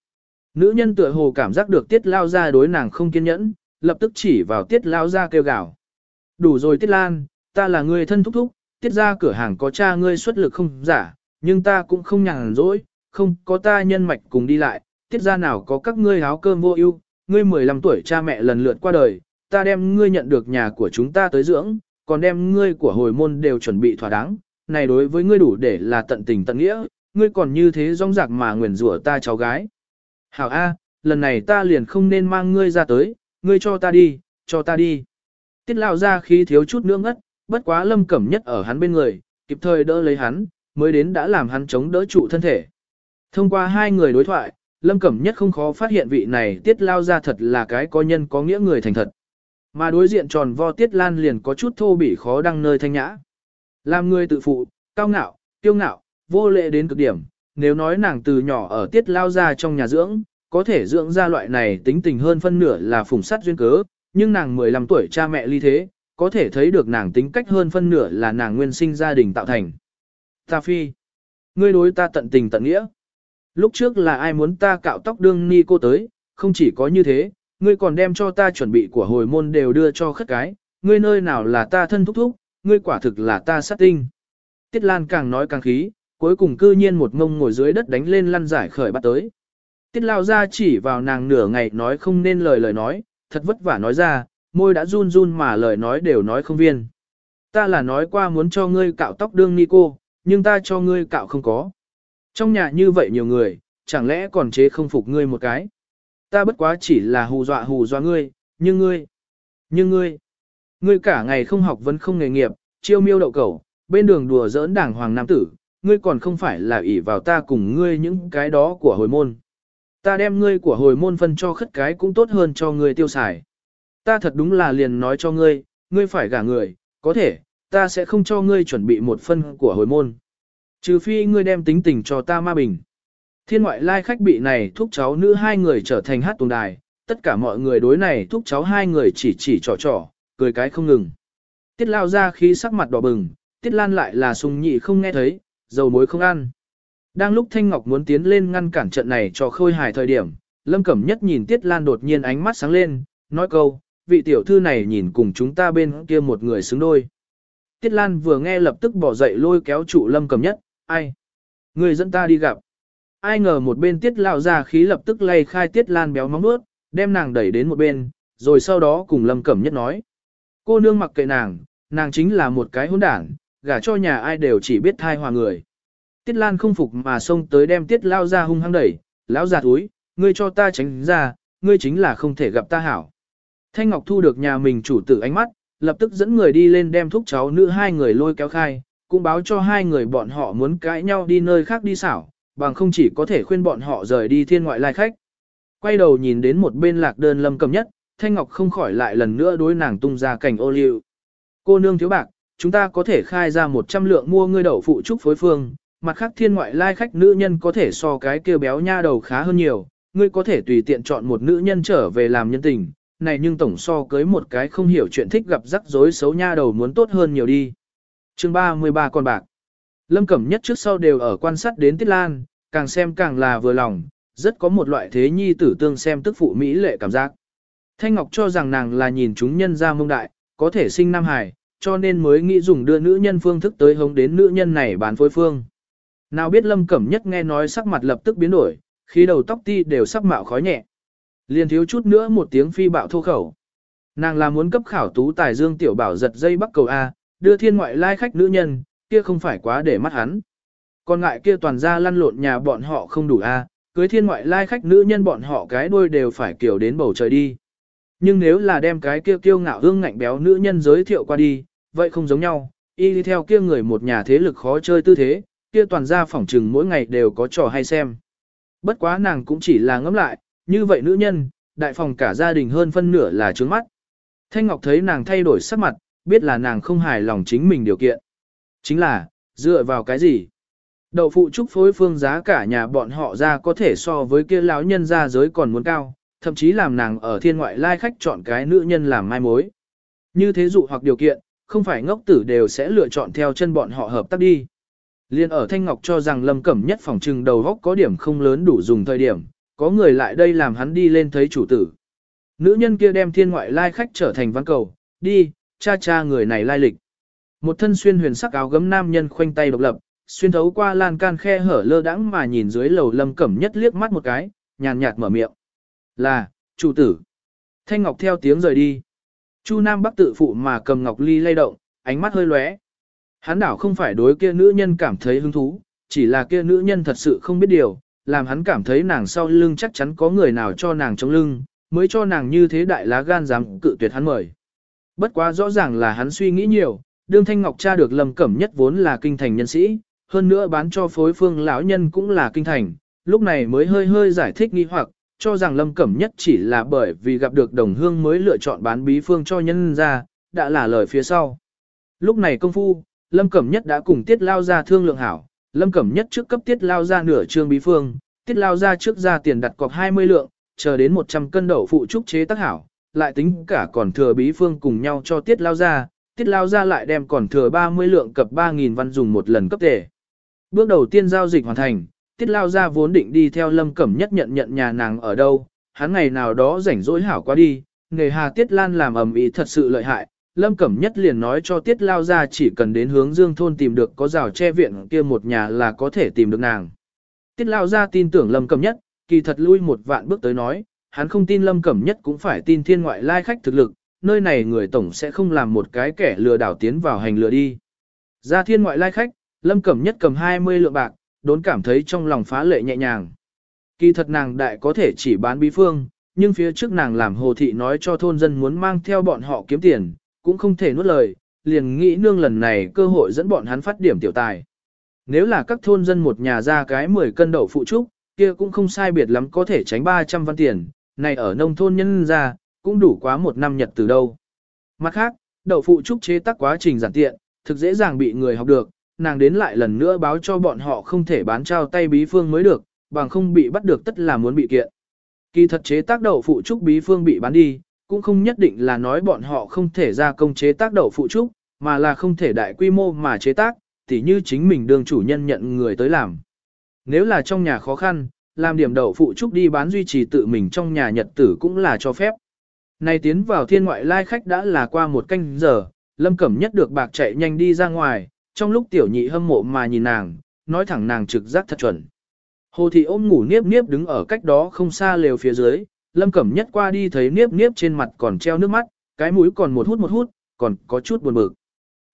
Nữ nhân tựa hồ cảm giác được tiết lao ra đối nàng không kiên nhẫn, lập tức chỉ vào tiết lao ra kêu gào. Đủ rồi tiết lan, ta là người thân thúc thúc, tiết ra cửa hàng có cha ngươi xuất lực không giả, nhưng ta cũng không nhàn rỗi, không có ta nhân mạch cùng đi lại, tiết ra nào có các ngươi áo cơm vô ưu, ngươi 15 tuổi cha mẹ lần lượt qua đời, ta đem ngươi nhận được nhà của chúng ta tới dưỡng, còn đem ngươi của hồi môn đều chuẩn bị thỏa đáng, này đối với ngươi đủ để là tận tình tận nghĩa, ngươi còn như thế rong rạc mà nguyền rủa ta cháu gái. Hảo A, lần này ta liền không nên mang ngươi ra tới, ngươi cho ta đi, cho ta đi. Tiết lao ra khi thiếu chút nữa ngất, bất quá lâm cẩm nhất ở hắn bên người, kịp thời đỡ lấy hắn, mới đến đã làm hắn chống đỡ trụ thân thể. Thông qua hai người đối thoại, lâm cẩm nhất không khó phát hiện vị này tiết lao ra thật là cái có nhân có nghĩa người thành thật. Mà đối diện tròn vo tiết lan liền có chút thô bỉ khó đăng nơi thanh nhã. Làm người tự phụ, cao ngạo, kiêu ngạo, vô lệ đến cực điểm, nếu nói nàng từ nhỏ ở tiết lao ra trong nhà dưỡng, có thể dưỡng ra loại này tính tình hơn phân nửa là phùng sắt duyên cớ, nhưng nàng 15 tuổi cha mẹ ly thế, có thể thấy được nàng tính cách hơn phân nửa là nàng nguyên sinh gia đình tạo thành. Ta phi, ngươi đối ta tận tình tận nghĩa. Lúc trước là ai muốn ta cạo tóc đương ni cô tới, không chỉ có như thế, ngươi còn đem cho ta chuẩn bị của hồi môn đều đưa cho khất cái, ngươi nơi nào là ta thân thúc thúc, ngươi quả thực là ta sát tinh. Tiết Lan càng nói càng khí, cuối cùng cư nhiên một ngông ngồi dưới đất đánh lên lăn giải khởi bắt tới. Tiết lao ra chỉ vào nàng nửa ngày nói không nên lời lời nói, thật vất vả nói ra, môi đã run run mà lời nói đều nói không viên. Ta là nói qua muốn cho ngươi cạo tóc đương ni cô, nhưng ta cho ngươi cạo không có. Trong nhà như vậy nhiều người, chẳng lẽ còn chế không phục ngươi một cái. Ta bất quá chỉ là hù dọa hù dọa ngươi, nhưng ngươi, nhưng ngươi, ngươi cả ngày không học vẫn không nghề nghiệp, chiêu miêu đậu cẩu, bên đường đùa giỡn đảng hoàng nam tử, ngươi còn không phải là ỷ vào ta cùng ngươi những cái đó của hồi môn. Ta đem ngươi của hồi môn phân cho khất cái cũng tốt hơn cho ngươi tiêu xài. Ta thật đúng là liền nói cho ngươi, ngươi phải gả người, có thể, ta sẽ không cho ngươi chuẩn bị một phân của hồi môn. Trừ phi ngươi đem tính tình cho ta ma bình. Thiên ngoại lai khách bị này thúc cháu nữ hai người trở thành hát tuồng đài, tất cả mọi người đối này thúc cháu hai người chỉ chỉ trò trò, cười cái không ngừng. Tiết lao ra khi sắc mặt đỏ bừng, tiết lan lại là sùng nhị không nghe thấy, dầu muối không ăn. Đang lúc Thanh Ngọc muốn tiến lên ngăn cản trận này cho khôi hài thời điểm, Lâm Cẩm Nhất nhìn Tiết Lan đột nhiên ánh mắt sáng lên, nói câu, vị tiểu thư này nhìn cùng chúng ta bên kia một người xứng đôi. Tiết Lan vừa nghe lập tức bỏ dậy lôi kéo trụ Lâm Cẩm Nhất, ai? Người dẫn ta đi gặp. Ai ngờ một bên Tiết Lão ra khí lập tức lay khai Tiết Lan béo móng nuốt, đem nàng đẩy đến một bên, rồi sau đó cùng Lâm Cẩm Nhất nói. Cô nương mặc kệ nàng, nàng chính là một cái hỗn đảng, gả cho nhà ai đều chỉ biết thai hòa người. Tiết Lan không phục mà xông tới đem Tiết Lao ra hung hăng đẩy, lão già túi, ngươi cho ta tránh ra, ngươi chính là không thể gặp ta hảo. Thanh Ngọc thu được nhà mình chủ tử ánh mắt, lập tức dẫn người đi lên đem thúc cháu nữ hai người lôi kéo khai, cũng báo cho hai người bọn họ muốn cãi nhau đi nơi khác đi xảo, bằng không chỉ có thể khuyên bọn họ rời đi thiên ngoại lai khách. Quay đầu nhìn đến một bên lạc đơn lâm cầm nhất, Thanh Ngọc không khỏi lại lần nữa đối nàng tung ra cảnh ô liu. Cô nương thiếu bạc, chúng ta có thể khai ra 100 lượng mua ngươi đậu phụ trúc phối phương, mặt khác thiên ngoại lai khách nữ nhân có thể so cái kia béo nha đầu khá hơn nhiều, ngươi có thể tùy tiện chọn một nữ nhân trở về làm nhân tình, này nhưng tổng so cưới một cái không hiểu chuyện thích gặp rắc rối xấu nha đầu muốn tốt hơn nhiều đi. chương 33 con bạc. Lâm Cẩm nhất trước sau đều ở quan sát đến Tiết Lan, càng xem càng là vừa lòng, rất có một loại thế nhi tử tương xem tức phụ Mỹ lệ cảm giác. Thanh Ngọc cho rằng nàng là nhìn chúng nhân ra mông đại, có thể sinh Nam Hải, cho nên mới nghĩ dùng đưa nữ nhân phương thức tới hống đến nữ nhân này bán phối phương. Nào biết Lâm Cẩm Nhất nghe nói sắc mặt lập tức biến đổi, khi đầu tóc ti đều sắc mạo khói nhẹ. Liền thiếu chút nữa một tiếng phi bạo thô khẩu. Nàng là muốn cấp khảo tú tài dương tiểu bảo giật dây bắc cầu A, đưa thiên ngoại lai khách nữ nhân, kia không phải quá để mắt hắn. Còn ngại kia toàn ra lăn lộn nhà bọn họ không đủ A, à, cưới thiên ngoại lai khách nữ nhân bọn họ cái đuôi đều phải kiểu đến bầu trời đi. Nhưng nếu là đem cái kia kiêu ngạo hương ngạnh béo nữ nhân giới thiệu qua đi, vậy không giống nhau, y đi theo kia người một nhà thế lực khó chơi tư thế, kia toàn ra phỏng trừng mỗi ngày đều có trò hay xem. Bất quá nàng cũng chỉ là ngẫm lại, như vậy nữ nhân, đại phòng cả gia đình hơn phân nửa là trướng mắt. Thanh Ngọc thấy nàng thay đổi sắc mặt, biết là nàng không hài lòng chính mình điều kiện. Chính là, dựa vào cái gì? Đậu phụ trúc phối phương giá cả nhà bọn họ ra có thể so với kia lão nhân ra giới còn muốn cao, thậm chí làm nàng ở thiên ngoại lai khách chọn cái nữ nhân làm mai mối. Như thế dụ hoặc điều kiện, không phải ngốc tử đều sẽ lựa chọn theo chân bọn họ hợp tác đi. Liên ở Thanh Ngọc cho rằng Lâm Cẩm nhất phòng trừng đầu góc có điểm không lớn đủ dùng thời điểm, có người lại đây làm hắn đi lên thấy chủ tử. Nữ nhân kia đem thiên ngoại lai khách trở thành văn cầu, đi, cha cha người này lai lịch. Một thân xuyên huyền sắc áo gấm nam nhân khoanh tay độc lập, xuyên thấu qua lan can khe hở lơ đãng mà nhìn dưới lầu Lâm Cẩm nhất liếc mắt một cái, nhàn nhạt mở miệng. Là, chủ tử. Thanh Ngọc theo tiếng rời đi. Chu Nam Bắc tự phụ mà cầm Ngọc Ly lay động, ánh mắt hơi lóe. Hắn đảo không phải đối kia nữ nhân cảm thấy hứng thú, chỉ là kia nữ nhân thật sự không biết điều, làm hắn cảm thấy nàng sau lưng chắc chắn có người nào cho nàng chống lưng, mới cho nàng như thế đại lá gan dám cự tuyệt hắn mời. Bất quá rõ ràng là hắn suy nghĩ nhiều, đương Thanh Ngọc cha được Lâm Cẩm Nhất vốn là kinh thành nhân sĩ, hơn nữa bán cho phối phương lão nhân cũng là kinh thành, lúc này mới hơi hơi giải thích nghi hoặc, cho rằng Lâm Cẩm Nhất chỉ là bởi vì gặp được đồng hương mới lựa chọn bán bí phương cho nhân ra, đã là lời phía sau. Lúc này công phu, Lâm Cẩm Nhất đã cùng Tiết Lao ra thương lượng hảo, Lâm Cẩm Nhất trước cấp Tiết Lao ra nửa trương bí phương, Tiết Lao ra trước ra tiền đặt cọc 20 lượng, chờ đến 100 cân đậu phụ trúc chế tác hảo, lại tính cả còn thừa bí phương cùng nhau cho Tiết Lao ra, Tiết Lao ra lại đem còn thừa 30 lượng cập 3.000 văn dùng một lần cấp tề. Bước đầu tiên giao dịch hoàn thành, Tiết Lao ra vốn định đi theo Lâm Cẩm Nhất nhận nhận nhà nàng ở đâu, hắn ngày nào đó rảnh rỗi hảo qua đi, nghề hà Tiết Lan làm ầm ĩ thật sự lợi hại, Lâm Cẩm Nhất liền nói cho Tiết Lao ra chỉ cần đến hướng Dương Thôn tìm được có rào che viện kia một nhà là có thể tìm được nàng. Tiết Lao ra tin tưởng Lâm Cẩm Nhất, kỳ thật lui một vạn bước tới nói, hắn không tin Lâm Cẩm Nhất cũng phải tin thiên ngoại lai khách thực lực, nơi này người tổng sẽ không làm một cái kẻ lừa đảo tiến vào hành lừa đi. Ra thiên ngoại lai khách, Lâm Cẩm Nhất cầm 20 lượng bạc, đốn cảm thấy trong lòng phá lệ nhẹ nhàng. Kỳ thật nàng đại có thể chỉ bán bí phương, nhưng phía trước nàng làm hồ thị nói cho thôn dân muốn mang theo bọn họ kiếm tiền, cũng không thể nuốt lời, liền nghĩ nương lần này cơ hội dẫn bọn hắn phát điểm tiểu tài. Nếu là các thôn dân một nhà ra cái 10 cân đậu phụ trúc, kia cũng không sai biệt lắm có thể tránh 300 văn tiền, này ở nông thôn nhân ra, cũng đủ quá một năm nhật từ đâu. Mặt khác, đậu phụ trúc chế tác quá trình giản tiện, thực dễ dàng bị người học được, nàng đến lại lần nữa báo cho bọn họ không thể bán trao tay bí phương mới được, bằng không bị bắt được tất là muốn bị kiện. Kỳ thật chế tác đậu phụ trúc bí phương bị bán đi, cũng không nhất định là nói bọn họ không thể ra công chế tác đậu phụ trúc, mà là không thể đại quy mô mà chế tác, tỉ như chính mình đương chủ nhân nhận người tới làm. Nếu là trong nhà khó khăn, làm điểm đậu phụ trúc đi bán duy trì tự mình trong nhà nhật tử cũng là cho phép. Này tiến vào thiên ngoại lai khách đã là qua một canh giờ, Lâm Cẩm Nhất được bạc chạy nhanh đi ra ngoài, trong lúc tiểu nhị hâm mộ mà nhìn nàng, nói thẳng nàng trực giác thật chuẩn. Hồ thị ôm ngủ niếp niếp đứng ở cách đó không xa lều phía dưới, Lâm Cẩm Nhất qua đi thấy niếp niếp trên mặt còn treo nước mắt, cái mũi còn một hút một hút, còn có chút buồn bực.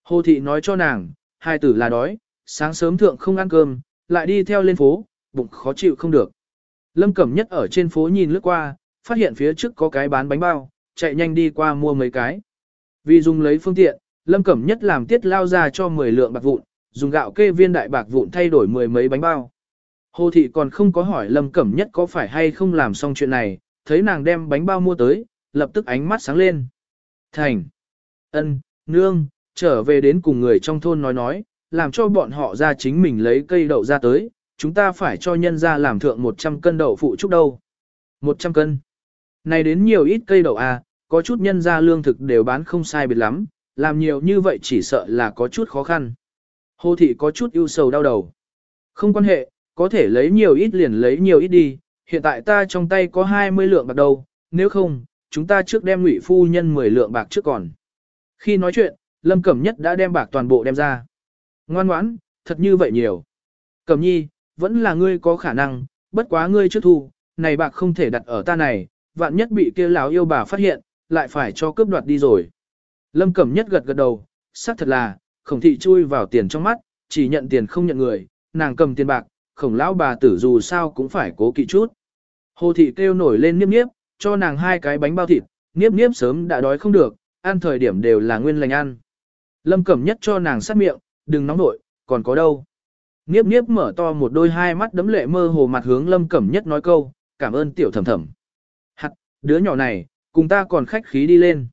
Hồ thị nói cho nàng, hai tử là đói, sáng sớm thượng không ăn cơm, lại đi theo lên phố, bụng khó chịu không được. Lâm Cẩm Nhất ở trên phố nhìn lướt qua, phát hiện phía trước có cái bán bánh bao, chạy nhanh đi qua mua mấy cái. Vì dùng lấy phương tiện, Lâm Cẩm Nhất làm tiết lao ra cho 10 lượng bạc vụn, dùng gạo kê viên đại bạc vụn thay đổi mười mấy bánh bao. Hồ thị còn không có hỏi Lâm Cẩm Nhất có phải hay không làm xong chuyện này, thấy nàng đem bánh bao mua tới, lập tức ánh mắt sáng lên. Thành, ân, nương, trở về đến cùng người trong thôn nói nói, làm cho bọn họ ra chính mình lấy cây đậu ra tới, chúng ta phải cho nhân ra làm thượng 100 cân đậu phụ trúc đâu. 100 cân. Này đến nhiều ít cây đậu à, có chút nhân ra lương thực đều bán không sai biệt lắm, làm nhiều như vậy chỉ sợ là có chút khó khăn. Hồ thị có chút ưu sầu đau đầu. Không quan hệ, có thể lấy nhiều ít liền lấy nhiều ít đi, hiện tại ta trong tay có 20 lượng bạc đầu, nếu không, chúng ta trước đem ngụy phu nhân 10 lượng bạc trước còn. Khi nói chuyện, Lâm Cẩm Nhất đã đem bạc toàn bộ đem ra. Ngoan ngoãn, thật như vậy nhiều. Cẩm nhi, vẫn là ngươi có khả năng, bất quá ngươi trước thu, này bạc không thể đặt ở ta này, vạn nhất bị kia lão yêu bà phát hiện, lại phải cho cướp đoạt đi rồi. Lâm Cẩm Nhất gật gật đầu, xác thật là, khổng thị chui vào tiền trong mắt, chỉ nhận tiền không nhận người, nàng cầm tiền bạc, khổng lão bà tử dù sao cũng phải cố kỵ chút. Hồ thị kêu nổi lên niếp niếp, cho nàng hai cái bánh bao thịt, niếp niếp sớm đã đói không được, ăn thời điểm đều là nguyên lành ăn. Lâm Cẩm Nhất cho nàng sát miệng, đừng nóng nổi, còn có đâu. Niếp niếp mở to một đôi hai mắt đấm lệ mơ hồ mặt hướng Lâm Cẩm Nhất nói câu, cảm ơn tiểu thầm thầm. Đứa nhỏ này, cùng ta còn khách khí đi lên.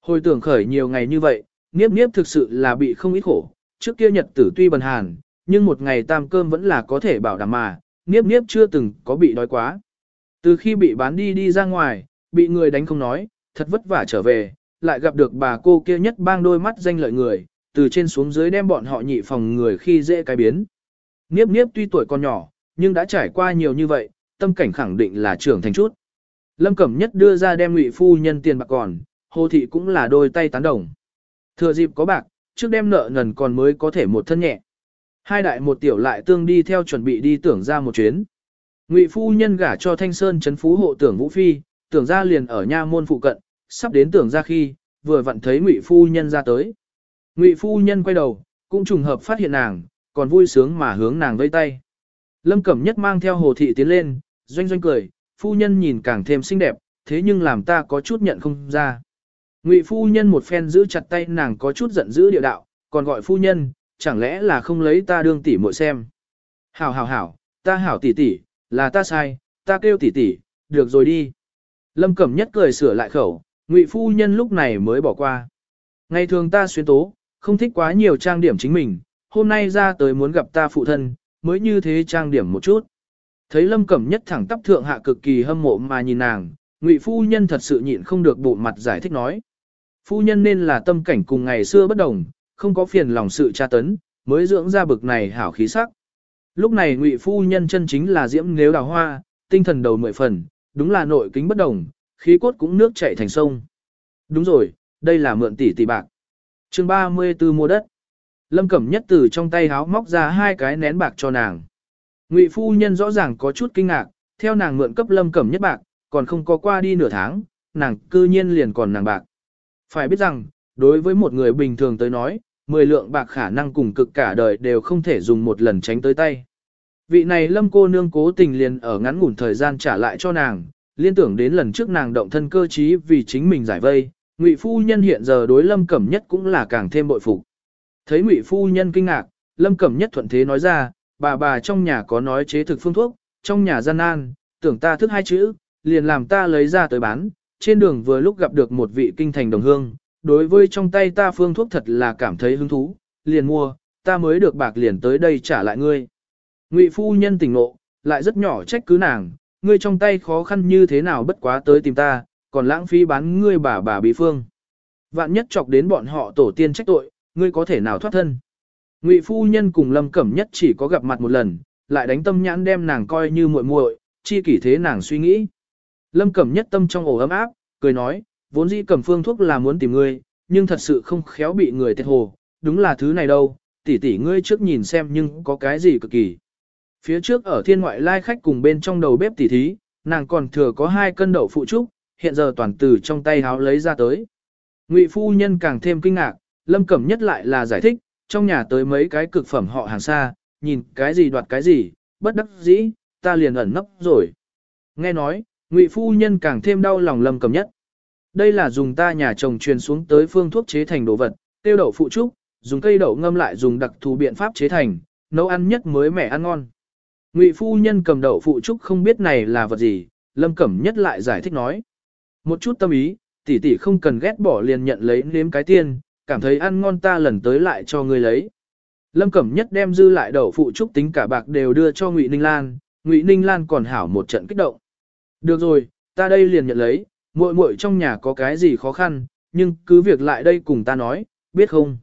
Hồi tưởng khởi nhiều ngày như vậy, Niếp Niếp thực sự là bị không ít khổ, trước kia nhật tử tuy bần hàn, nhưng một ngày tam cơm vẫn là có thể bảo đảm mà, Niếp Niếp chưa từng có bị đói quá. Từ khi bị bán đi đi ra ngoài, bị người đánh không nói, thật vất vả trở về, lại gặp được bà cô kia nhất bang đôi mắt danh lợi người, từ trên xuống dưới đem bọn họ nhị phòng người khi dễ cái biến. Niếp Niếp tuy tuổi còn nhỏ, nhưng đã trải qua nhiều như vậy, tâm cảnh khẳng định là trưởng thành chút. Lâm Cẩm Nhất đưa ra đem ngụy phu nhân tiền bạc còn, Hồ Thị cũng là đôi tay tán đồng. Thừa dịp có bạc, trước đem nợ nần còn mới có thể một thân nhẹ. Hai đại một tiểu lại tương đi theo chuẩn bị đi tưởng ra một chuyến. Ngụy phu nhân gả cho Thanh Sơn chấn phú hộ tưởng Vũ Phi, tưởng ra liền ở nha môn phụ cận, sắp đến tưởng ra khi, vừa vặn thấy Ngụy phu nhân ra tới. Ngụy phu nhân quay đầu, cũng trùng hợp phát hiện nàng, còn vui sướng mà hướng nàng vẫy tay. Lâm Cẩm Nhất mang theo Hồ Thị tiến lên, doanh doanh cười, phu nhân nhìn càng thêm xinh đẹp, thế nhưng làm ta có chút nhận không ra. Ngụy phu nhân một phen giữ chặt tay nàng có chút giận dữ địa đạo, còn gọi phu nhân, chẳng lẽ là không lấy ta đương tỷ muội xem. Hảo hảo hảo, ta hảo tỷ tỷ, là ta sai, ta kêu tỷ tỷ, được rồi đi. Lâm Cẩm Nhất cười sửa lại khẩu, Ngụy phu nhân lúc này mới bỏ qua. Ngày thường ta xuyên tố, không thích quá nhiều trang điểm chính mình, hôm nay ra tới muốn gặp ta phụ thân, mới như thế trang điểm một chút. Thấy Lâm Cẩm Nhất thẳng tắp thượng hạ cực kỳ hâm mộ mà nhìn nàng, Ngụy phu nhân thật sự nhịn không được bộ mặt giải thích nói. Phu nhân nên là tâm cảnh cùng ngày xưa bất đồng, không có phiền lòng sự tra tấn, mới dưỡng ra bực này hảo khí sắc. Lúc này Ngụy phu nhân chân chính là diễm nếu đào hoa, tinh thần đầu mười phần, đúng là nội kính bất đồng, khí cốt cũng nước chảy thành sông. Đúng rồi, đây là mượn tỷ tỷ bạc. Chương 34 mua đất. Lâm Cẩm Nhất từ trong tay háo móc ra hai cái nén bạc cho nàng. Ngụy phu nhân rõ ràng có chút kinh ngạc, theo nàng mượn cấp Lâm Cẩm Nhất bạc, còn không có qua đi nửa tháng, nàng cư nhiên liền còn nàng bạc. Phải biết rằng, đối với một người bình thường tới nói, 10 lượng bạc khả năng cùng cực cả đời đều không thể dùng một lần tránh tới tay. Vị này lâm cô nương cố tình liền ở ngắn ngủn thời gian trả lại cho nàng, liên tưởng đến lần trước nàng động thân cơ trí vì chính mình giải vây, ngụy phu nhân hiện giờ đối lâm cẩm nhất cũng là càng thêm bội phục. Thấy ngụy phu nhân kinh ngạc, lâm cẩm nhất thuận thế nói ra, bà bà trong nhà có nói chế thực phương thuốc, trong nhà gian nan, tưởng ta thức hai chữ, liền làm ta lấy ra tới bán, trên đường vừa lúc gặp được một vị kinh thành đồng hương, đối với trong tay ta phương thuốc thật là cảm thấy hứng thú, liền mua, ta mới được bạc liền tới đây trả lại ngươi. Ngụy phu nhân tỉnh ngộ, lại rất nhỏ trách cứ nàng, ngươi trong tay khó khăn như thế nào bất quá tới tìm ta, còn lãng phí bán ngươi bà bà bí phương. Vạn nhất chọc đến bọn họ tổ tiên trách tội, ngươi có thể nào thoát thân. Ngụy phu nhân cùng Lâm Cẩm Nhất chỉ có gặp mặt một lần, lại đánh tâm nhãn đem nàng coi như muội muội, chi kỷ thế nàng suy nghĩ. Lâm Cẩm Nhất tâm trong ổ ấm áp, cười nói, vốn dĩ Cẩm phương thuốc là muốn tìm ngươi, nhưng thật sự không khéo bị người thiệt hồ, đúng là thứ này đâu, tỷ tỷ ngươi trước nhìn xem nhưng có cái gì cực kỳ. Phía trước ở thiên ngoại lai khách cùng bên trong đầu bếp tỷ thí, nàng còn thừa có hai cân đậu phụ trúc, hiện giờ toàn từ trong tay háo lấy ra tới. Ngụy phu nhân càng thêm kinh ngạc, Lâm Cẩm Nhất lại là giải thích, trong nhà tới mấy cái cực phẩm họ hàng xa, nhìn cái gì đoạt cái gì, bất đắc dĩ, ta liền ẩn nấp rồi. Nghe nói, Ngụy phu nhân càng thêm đau lòng Lâm Cẩm Nhất. Đây là dùng ta nhà chồng truyền xuống tới phương thuốc chế thành đồ vật, tiêu đậu phụ trúc, dùng cây đậu ngâm lại dùng đặc thù biện pháp chế thành, nấu ăn nhất mới mẻ ăn ngon. Ngụy phu nhân cầm đậu phụ trúc không biết này là vật gì, Lâm Cẩm Nhất lại giải thích nói. Một chút tâm ý, tỷ tỷ không cần ghét bỏ liền nhận lấy nếm cái tiên, cảm thấy ăn ngon ta lần tới lại cho ngươi lấy. Lâm Cẩm Nhất đem dư lại đậu phụ trúc tính cả bạc đều đưa cho Ngụy Ninh Lan, Ngụy Ninh Lan còn hảo một trận kích động. Được rồi, ta đây liền nhận lấy, muội muội trong nhà có cái gì khó khăn, nhưng cứ việc lại đây cùng ta nói, biết không?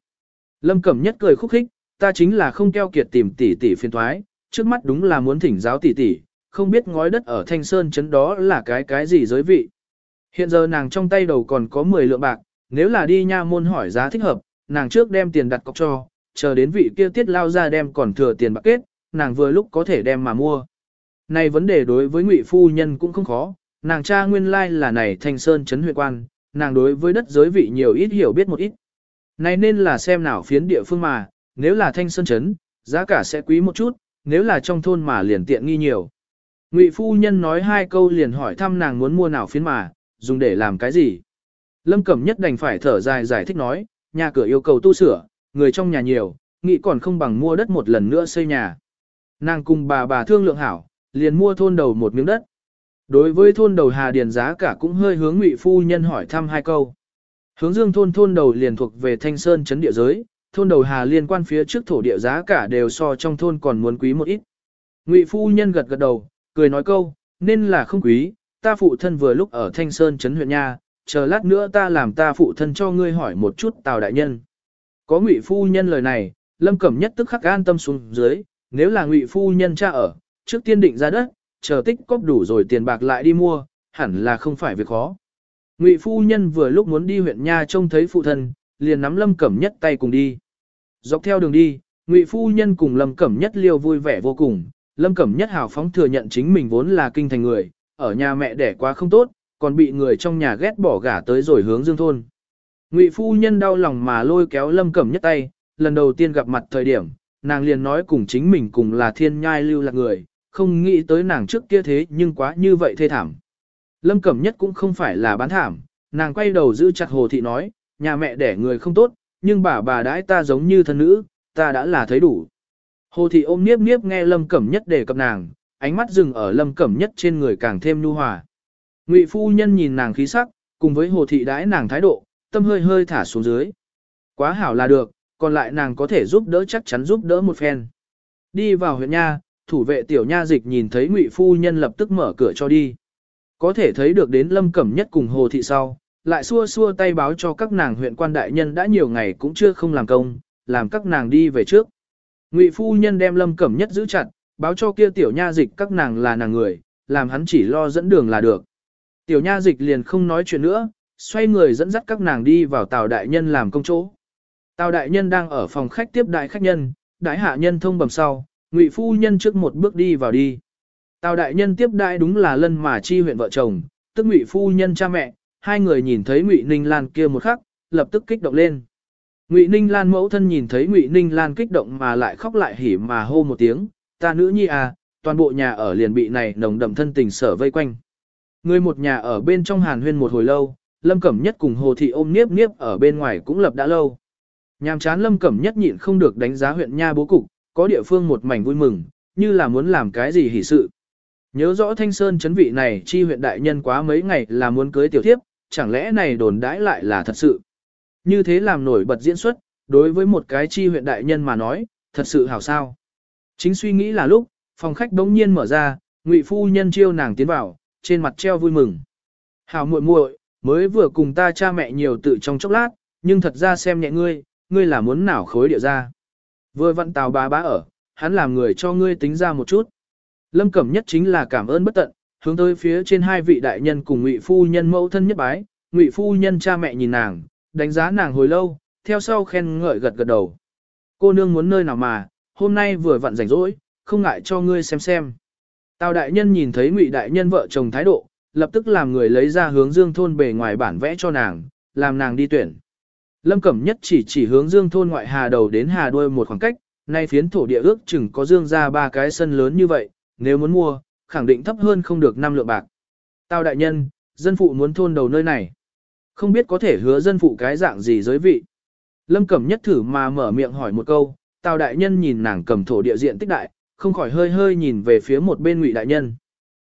Lâm Cẩm Nhất cười khúc khích, ta chính là không keo kiệt tìm tỷ tỷ phiền thoái, trước mắt đúng là muốn thỉnh giáo tỷ tỷ, không biết ngói đất ở Thanh Sơn chấn đó là cái cái gì giới vị. Hiện giờ nàng trong tay đầu còn có 10 lượng bạc, nếu là đi nha môn hỏi giá thích hợp, nàng trước đem tiền đặt cọc cho, chờ đến vị kia tiết lao ra đem còn thừa tiền bạc kết, nàng vừa lúc có thể đem mà mua. Này vấn đề đối với ngụy phu nhân cũng không khó, nàng cha nguyên lai là này thanh sơn chấn huyện quan, nàng đối với đất giới vị nhiều ít hiểu biết một ít. Này nên là xem nào phiến địa phương mà, nếu là thanh sơn chấn, giá cả sẽ quý một chút, nếu là trong thôn mà liền tiện nghi nhiều. Ngụy phu nhân nói hai câu liền hỏi thăm nàng muốn mua nào phiến mà, dùng để làm cái gì. Lâm Cẩm Nhất đành phải thở dài giải thích nói, nhà cửa yêu cầu tu sửa, người trong nhà nhiều, nghĩ còn không bằng mua đất một lần nữa xây nhà. Nàng cùng bà bà thương lượng hảo, liền mua thôn đầu một miếng đất. Đối với thôn đầu Hà Điền giá cả cũng hơi hướng Ngụy phu nhân hỏi thăm hai câu. Hướng Dương thôn thôn đầu liền thuộc về Thanh Sơn trấn địa giới, thôn đầu Hà liên quan phía trước thổ địa giá cả đều so trong thôn còn muốn quý một ít. Ngụy phu nhân gật gật đầu, cười nói câu, nên là không quý, ta phụ thân vừa lúc ở Thanh Sơn trấn huyện nha, chờ lát nữa ta làm ta phụ thân cho ngươi hỏi một chút Tào đại nhân. Có Ngụy phu nhân lời này, Lâm Cẩm Nhất tức khắc an tâm xuống dưới, nếu là Ngụy phu nhân cha ở, trước tiên định ra đất, chờ tích cóp đủ rồi tiền bạc lại đi mua, hẳn là không phải việc khó. Ngụy phu nhân vừa lúc muốn đi huyện nha trông thấy phụ thân, liền nắm Lâm Cẩm Nhất tay cùng đi. Dọc theo đường đi, Ngụy phu nhân cùng Lâm Cẩm Nhất liêu vui vẻ vô cùng, Lâm Cẩm Nhất hào phóng thừa nhận chính mình vốn là kinh thành người, ở nhà mẹ đẻ quá không tốt, còn bị người trong nhà ghét bỏ gả tới rồi hướng dương thôn. Ngụy phu nhân đau lòng mà lôi kéo Lâm Cẩm Nhất tay, lần đầu tiên gặp mặt thời điểm, nàng liền nói cùng chính mình cùng là thiên nhai lưu lạc người, không nghĩ tới nàng trước kia thế nhưng quá như vậy thê thảm. Lâm Cẩm Nhất cũng không phải là bán thảm, nàng quay đầu giữ chặt Hồ Thị nói, nhà mẹ đẻ người không tốt, nhưng bà bà đãi ta giống như thân nữ, ta đã là thấy đủ. Hồ Thị ôm niếp niếp nghe Lâm Cẩm Nhất đề cập nàng, ánh mắt dừng ở Lâm Cẩm Nhất trên người càng thêm nhu hòa. Ngụy phu nhân nhìn nàng khí sắc, cùng với Hồ Thị đãi nàng thái độ, tâm hơi hơi thả xuống dưới. Quá hảo là được, còn lại nàng có thể giúp đỡ chắc chắn giúp đỡ một phen. Đi vào huyện nha, thủ vệ tiểu nha dịch nhìn thấy ngụy phu nhân lập tức mở cửa cho đi. Có thể thấy được đến lâm cẩm nhất cùng hồ thị sau, lại xua xua tay báo cho các nàng huyện quan đại nhân đã nhiều ngày cũng chưa không làm công, làm các nàng đi về trước. Ngụy phu nhân đem lâm cẩm nhất giữ chặt, báo cho kia tiểu nha dịch các nàng là nàng người, làm hắn chỉ lo dẫn đường là được. Tiểu nha dịch liền không nói chuyện nữa, xoay người dẫn dắt các nàng đi vào Tào đại nhân làm công chỗ. Tào đại nhân đang ở phòng khách tiếp đại khách nhân, đại hạ nhân thông bẩm sau, ngụy phu nhân trước một bước đi vào đi. Tào đại nhân tiếp đại đúng là lân mà chi huyện vợ chồng, tức ngụy phu nhân cha mẹ, hai người nhìn thấy ngụy ninh lan kia một khắc, lập tức kích động lên. Ngụy ninh lan mẫu thân nhìn thấy ngụy ninh lan kích động mà lại khóc lại hỉ mà hô một tiếng, ta nữ nhi à, toàn bộ nhà ở liền bị này nồng đậm thân tình sở vây quanh. Người một nhà ở bên trong hàn huyên một hồi lâu, lâm cẩm nhất cùng hồ thị ôm niếp niếp ở bên ngoài cũng lập đã lâu. Nhàm chán lâm cẩm nhất nhịn không được đánh giá huyện nha bố cục, có địa phương một mảnh vui mừng, như là muốn làm cái gì hỷ sự. Nhớ rõ thanh sơn chấn vị này chi huyện đại nhân quá mấy ngày là muốn cưới tiểu thiếp, chẳng lẽ này đồn đãi lại là thật sự. Như thế làm nổi bật diễn xuất, đối với một cái chi huyện đại nhân mà nói, thật sự hảo sao. Chính suy nghĩ là lúc, phòng khách đống nhiên mở ra, ngụy phu nhân chiêu nàng tiến vào, trên mặt treo vui mừng. Hảo muội muội, mới vừa cùng ta cha mẹ nhiều tự trong chốc lát, nhưng thật ra xem nhẹ ngươi, ngươi là muốn nào khối địa ra. Vừa vận tào bá bá ở, hắn làm người cho ngươi tính ra một chút. Lâm Cẩm nhất chính là cảm ơn bất tận, hướng tới phía trên hai vị đại nhân cùng ngụy phu nhân mẫu thân nhất bái, ngụy phu nhân cha mẹ nhìn nàng, đánh giá nàng hồi lâu, theo sau khen ngợi gật gật đầu. Cô nương muốn nơi nào mà, hôm nay vừa vặn rảnh rỗi, không ngại cho ngươi xem xem. Tào đại nhân nhìn thấy ngụy đại nhân vợ chồng thái độ, lập tức làm người lấy ra hướng dương thôn bề ngoài bản vẽ cho nàng, làm nàng đi tuyển. Lâm Cẩm Nhất chỉ chỉ hướng dương thôn ngoại hà đầu đến hà đuôi một khoảng cách, nay phiến thổ địa ước chừng có dương ra ba cái sân lớn như vậy, nếu muốn mua, khẳng định thấp hơn không được năm lượng bạc. Tào đại nhân, dân phụ muốn thôn đầu nơi này. Không biết có thể hứa dân phụ cái dạng gì giới vị. Lâm Cẩm Nhất thử mà mở miệng hỏi một câu, Tào đại nhân nhìn nàng cầm thổ địa diện tích đại, không khỏi hơi hơi nhìn về phía một bên Ngụy đại nhân.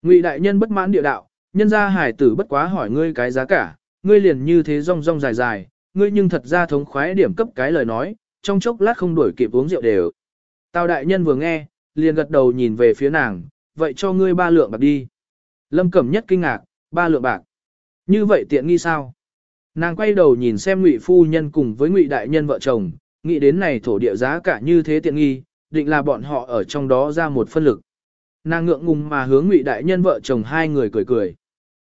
Ngụy đại nhân bất mãn địa đạo, nhân gia hải tử bất quá hỏi ngươi cái giá cả, ngươi liền như thế rong rong dài dài, ngươi nhưng thật ra thống khoái điểm cấp cái lời nói, trong chốc lát không đuổi kịp uống rượu đều. Tào đại nhân vừa nghe, liền gật đầu nhìn về phía nàng, vậy cho ngươi ba lượng bạc đi. Lâm Cẩm Nhất kinh ngạc, ba lượng bạc. Như vậy tiện nghi sao? Nàng quay đầu nhìn xem Ngụy phu nhân cùng với Ngụy đại nhân vợ chồng, nghĩ đến này thổ địa giá cả như thế tiện nghi, định là bọn họ ở trong đó ra một phân lực. Nàng ngượng ngùng mà hướng Ngụy đại nhân vợ chồng hai người cười cười.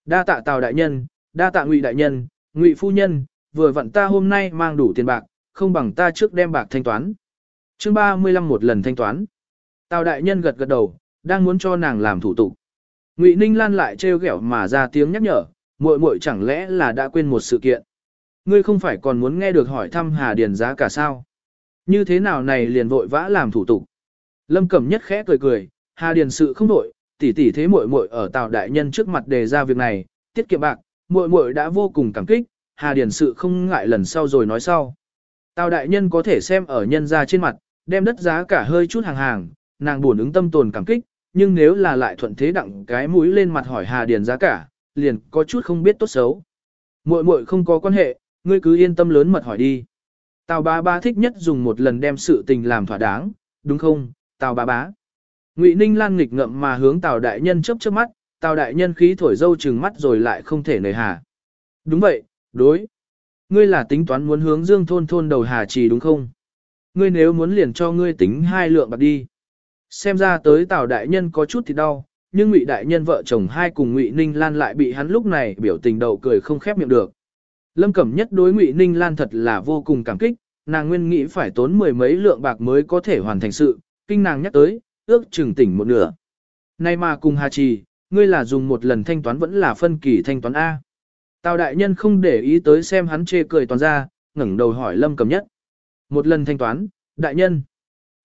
Đa tạ Tào đại nhân, đa tạ Ngụy đại nhân, Ngụy phu nhân, vừa vặn ta hôm nay mang đủ tiền bạc, không bằng ta trước đem bạc thanh toán. Chương 35 một lần thanh toán. Tào đại nhân gật gật đầu, đang muốn cho nàng làm thủ tục. Ngụy Ninh Lan lại trêu ghẹo mà ra tiếng nhắc nhở, muội muội chẳng lẽ là đã quên một sự kiện. Ngươi không phải còn muốn nghe được hỏi thăm Hà Điền giá cả sao? Như thế nào này liền vội vã làm thủ tục. Lâm Cẩm Nhất khẽ cười cười, Hà Điền sự không đổi, tỷ tỷ thế muội muội ở Tào đại nhân trước mặt đề ra việc này, tiết kiệm bạc, muội muội đã vô cùng cảm kích, Hà Điền sự không ngại lần sau rồi nói sau. Tào đại nhân có thể xem ở nhân ra trên mặt, đem đất giá cả hơi chút hàng hàng, nàng buồn ứng tâm tồn cảm kích, nhưng nếu là lại thuận thế đặng cái mũi lên mặt hỏi Hà Điền giá cả, liền có chút không biết tốt xấu. Muội muội không có quan hệ, ngươi cứ yên tâm lớn mật hỏi đi. Tào bá bá thích nhất dùng một lần đem sự tình làm thỏa đáng, đúng không, Tào bá bá. Ngụy Ninh Lan nghịch ngậm mà hướng Tào đại nhân chớp chớp mắt, Tào đại nhân khí thổi dâu trừng mắt rồi lại không thể nời hà. Đúng vậy, đối. Ngươi là tính toán muốn hướng Dương thôn thôn đầu hà trì đúng không? Ngươi nếu muốn liền cho ngươi tính hai lượng bạc đi. Xem ra tới Tào đại nhân có chút thì đau, nhưng Ngụy đại nhân vợ chồng hai cùng Ngụy Ninh Lan lại bị hắn lúc này biểu tình đậu cười không khép miệng được. Lâm Cẩm Nhất đối Ngụy Ninh Lan thật là vô cùng cảm kích, nàng nguyên nghĩ phải tốn mười mấy lượng bạc mới có thể hoàn thành sự, kinh nàng nhắc tới, ước chừng tỉnh một nửa. Nay mà cùng Hà Trì, ngươi là dùng một lần thanh toán vẫn là phân kỳ thanh toán A. Tào đại nhân không để ý tới xem hắn chê cười toàn ra, ngẩng đầu hỏi Lâm Cẩm Nhất. Một lần thanh toán, đại nhân.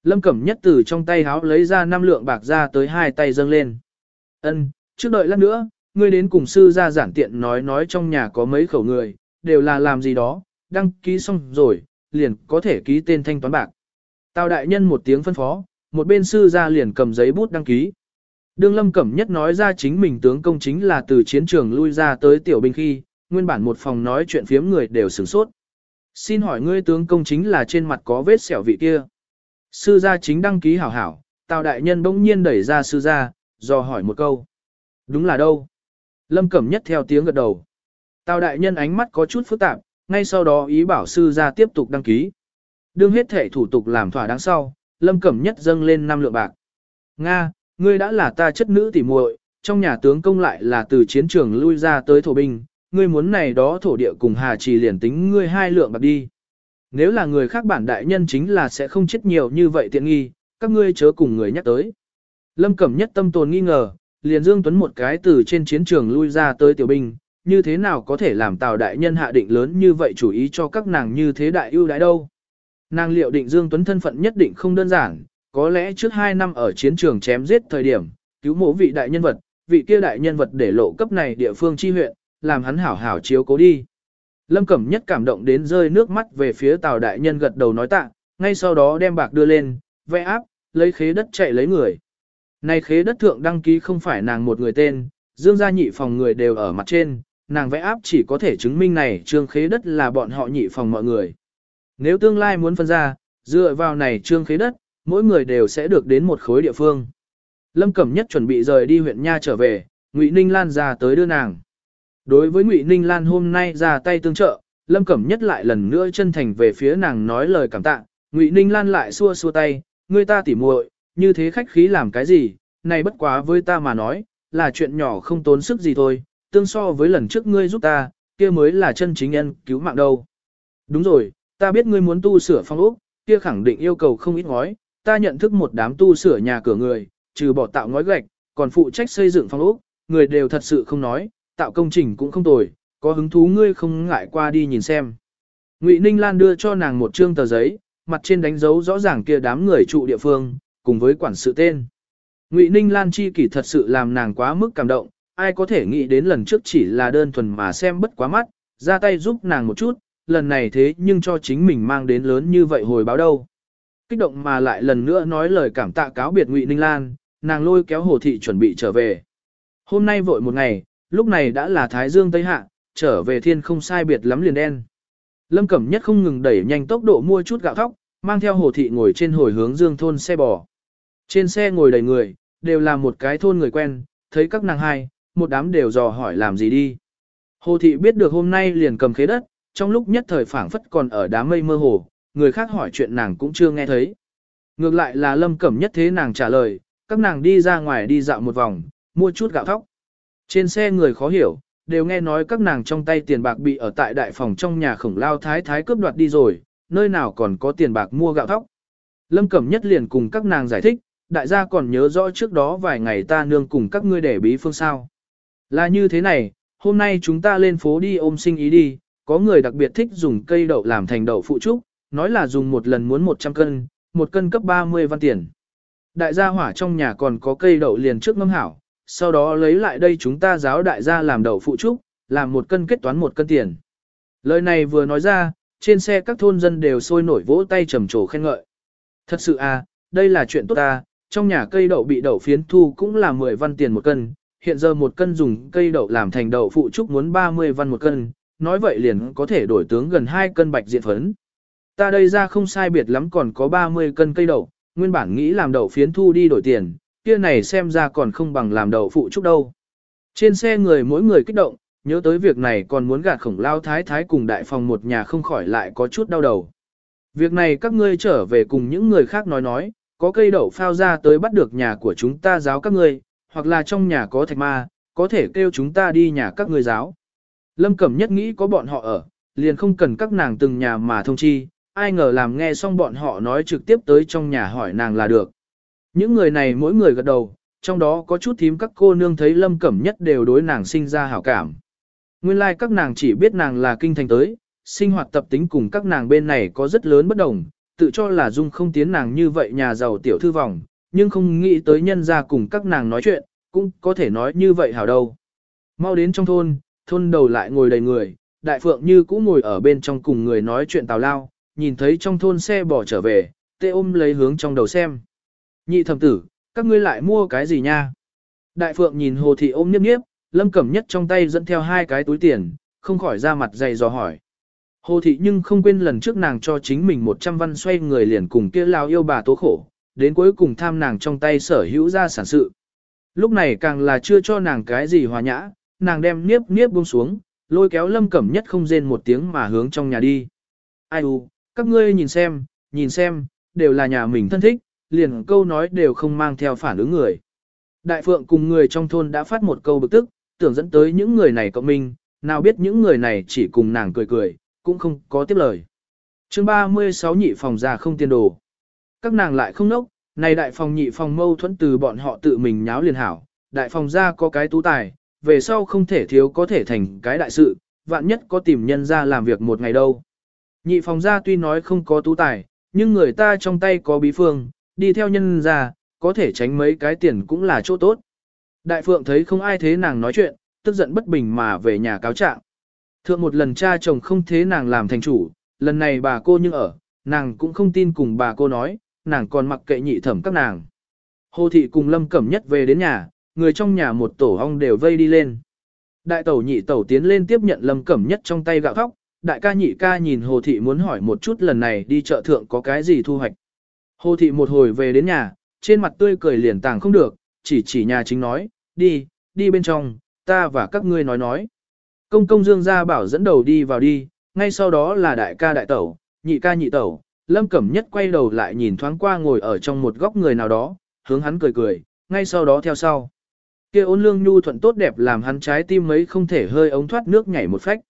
Lâm Cẩm Nhất từ trong tay háo lấy ra năm lượng bạc ra tới hai tay dâng lên. Ân, trước đợi lát nữa, ngươi đến cùng sư ra giản tiện nói nói trong nhà có mấy khẩu người, đều là làm gì đó, đăng ký xong rồi, liền có thể ký tên thanh toán bạc. Tào đại nhân một tiếng phân phó, một bên sư ra liền cầm giấy bút đăng ký. Đương Lâm Cẩm Nhất nói ra chính mình tướng công chính là từ chiến trường lui ra tới tiểu binh khi, nguyên bản một phòng nói chuyện phiếm người đều sửng sốt. Xin hỏi ngươi tướng công chính là trên mặt có vết sẹo vị kia. Sư gia chính đăng ký hảo hảo, Tào đại nhân bỗng nhiên đẩy ra sư gia, do hỏi một câu. Đúng là đâu? Lâm Cẩm Nhất theo tiếng gật đầu. Tào đại nhân ánh mắt có chút phức tạp, ngay sau đó ý bảo sư gia tiếp tục đăng ký. Đương hết thể thủ tục làm thỏa đáng sau, Lâm Cẩm Nhất dâng lên năm lượng bạc. Nga, ngươi đã là ta chất nữ tỉ muội, trong nhà tướng công lại là từ chiến trường lui ra tới thổ binh, ngươi muốn này đó thổ địa cùng Hà Trì liền tính ngươi hai lượng bạc đi. Nếu là người khác bản đại nhân chính là sẽ không chết nhiều như vậy tiện nghi, các ngươi chớ cùng người nhắc tới. Lâm Cẩm nhất tâm tồn nghi ngờ, liền Dương Tuấn một cái từ trên chiến trường lui ra tới tiểu binh, như thế nào có thể làm Tào đại nhân hạ định lớn như vậy chủ ý cho các nàng như thế đại ưu đãi đâu. Nàng liệu định Dương Tuấn thân phận nhất định không đơn giản, có lẽ trước 2 năm ở chiến trường chém giết thời điểm, cứu mộ vị đại nhân vật, vị kia đại nhân vật để lộ cấp này địa phương chi huyện, làm hắn hảo hảo chiếu cố đi. Lâm Cẩm Nhất cảm động đến rơi nước mắt về phía Tào đại nhân gật đầu nói tạ, ngay sau đó đem bạc đưa lên, vẽ áp, lấy khế đất chạy lấy người. Này khế đất thượng đăng ký không phải nàng một người tên, dương gia nhị phòng người đều ở mặt trên, nàng vẽ áp chỉ có thể chứng minh này trương khế đất là bọn họ nhị phòng mọi người. Nếu tương lai muốn phân ra, dựa vào này trương khế đất, mỗi người đều sẽ được đến một khối địa phương. Lâm Cẩm Nhất chuẩn bị rời đi huyện Nha trở về, Ngụy Ninh Lan ra tới đưa nàng. Đối với Ngụy Ninh Lan hôm nay ra tay tương trợ, Lâm Cẩm Nhất lại lần nữa chân thành về phía nàng nói lời cảm tạ, Ngụy Ninh Lan lại xua xua tay, người ta tỉ muội, như thế khách khí làm cái gì, này bất quá với ta mà nói, là chuyện nhỏ không tốn sức gì thôi, tương so với lần trước ngươi giúp ta, kia mới là chân chính nhân cứu mạng đâu. Đúng rồi, ta biết ngươi muốn tu sửa phong ốc, kia khẳng định yêu cầu không ít ngói, ta nhận thức một đám tu sửa nhà cửa người, trừ bỏ tạo ngói gạch, còn phụ trách xây dựng phong ốc, người đều thật sự không nói, tạo công trình cũng không tồi, có hứng thú ngươi không ngại qua đi nhìn xem. Ngụy Ninh Lan đưa cho nàng một trương tờ giấy, mặt trên đánh dấu rõ ràng kia đám người trụ địa phương, cùng với quản sự tên. Ngụy Ninh Lan chi kỷ thật sự làm nàng quá mức cảm động, ai có thể nghĩ đến lần trước chỉ là đơn thuần mà xem bất quá mắt, ra tay giúp nàng một chút, lần này thế nhưng cho chính mình mang đến lớn như vậy hồi báo đâu. Kích động mà lại lần nữa nói lời cảm tạ cáo biệt Ngụy Ninh Lan, nàng lôi kéo Hồ Thị chuẩn bị trở về. Hôm nay vội một ngày, lúc này đã là Thái Dương Tây Hạ, trở về thiên không sai biệt lắm liền đen. Lâm Cẩm Nhất không ngừng đẩy nhanh tốc độ mua chút gạo thóc, mang theo Hồ Thị ngồi trên hồi hướng Dương thôn xe bò. Trên xe ngồi đầy người, đều là một cái thôn người quen, thấy các nàng hai, một đám đều dò hỏi làm gì đi. Hồ Thị biết được hôm nay liền cầm khế đất, trong lúc nhất thời phảng phất còn ở đám mây mơ hồ, người khác hỏi chuyện nàng cũng chưa nghe thấy. Ngược lại là Lâm Cẩm Nhất thế nàng trả lời, các nàng đi ra ngoài đi dạo một vòng, mua chút gạo thóc. Trên xe người khó hiểu, đều nghe nói các nàng trong tay tiền bạc bị ở tại đại phòng trong nhà khổng lao thái thái cướp đoạt đi rồi, nơi nào còn có tiền bạc mua gạo thóc. Lâm Cẩm Nhất liền cùng các nàng giải thích, đại gia còn nhớ rõ trước đó vài ngày ta nương cùng các ngươi để bí phương sao. Là như thế này, hôm nay chúng ta lên phố đi ôm sinh ý đi, có người đặc biệt thích dùng cây đậu làm thành đậu phụ trúc, nói là dùng một lần muốn 100 cân, một cân cấp 30 văn tiền. Đại gia hỏa trong nhà còn có cây đậu liền trước ngâm hảo, sau đó lấy lại đây chúng ta giáo đại gia làm đậu phụ trúc, làm một cân kết toán một cân tiền. Lời này vừa nói ra, trên xe các thôn dân đều sôi nổi vỗ tay trầm trồ khen ngợi. Thật sự à, đây là chuyện tốt ta, trong nhà cây đậu bị đậu phiến thu cũng là 10 văn tiền một cân, hiện giờ một cân dùng cây đậu làm thành đậu phụ trúc muốn 30 văn một cân, nói vậy liền có thể đổi tướng gần 2 cân bạch diện phấn. Ta đây ra không sai biệt lắm còn có 30 cân cây đậu, nguyên bản nghĩ làm đậu phiến thu đi đổi tiền, kia này xem ra còn không bằng làm đậu phụ trúc đâu. Trên xe người mỗi người kích động, nhớ tới việc này còn muốn gạt khổng lao thái thái cùng đại phòng một nhà không khỏi lại có chút đau đầu. Việc này các ngươi trở về cùng những người khác nói nói, có cây đậu phao ra tới bắt được nhà của chúng ta giáo các ngươi, hoặc là trong nhà có thạch ma, có thể kêu chúng ta đi nhà các người giáo. Lâm Cẩm nhất nghĩ có bọn họ ở, liền không cần các nàng từng nhà mà thông chi, ai ngờ làm nghe xong bọn họ nói trực tiếp tới trong nhà hỏi nàng là được. Những người này mỗi người gật đầu, trong đó có chút thím các cô nương thấy Lâm Cẩm nhất đều đối nàng sinh ra hảo cảm. Nguyên lai like các nàng chỉ biết nàng là kinh thành tới, sinh hoạt tập tính cùng các nàng bên này có rất lớn bất đồng, tự cho là dung không tiến nàng như vậy nhà giàu tiểu thư vòng, nhưng không nghĩ tới nhân ra cùng các nàng nói chuyện, cũng có thể nói như vậy hảo đâu. Mau đến trong thôn, thôn đầu lại ngồi đầy người, đại phượng như cũ ngồi ở bên trong cùng người nói chuyện tào lao, nhìn thấy trong thôn xe bỏ trở về, tê ôm lấy hướng trong đầu xem. Nhị thẩm tử, các ngươi lại mua cái gì nha? Đại phượng nhìn hồ thị ôm niếp nhiếp, lâm cẩm nhất trong tay dẫn theo hai cái túi tiền, không khỏi ra mặt dày dò hỏi. Hồ thị nhưng không quên lần trước nàng cho chính mình 100 văn xoay người liền cùng kia lao yêu bà tố khổ, đến cuối cùng tham nàng trong tay sở hữu ra sản sự. Lúc này càng là chưa cho nàng cái gì hòa nhã, nàng đem niếp niếp buông xuống, lôi kéo lâm cẩm nhất không rên một tiếng mà hướng trong nhà đi. Ai u, các ngươi nhìn xem, nhìn xem, đều là nhà mình thân thích, liền câu nói đều không mang theo phản ứng người. Đại phượng cùng người trong thôn đã phát một câu bực tức, tưởng dẫn tới những người này cộng minh, nào biết những người này chỉ cùng nàng cười cười, cũng không có tiếp lời. chương 36 nhị phòng già không tiền đồ. Các nàng lại không nốc, này đại phòng nhị phòng mâu thuẫn từ bọn họ tự mình nháo liền hảo, đại phòng ra có cái tú tài, về sau không thể thiếu có thể thành cái đại sự, vạn nhất có tìm nhân ra làm việc một ngày đâu. Nhị phòng ra tuy nói không có tú tài, nhưng người ta trong tay có bí phương, đi theo nhân ra, có thể tránh mấy cái tiền cũng là chỗ tốt. Đại phượng thấy không ai thế nàng nói chuyện, tức giận bất bình mà về nhà cáo trạng. Thượng một lần cha chồng không thế nàng làm thành chủ, lần này bà cô nhưng ở, nàng cũng không tin cùng bà cô nói, nàng còn mặc kệ nhị thẩm các nàng. Hồ thị cùng lâm cẩm nhất về đến nhà, người trong nhà một tổ ong đều vây đi lên. Đại tẩu nhị tẩu tiến lên tiếp nhận lâm cẩm nhất trong tay gạo thóc, đại ca nhị ca nhìn hồ thị muốn hỏi một chút lần này đi chợ thượng có cái gì thu hoạch. Hồ thị một hồi về đến nhà, trên mặt tươi cười liền tàng không được, chỉ chỉ nhà chính nói, đi, đi bên trong, ta và các ngươi nói nói. Công công dương gia bảo dẫn đầu đi vào đi, ngay sau đó là đại ca đại tẩu, nhị ca nhị tẩu, lâm cẩm nhất quay đầu lại nhìn thoáng qua ngồi ở trong một góc người nào đó, hướng hắn cười cười, ngay sau đó theo sau. Kia ôn lương nhu thuận tốt đẹp làm hắn trái tim mấy không thể hơi ống thoát nước nhảy một phách.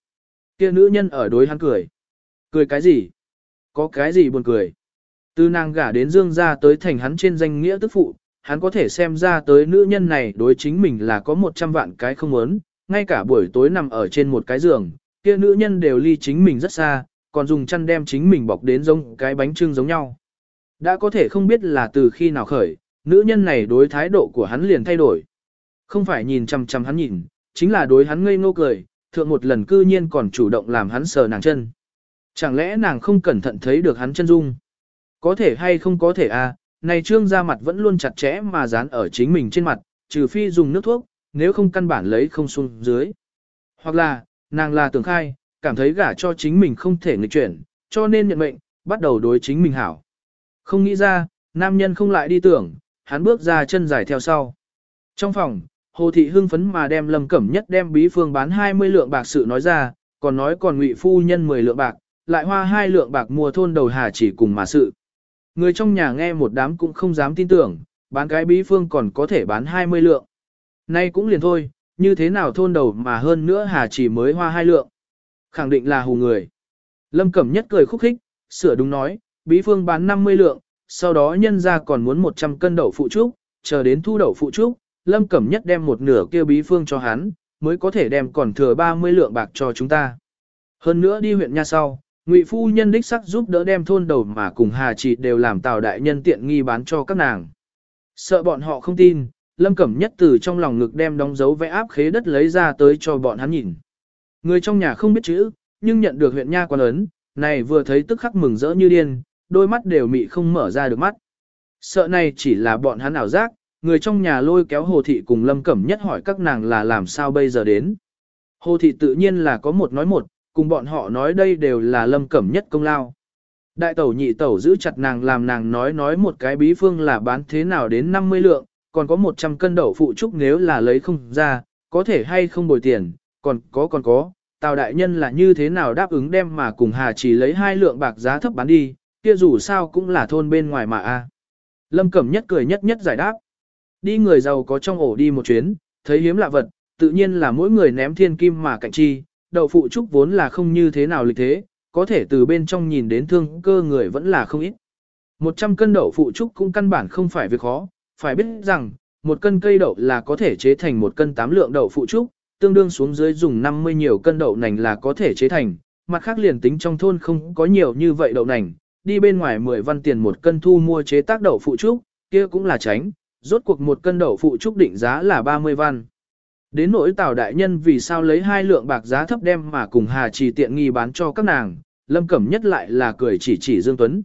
Kia nữ nhân ở đối hắn cười. Cười cái gì? Có cái gì buồn cười? Từ nàng gả đến dương gia tới thành hắn trên danh nghĩa tức phụ, hắn có thể xem ra tới nữ nhân này đối chính mình là có 100 vạn cái không muốn, ngay cả buổi tối nằm ở trên một cái giường, kia nữ nhân đều ly chính mình rất xa, còn dùng chăn đem chính mình bọc đến giống cái bánh trưng giống nhau. Đã có thể không biết là từ khi nào khởi, nữ nhân này đối thái độ của hắn liền thay đổi. Không phải nhìn chăm chăm hắn nhìn, chính là đối hắn ngây ngô cười, thượng một lần cư nhiên còn chủ động làm hắn sờ nàng chân. Chẳng lẽ nàng không cẩn thận thấy được hắn chân dung? Có thể hay không có thể à, này trương ra mặt vẫn luôn chặt chẽ mà dán ở chính mình trên mặt, trừ phi dùng nước thuốc, nếu không căn bản lấy không xuống dưới. Hoặc là, nàng là tưởng khai, cảm thấy gả cho chính mình không thể nghịch chuyển, cho nên nhận mệnh, bắt đầu đối chính mình hảo. Không nghĩ ra, nam nhân không lại đi tưởng, hắn bước ra chân dài theo sau. Trong phòng, Hồ Thị hưng phấn mà đem Lâm Cẩm Nhất đem bí phương bán 20 lượng bạc sự nói ra, còn nói còn ngụy phu nhân 10 lượng bạc, lại hoa hai lượng bạc mua thôn đầu hà chỉ cùng mà sự. Người trong nhà nghe một đám cũng không dám tin tưởng, bán cái bí phương còn có thể bán 20 lượng. Nay cũng liền thôi, như thế nào thôn đầu mà hơn nữa hà chỉ mới hoa hai lượng. Khẳng định là hù người. Lâm Cẩm Nhất cười khúc khích, sửa đúng nói, bí phương bán 50 lượng, sau đó nhân ra còn muốn 100 cân đậu phụ trúc, chờ đến thu đậu phụ trúc, Lâm Cẩm Nhất đem một nửa kia bí phương cho hắn, mới có thể đem còn thừa 30 lượng bạc cho chúng ta. Hơn nữa đi huyện nha sau, Ngụy phu nhân đích sắc giúp đỡ đem thôn đầu mà cùng Hà Trị đều làm tào đại nhân tiện nghi bán cho các nàng. Sợ bọn họ không tin, Lâm Cẩm Nhất từ trong lòng ngực đem đóng dấu vẽ áp khế đất lấy ra tới cho bọn hắn nhìn. Người trong nhà không biết chữ, nhưng nhận được huyện nha quan ấn, này vừa thấy tức khắc mừng rỡ như điên, đôi mắt đều mị không mở ra được mắt. Sợ này chỉ là bọn hắn ảo giác, người trong nhà lôi kéo Hồ Thị cùng Lâm Cẩm Nhất hỏi các nàng là làm sao bây giờ đến. Hồ Thị tự nhiên là có một nói một, cùng bọn họ nói đây đều là Lâm Cẩm Nhất công lao. Đại tẩu nhị tẩu giữ chặt nàng làm nàng nói nói một cái bí phương là bán thế nào đến 50 lượng, còn có 100 cân đậu phụ trúc nếu là lấy không ra, có thể hay không bồi tiền, còn có còn có, Tào đại nhân là như thế nào đáp ứng đem mà cùng Hà chỉ lấy hai lượng bạc giá thấp bán đi, kia dù sao cũng là thôn bên ngoài mà a. Lâm Cẩm Nhất cười nhất nhất giải đáp. Đi người giàu có trong ổ đi một chuyến, thấy hiếm lạ vật, tự nhiên là mỗi người ném thiên kim mà cạnh chi, đậu phụ trúc vốn là không như thế nào lịch thế, có thể từ bên trong nhìn đến thương cơ người vẫn là không ít. 100 cân đậu phụ trúc cũng căn bản không phải việc khó, phải biết rằng, một cân cây đậu là có thể chế thành một cân tám lượng đậu phụ trúc, tương đương xuống dưới dùng 50 nhiều cân đậu nành là có thể chế thành, mặt khác liền tính trong thôn không có nhiều như vậy đậu nành, đi bên ngoài 10 văn tiền một cân thu mua chế tác đậu phụ trúc, kia cũng là tránh, rốt cuộc một cân đậu phụ trúc định giá là 30 văn. Đến nỗi Tào đại nhân vì sao lấy hai lượng bạc giá thấp đem mà cùng Hà Trì tiện nghi bán cho các nàng, Lâm Cẩm nhất lại là cười chỉ chỉ Dương Tuấn.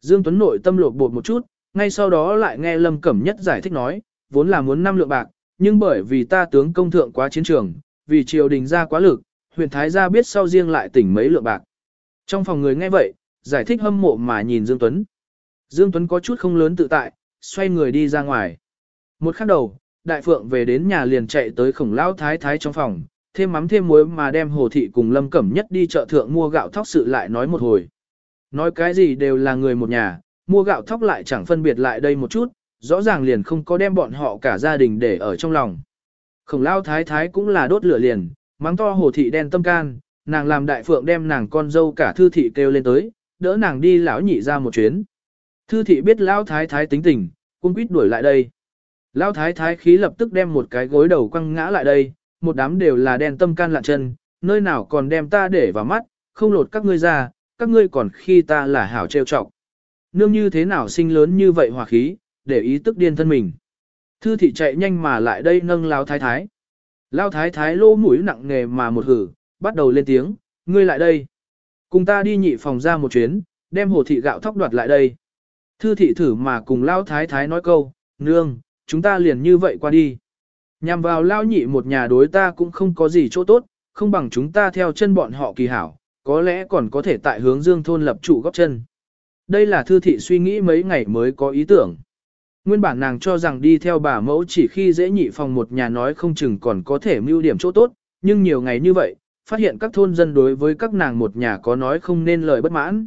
Dương Tuấn nội tâm lột bột một chút, ngay sau đó lại nghe Lâm Cẩm nhất giải thích nói, vốn là muốn năm lượng bạc, nhưng bởi vì ta tướng công thượng quá chiến trường, vì triều đình ra quá lực, huyện Thái gia biết sau riêng lại tỉnh mấy lượng bạc. Trong phòng người nghe vậy, giải thích hâm mộ mà nhìn Dương Tuấn. Dương Tuấn có chút không lớn tự tại, xoay người đi ra ngoài. Một khắc đầu, đại phượng về đến nhà liền chạy tới khổng lão thái thái trong phòng, thêm mắm thêm muối mà đem hồ thị cùng lâm cẩm nhất đi chợ thượng mua gạo thóc sự lại nói một hồi. Nói cái gì đều là người một nhà, mua gạo thóc lại chẳng phân biệt lại đây một chút, rõ ràng liền không có đem bọn họ cả gia đình để ở trong lòng. Khổng lao thái thái cũng là đốt lửa liền, mắng to hồ thị đen tâm can, nàng làm đại phượng đem nàng con dâu cả thư thị kêu lên tới, đỡ nàng đi lão nhị ra một chuyến. Thư thị biết lão thái thái tính tình, cung quýt đuổi lại đây. Lão thái thái khí lập tức đem một cái gối đầu quăng ngã lại đây, một đám đều là đen tâm can lạn chân, nơi nào còn đem ta để vào mắt, không lột các ngươi ra, các ngươi còn khi ta là hảo trêu trọng. Nương như thế nào sinh lớn như vậy hòa khí, để ý tức điên thân mình. Thư thị chạy nhanh mà lại đây nâng lao thái thái. Lao thái thái lô mũi nặng nề mà một hử, bắt đầu lên tiếng, ngươi lại đây. Cùng ta đi nhị phòng ra một chuyến, đem hồ thị gạo thóc đoạt lại đây. Thư thị thử mà cùng lao thái thái nói câu, nương, chúng ta liền như vậy qua đi. Nhằm vào lao nhị một nhà đối ta cũng không có gì chỗ tốt, không bằng chúng ta theo chân bọn họ kỳ hảo, có lẽ còn có thể tại hướng dương thôn lập trụ góc chân. Đây là thư thị suy nghĩ mấy ngày mới có ý tưởng. Nguyên bản nàng cho rằng đi theo bà mẫu chỉ khi dễ nhị phòng một nhà nói không chừng còn có thể mưu điểm chỗ tốt, nhưng nhiều ngày như vậy, phát hiện các thôn dân đối với các nàng một nhà có nói không nên lời bất mãn.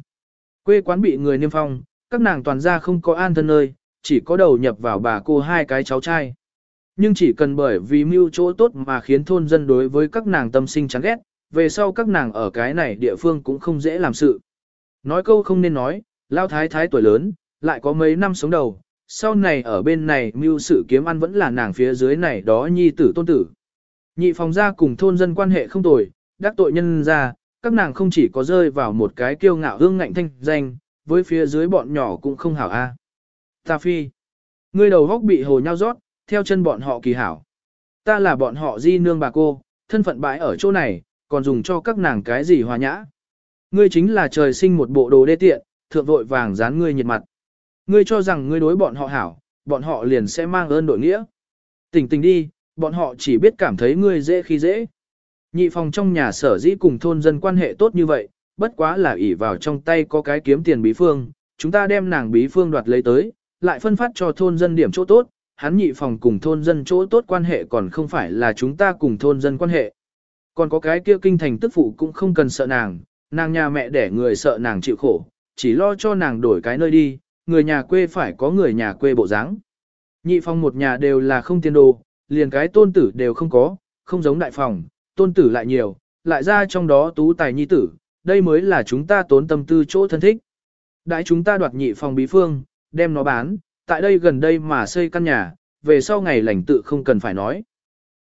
Quê quán bị người niêm phong, các nàng toàn ra không có an thân nơi, chỉ có đầu nhập vào bà cô hai cái cháu trai. Nhưng chỉ cần bởi vì mưu chỗ tốt mà khiến thôn dân đối với các nàng tâm sinh chán ghét, về sau các nàng ở cái này địa phương cũng không dễ làm sự. Nói câu không nên nói, lao thái thái tuổi lớn, lại có mấy năm sống đầu, sau này ở bên này mưu sự kiếm ăn vẫn là nàng phía dưới này đó nhi tử tôn tử. Nhị phòng gia cùng thôn dân quan hệ không tồi, đắc tội nhân ra, các nàng không chỉ có rơi vào một cái kiêu ngạo hương ngạnh thanh danh, với phía dưới bọn nhỏ cũng không hảo a. À. Ta phi, ngươi đầu góc bị hồ nhau rót, theo chân bọn họ kỳ hảo. Ta là bọn họ di nương bà cô, thân phận bãi ở chỗ này, còn dùng cho các nàng cái gì hòa nhã. Ngươi chính là trời sinh một bộ đồ đê tiện, thượng vội vàng dán ngươi nhiệt mặt. Ngươi cho rằng ngươi đối bọn họ hảo, bọn họ liền sẽ mang ơn đội nghĩa. Tỉnh tỉnh đi, bọn họ chỉ biết cảm thấy ngươi dễ khi dễ. Nhị phòng trong nhà sở dĩ cùng thôn dân quan hệ tốt như vậy, bất quá là ỷ vào trong tay có cái kiếm tiền bí phương, chúng ta đem nàng bí phương đoạt lấy tới, lại phân phát cho thôn dân điểm chỗ tốt, hắn nhị phòng cùng thôn dân chỗ tốt quan hệ còn không phải là chúng ta cùng thôn dân quan hệ. Còn có cái kia kinh thành tức phụ cũng không cần sợ nàng, nàng nhà mẹ để người sợ nàng chịu khổ, chỉ lo cho nàng đổi cái nơi đi, người nhà quê phải có người nhà quê bộ dáng. Nhị phòng một nhà đều là không tiền đồ, liền cái tôn tử đều không có, không giống đại phòng, tôn tử lại nhiều, lại ra trong đó tú tài nhi tử, đây mới là chúng ta tốn tâm tư chỗ thân thích. Đại chúng ta đoạt nhị phòng bí phương, đem nó bán, tại đây gần đây mà xây căn nhà, về sau ngày lành tự không cần phải nói.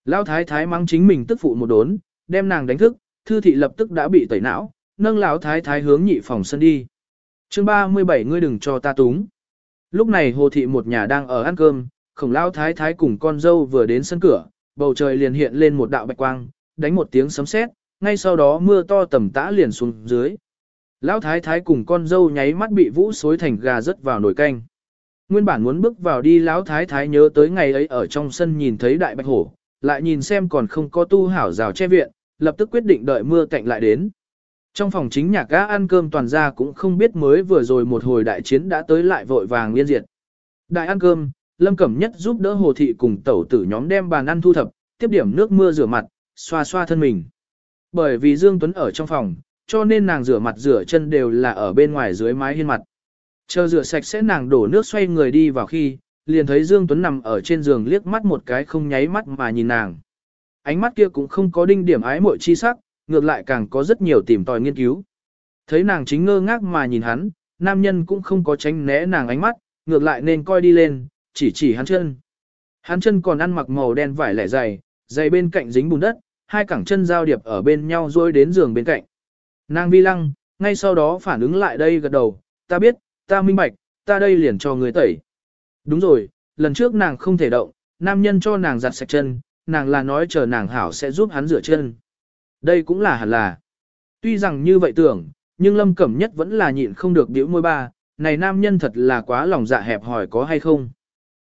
Lão thái thái mang chính mình tức phụ một đốn, đem nàng đánh thức, thư thị lập tức đã bị tẩy não, nâng lão thái thái hướng nhị phòng sân đi. Chương 37 ngươi đừng cho ta túng. Lúc này hồ thị một nhà đang ở ăn cơm, khổng lão thái thái cùng con dâu vừa đến sân cửa, bầu trời liền hiện lên một đạo bạch quang, đánh một tiếng sấm sét, ngay sau đó mưa to tầm tã liền xuống dưới. Lão thái thái cùng con dâu nháy mắt bị vũ xối thành gà rớt vào nồi canh. Nguyên bản muốn bước vào đi lão thái thái nhớ tới ngày ấy ở trong sân nhìn thấy đại bạch hổ, lại nhìn xem còn không có tu hảo rào che viện, lập tức quyết định đợi mưa cạnh lại đến. Trong phòng chính nhạc gã ăn cơm toàn gia cũng không biết mới vừa rồi một hồi đại chiến đã tới lại vội vàng liên diệt. Đại ăn cơm, Lâm Cẩm Nhất giúp đỡ Hồ Thị cùng tẩu tử nhóm đem bàn ăn thu thập, tiếp điểm nước mưa rửa mặt, xoa xoa thân mình. Bởi vì Dương Tuấn ở trong phòng, cho nên nàng rửa mặt rửa chân đều là ở bên ngoài dưới mái hiên mặt. Chờ rửa sạch sẽ nàng đổ nước xoay người đi vào khi, liền thấy Dương Tuấn nằm ở trên giường liếc mắt một cái không nháy mắt mà nhìn nàng. Ánh mắt kia cũng không có đinh điểm ái mội chi sắc, ngược lại càng có rất nhiều tìm tòi nghiên cứu. Thấy nàng chính ngơ ngác mà nhìn hắn, nam nhân cũng không có tránh né nàng ánh mắt, ngược lại nên coi đi lên, chỉ chỉ hắn chân. Hắn chân còn ăn mặc màu đen vải lẻ dày, dày bên cạnh dính bùn đất, hai cẳng chân giao điệp ở bên nhau rồi đến giường bên cạnh. Nàng vi lăng, ngay sau đó phản ứng lại đây gật đầu, ta biết, ta minh bạch, ta đây liền cho người tẩy. Đúng rồi, lần trước nàng không thể động, nam nhân cho nàng giặt sạch chân, nàng là nói chờ nàng hảo sẽ giúp hắn rửa chân. Đây cũng là hẳn là. Tuy rằng như vậy tưởng, nhưng lâm cẩm nhất vẫn là nhịn không được biểu môi ba, này nam nhân thật là quá lòng dạ hẹp hỏi có hay không.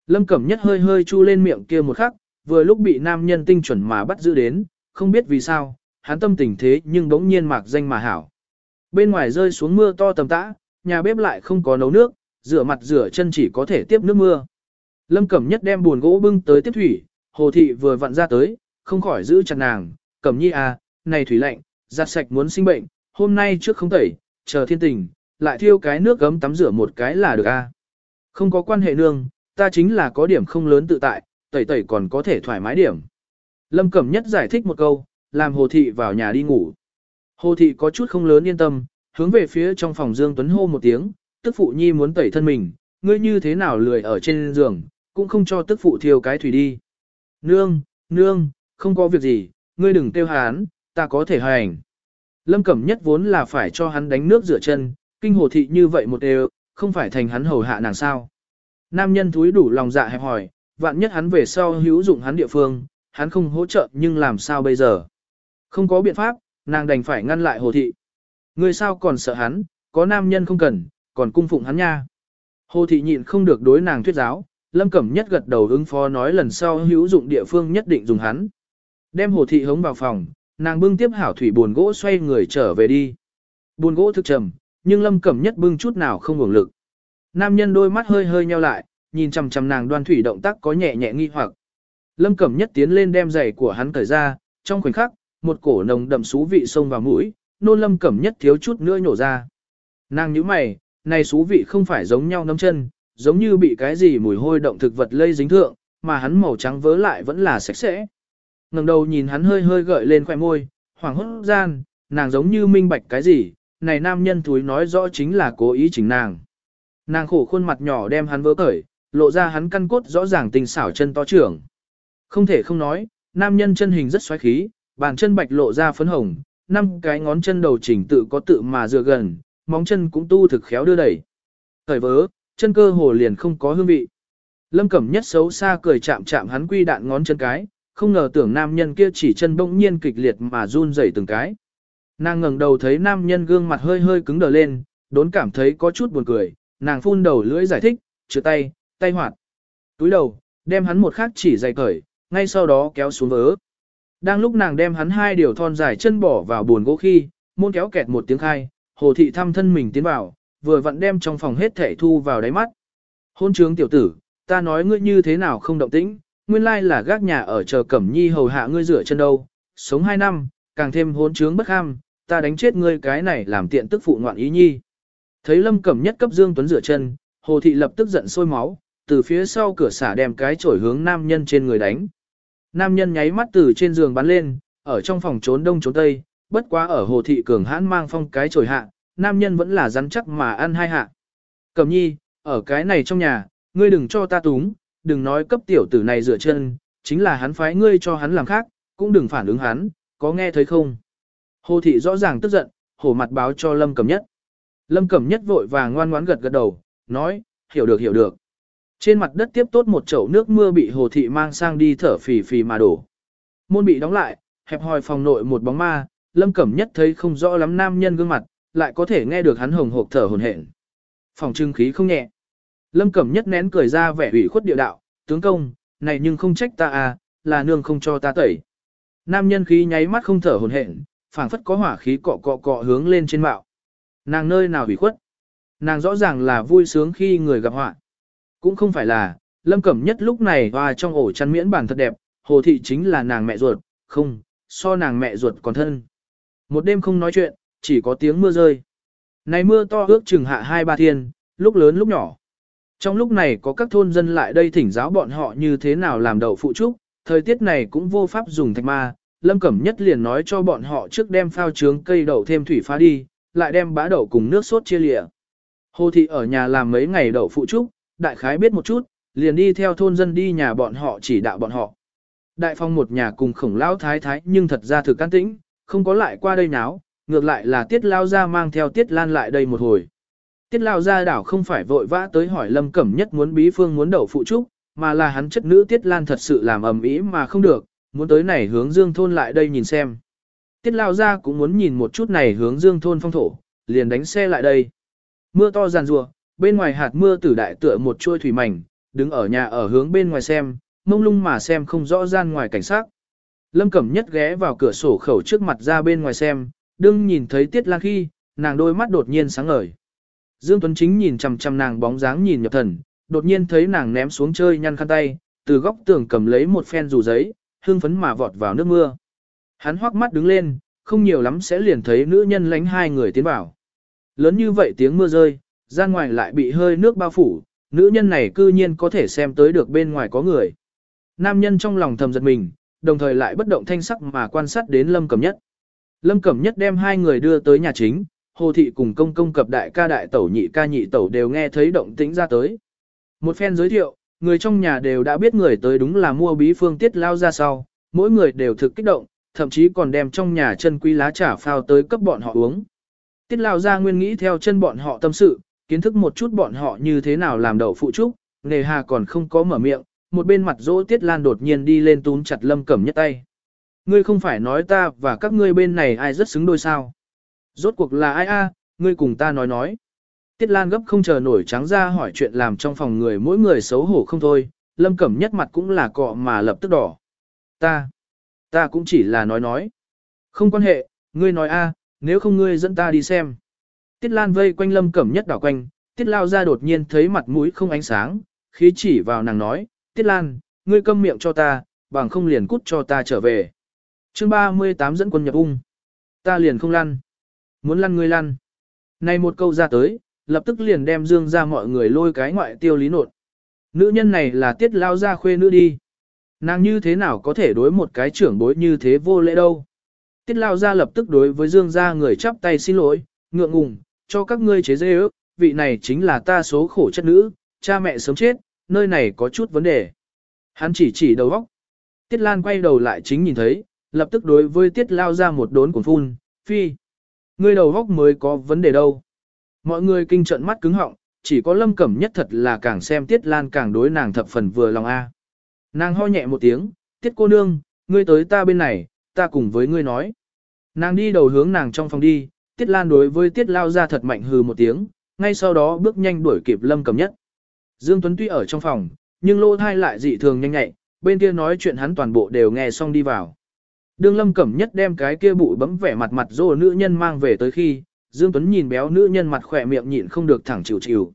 Lâm cẩm nhất hơi hơi chu lên miệng kia một khắc, vừa lúc bị nam nhân tinh chuẩn mà bắt giữ đến, không biết vì sao, hắn tâm tình thế nhưng đống nhiên mạc danh mà hảo. Bên ngoài rơi xuống mưa to tầm tã, nhà bếp lại không có nấu nước, rửa mặt rửa chân chỉ có thể tiếp nước mưa. Lâm Cẩm Nhất đem buồn gỗ bưng tới tiếp thủy, Hồ Thị vừa vặn ra tới, không khỏi giữ chặt nàng, Cẩm Nhi à, này thủy lạnh, giặt sạch muốn sinh bệnh, hôm nay trước không tẩy, chờ thiên tình, lại thiêu cái nước gấm tắm rửa một cái là được a. À. Không có quan hệ nương, ta chính là có điểm không lớn tự tại, tẩy tẩy còn có thể thoải mái điểm. Lâm Cẩm Nhất giải thích một câu, làm Hồ Thị vào nhà đi ngủ. Hồ Thị có chút không lớn yên tâm, hướng về phía trong phòng Dương Tuấn hô một tiếng, tức phụ nhi muốn tẩy thân mình, ngươi như thế nào lười ở trên giường, cũng không cho tức phụ thiêu cái thủy đi. Nương, nương, không có việc gì, ngươi đừng tiêu hán, ta có thể hành. Lâm Cẩm Nhất vốn là phải cho hắn đánh nước rửa chân, kinh hồ thị như vậy một đều, không phải thành hắn hầu hạ nàng sao. Nam nhân thúi đủ lòng dạ hẹp hỏi, vạn nhất hắn về sau hữu dụng hắn địa phương, hắn không hỗ trợ nhưng làm sao bây giờ. Không có biện pháp, nàng đành phải ngăn lại hồ thị. người sao còn sợ hắn, có nam nhân không cần, còn cung phụng hắn nha. Hồ thị nhịn không được đối nàng thuyết giáo, Lâm Cẩm Nhất gật đầu ứng phó nói lần sau hữu dụng địa phương nhất định dùng hắn. Đem hồ thị hống vào phòng, nàng bưng tiếp hảo thủy buồn gỗ xoay người trở về đi. Buồn gỗ thực trầm, nhưng Lâm Cẩm Nhất bưng chút nào không hưởng lực. Nam nhân đôi mắt hơi hơi nheo lại, nhìn chằm chằm nàng đoan thủy động tác có nhẹ nhẹ nghi hoặc. Lâm Cẩm Nhất tiến lên đem giày của hắn cởi ra, trong khoảnh khắc, một cổ nồng đậm xú vị xông vào mũi, nôn Lâm Cẩm Nhất thiếu chút nữa nhổ ra. Nàng nhíu mày, này xú vị không phải giống nhau nấm chân, giống như bị cái gì mùi hôi động thực vật lây dính thượng, mà hắn màu trắng vớ lại vẫn là sạch sẽ ngẩng đầu nhìn hắn hơi hơi gợi lên khóe môi, hoảng hốt gian, nàng giống như minh bạch cái gì, này nam nhân thúi nói rõ chính là cố ý chỉnh nàng. Nàng khổ khuôn mặt nhỏ đem hắn vỡ cởi, lộ ra hắn căn cốt rõ ràng tình xảo chân to trưởng. Không thể không nói, nam nhân chân hình rất xoáy khí, bàn chân bạch lộ ra phấn hồng, năm cái ngón chân đầu chỉnh tự có tự mà dựa gần, móng chân cũng tu thực khéo đưa đẩy. Cởi vớ, chân cơ hồ liền không có hương vị. Lâm Cẩm nhất xấu xa cười chạm chạm hắn quy đạn ngón chân cái, không ngờ tưởng nam nhân kia chỉ chân bỗng nhiên kịch liệt mà run rẩy từng cái. Nàng ngẩng đầu thấy nam nhân gương mặt hơi hơi cứng đờ lên, đốn cảm thấy có chút buồn cười, nàng phun đầu lưỡi giải thích, chữa tay, tay hoạt. Túi đầu, đem hắn một khắc chỉ dày cởi, ngay sau đó kéo xuống vớ. Đang lúc nàng đem hắn hai điều thon dài chân bỏ vào buồn gỗ khi, môn kéo kẹt một tiếng khai, hồ thị thăm thân mình tiến vào, vừa vặn đem trong phòng hết thể thu vào đáy mắt. Hôn trướng tiểu tử, ta nói ngươi như thế nào không động tĩnh, nguyên lai là gác nhà ở chờ Cẩm Nhi hầu hạ ngươi rửa chân đâu, sống hai năm, càng thêm hôn trướng bất ham, ta đánh chết ngươi cái này làm tiện tức phụ ngoạn ý nhi. Thấy Lâm Cẩm nhất cấp Dương Tuấn rửa chân, Hồ Thị lập tức giận sôi máu, từ phía sau cửa xả đem cái chổi hướng nam nhân trên người đánh. Nam nhân nháy mắt từ trên giường bắn lên, ở trong phòng trốn đông trốn tây, bất quá ở Hồ Thị cường hãn mang phong cái chổi hạ, nam nhân vẫn là rắn chắc mà ăn hai hạ. Cẩm nhi, ở cái này trong nhà, ngươi đừng cho ta túng, đừng nói cấp tiểu tử này rửa chân, chính là hắn phái ngươi cho hắn làm khác, cũng đừng phản ứng hắn, có nghe thấy không? Hồ thị rõ ràng tức giận, hổ mặt báo cho Lâm Cẩm Nhất. Lâm Cẩm Nhất vội vàng ngoan ngoãn gật gật đầu, nói, hiểu được hiểu được. Trên mặt đất tiếp tốt một chậu nước mưa bị hồ thị mang sang đi thở phì phì mà đổ. Môn bị đóng lại, hẹp hòi phòng nội một bóng ma, Lâm Cẩm Nhất thấy không rõ lắm nam nhân gương mặt, lại có thể nghe được hắn hồng hộc thở hồn hển. Phòng trưng khí không nhẹ. Lâm Cẩm Nhất nén cười ra vẻ ủy khuất địa đạo, tướng công, này nhưng không trách ta à, là nương không cho ta tẩy. Nam nhân khí nháy mắt không thở hồn hển, phảng phất có hỏa khí cọ cọ cọ hướng lên trên mạo. Nàng nơi nào ủy khuất? Nàng rõ ràng là vui sướng khi người gặp họa. Cũng không phải là, Lâm Cẩm Nhất lúc này và trong ổ chăn miễn bản thật đẹp, Hồ Thị chính là nàng mẹ ruột, không, so nàng mẹ ruột còn thân. Một đêm không nói chuyện, chỉ có tiếng mưa rơi. Này mưa to ước chừng hạ hai ba thiên, lúc lớn lúc nhỏ. Trong lúc này có các thôn dân lại đây thỉnh giáo bọn họ như thế nào làm đậu phụ trúc, thời tiết này cũng vô pháp dùng thạch ma, Lâm Cẩm Nhất liền nói cho bọn họ trước đem phao trướng cây đậu thêm thủy phá đi, lại đem bã đậu cùng nước sốt chia lịa. Hồ thị ở nhà làm mấy ngày đậu phụ trúc, đại khái biết một chút, liền đi theo thôn dân đi nhà bọn họ chỉ đạo bọn họ. Đại phong một nhà cùng khổng lão thái thái nhưng thật ra thực can tĩnh, không có lại qua đây náo, ngược lại là tiết lao ra mang theo tiết lan lại đây một hồi. Tiết lao ra đảo không phải vội vã tới hỏi lâm cẩm nhất muốn bí phương muốn đậu phụ trúc, mà là hắn chất nữ tiết lan thật sự làm ầm ĩ mà không được, muốn tới này hướng dương thôn lại đây nhìn xem. Tiết lao ra cũng muốn nhìn một chút này hướng dương thôn phong thổ, liền đánh xe lại đây. Mưa to giàn rùa, bên ngoài hạt mưa tử đại tựa một trôi thủy mảnh, đứng ở nhà ở hướng bên ngoài xem, mông lung mà xem không rõ gian ngoài cảnh sát. Lâm Cẩm Nhất ghé vào cửa sổ khẩu trước mặt ra bên ngoài xem, đương nhìn thấy Tiết Lan khi, nàng đôi mắt đột nhiên sáng ngời. Dương Tuấn Chính nhìn chằm chằm nàng bóng dáng nhìn nhập thần, đột nhiên thấy nàng ném xuống chơi nhăn khăn tay, từ góc tường cầm lấy một phen dù giấy, hương phấn mà vọt vào nước mưa. Hắn hoắc mắt đứng lên, không nhiều lắm sẽ liền thấy nữ nhân lánh hai người tiến vào. Lớn như vậy tiếng mưa rơi, ra ngoài lại bị hơi nước bao phủ, nữ nhân này cư nhiên có thể xem tới được bên ngoài có người. Nam nhân trong lòng thầm giật mình, đồng thời lại bất động thanh sắc mà quan sát đến Lâm Cẩm Nhất. Lâm Cẩm Nhất đem hai người đưa tới nhà chính, Hồ Thị cùng công công cập đại ca đại tẩu nhị ca nhị tẩu đều nghe thấy động tĩnh ra tới. Một phen giới thiệu, người trong nhà đều đã biết người tới đúng là mua bí phương tiết lao ra sau, mỗi người đều thực kích động, thậm chí còn đem trong nhà chân quý lá trà phao tới cấp bọn họ uống. Tiết lao ra nguyên nghĩ theo chân bọn họ tâm sự, kiến thức một chút bọn họ như thế nào làm đậu phụ trúc, nề hà còn không có mở miệng, một bên mặt dỗ Tiết Lan đột nhiên đi lên túm chặt Lâm Cẩm Nhất tay. Ngươi không phải nói ta và các ngươi bên này ai rất xứng đôi sao? Rốt cuộc là ai a? ngươi cùng ta nói nói. Tiết Lan gấp không chờ nổi trắng ra hỏi chuyện làm trong phòng người mỗi người xấu hổ không thôi, Lâm Cẩm nhất mặt cũng là cọ mà lập tức đỏ. Ta, ta cũng chỉ là nói nói. Không quan hệ, ngươi nói a, nếu không ngươi dẫn ta đi xem. Tiết Lan vây quanh Lâm Cẩm nhất đảo quanh, Tiết Lao ra đột nhiên thấy mặt mũi không ánh sáng, khí chỉ vào nàng nói, Tiết Lan, ngươi câm miệng cho ta, bằng không liền cút cho ta trở về. chương 38 dẫn quân nhập ung. Ta liền không lăn. Muốn lăn ngươi lăn. Này một câu ra tới, lập tức liền đem dương ra mọi người lôi cái ngoại tiêu lý nột. Nữ nhân này là tiết lao ra khuê nữ đi. Nàng như thế nào có thể đối một cái trưởng bối như thế vô lễ đâu. Tiết lao ra lập tức đối với dương ra người chắp tay xin lỗi, ngượng ngùng, cho các ngươi chế dê ước, vị này chính là ta số khổ chất nữ, cha mẹ sớm chết, nơi này có chút vấn đề. Hắn chỉ chỉ đầu óc. Tiết Lan quay đầu lại chính nhìn thấy, lập tức đối với Tiết lao ra một đốn cuồng phun, phi. Ngươi đầu góc mới có vấn đề đâu. Mọi người kinh trận mắt cứng họng, chỉ có lâm cẩm nhất thật là càng xem Tiết Lan càng đối nàng thập phần vừa lòng a. Nàng ho nhẹ một tiếng, Tiết cô nương, ngươi tới ta bên này, ta cùng với ngươi nói. Nàng đi đầu hướng nàng trong phòng đi, Tiết Lan đối với Tiết lao ra thật mạnh hừ một tiếng, ngay sau đó bước nhanh đuổi kịp lâm cẩm nhất. Dương Tuấn tuy ở trong phòng, nhưng lô thai lại dị thường nhanh nhạy, bên kia nói chuyện hắn toàn bộ đều nghe xong đi vào. Đương lâm cẩm nhất đem cái kia bụi bấm vẻ mặt mặt rô nữ nhân mang về tới khi, Dương Tuấn nhìn béo nữ nhân mặt khỏe miệng nhịn không được thẳng chịu chịu.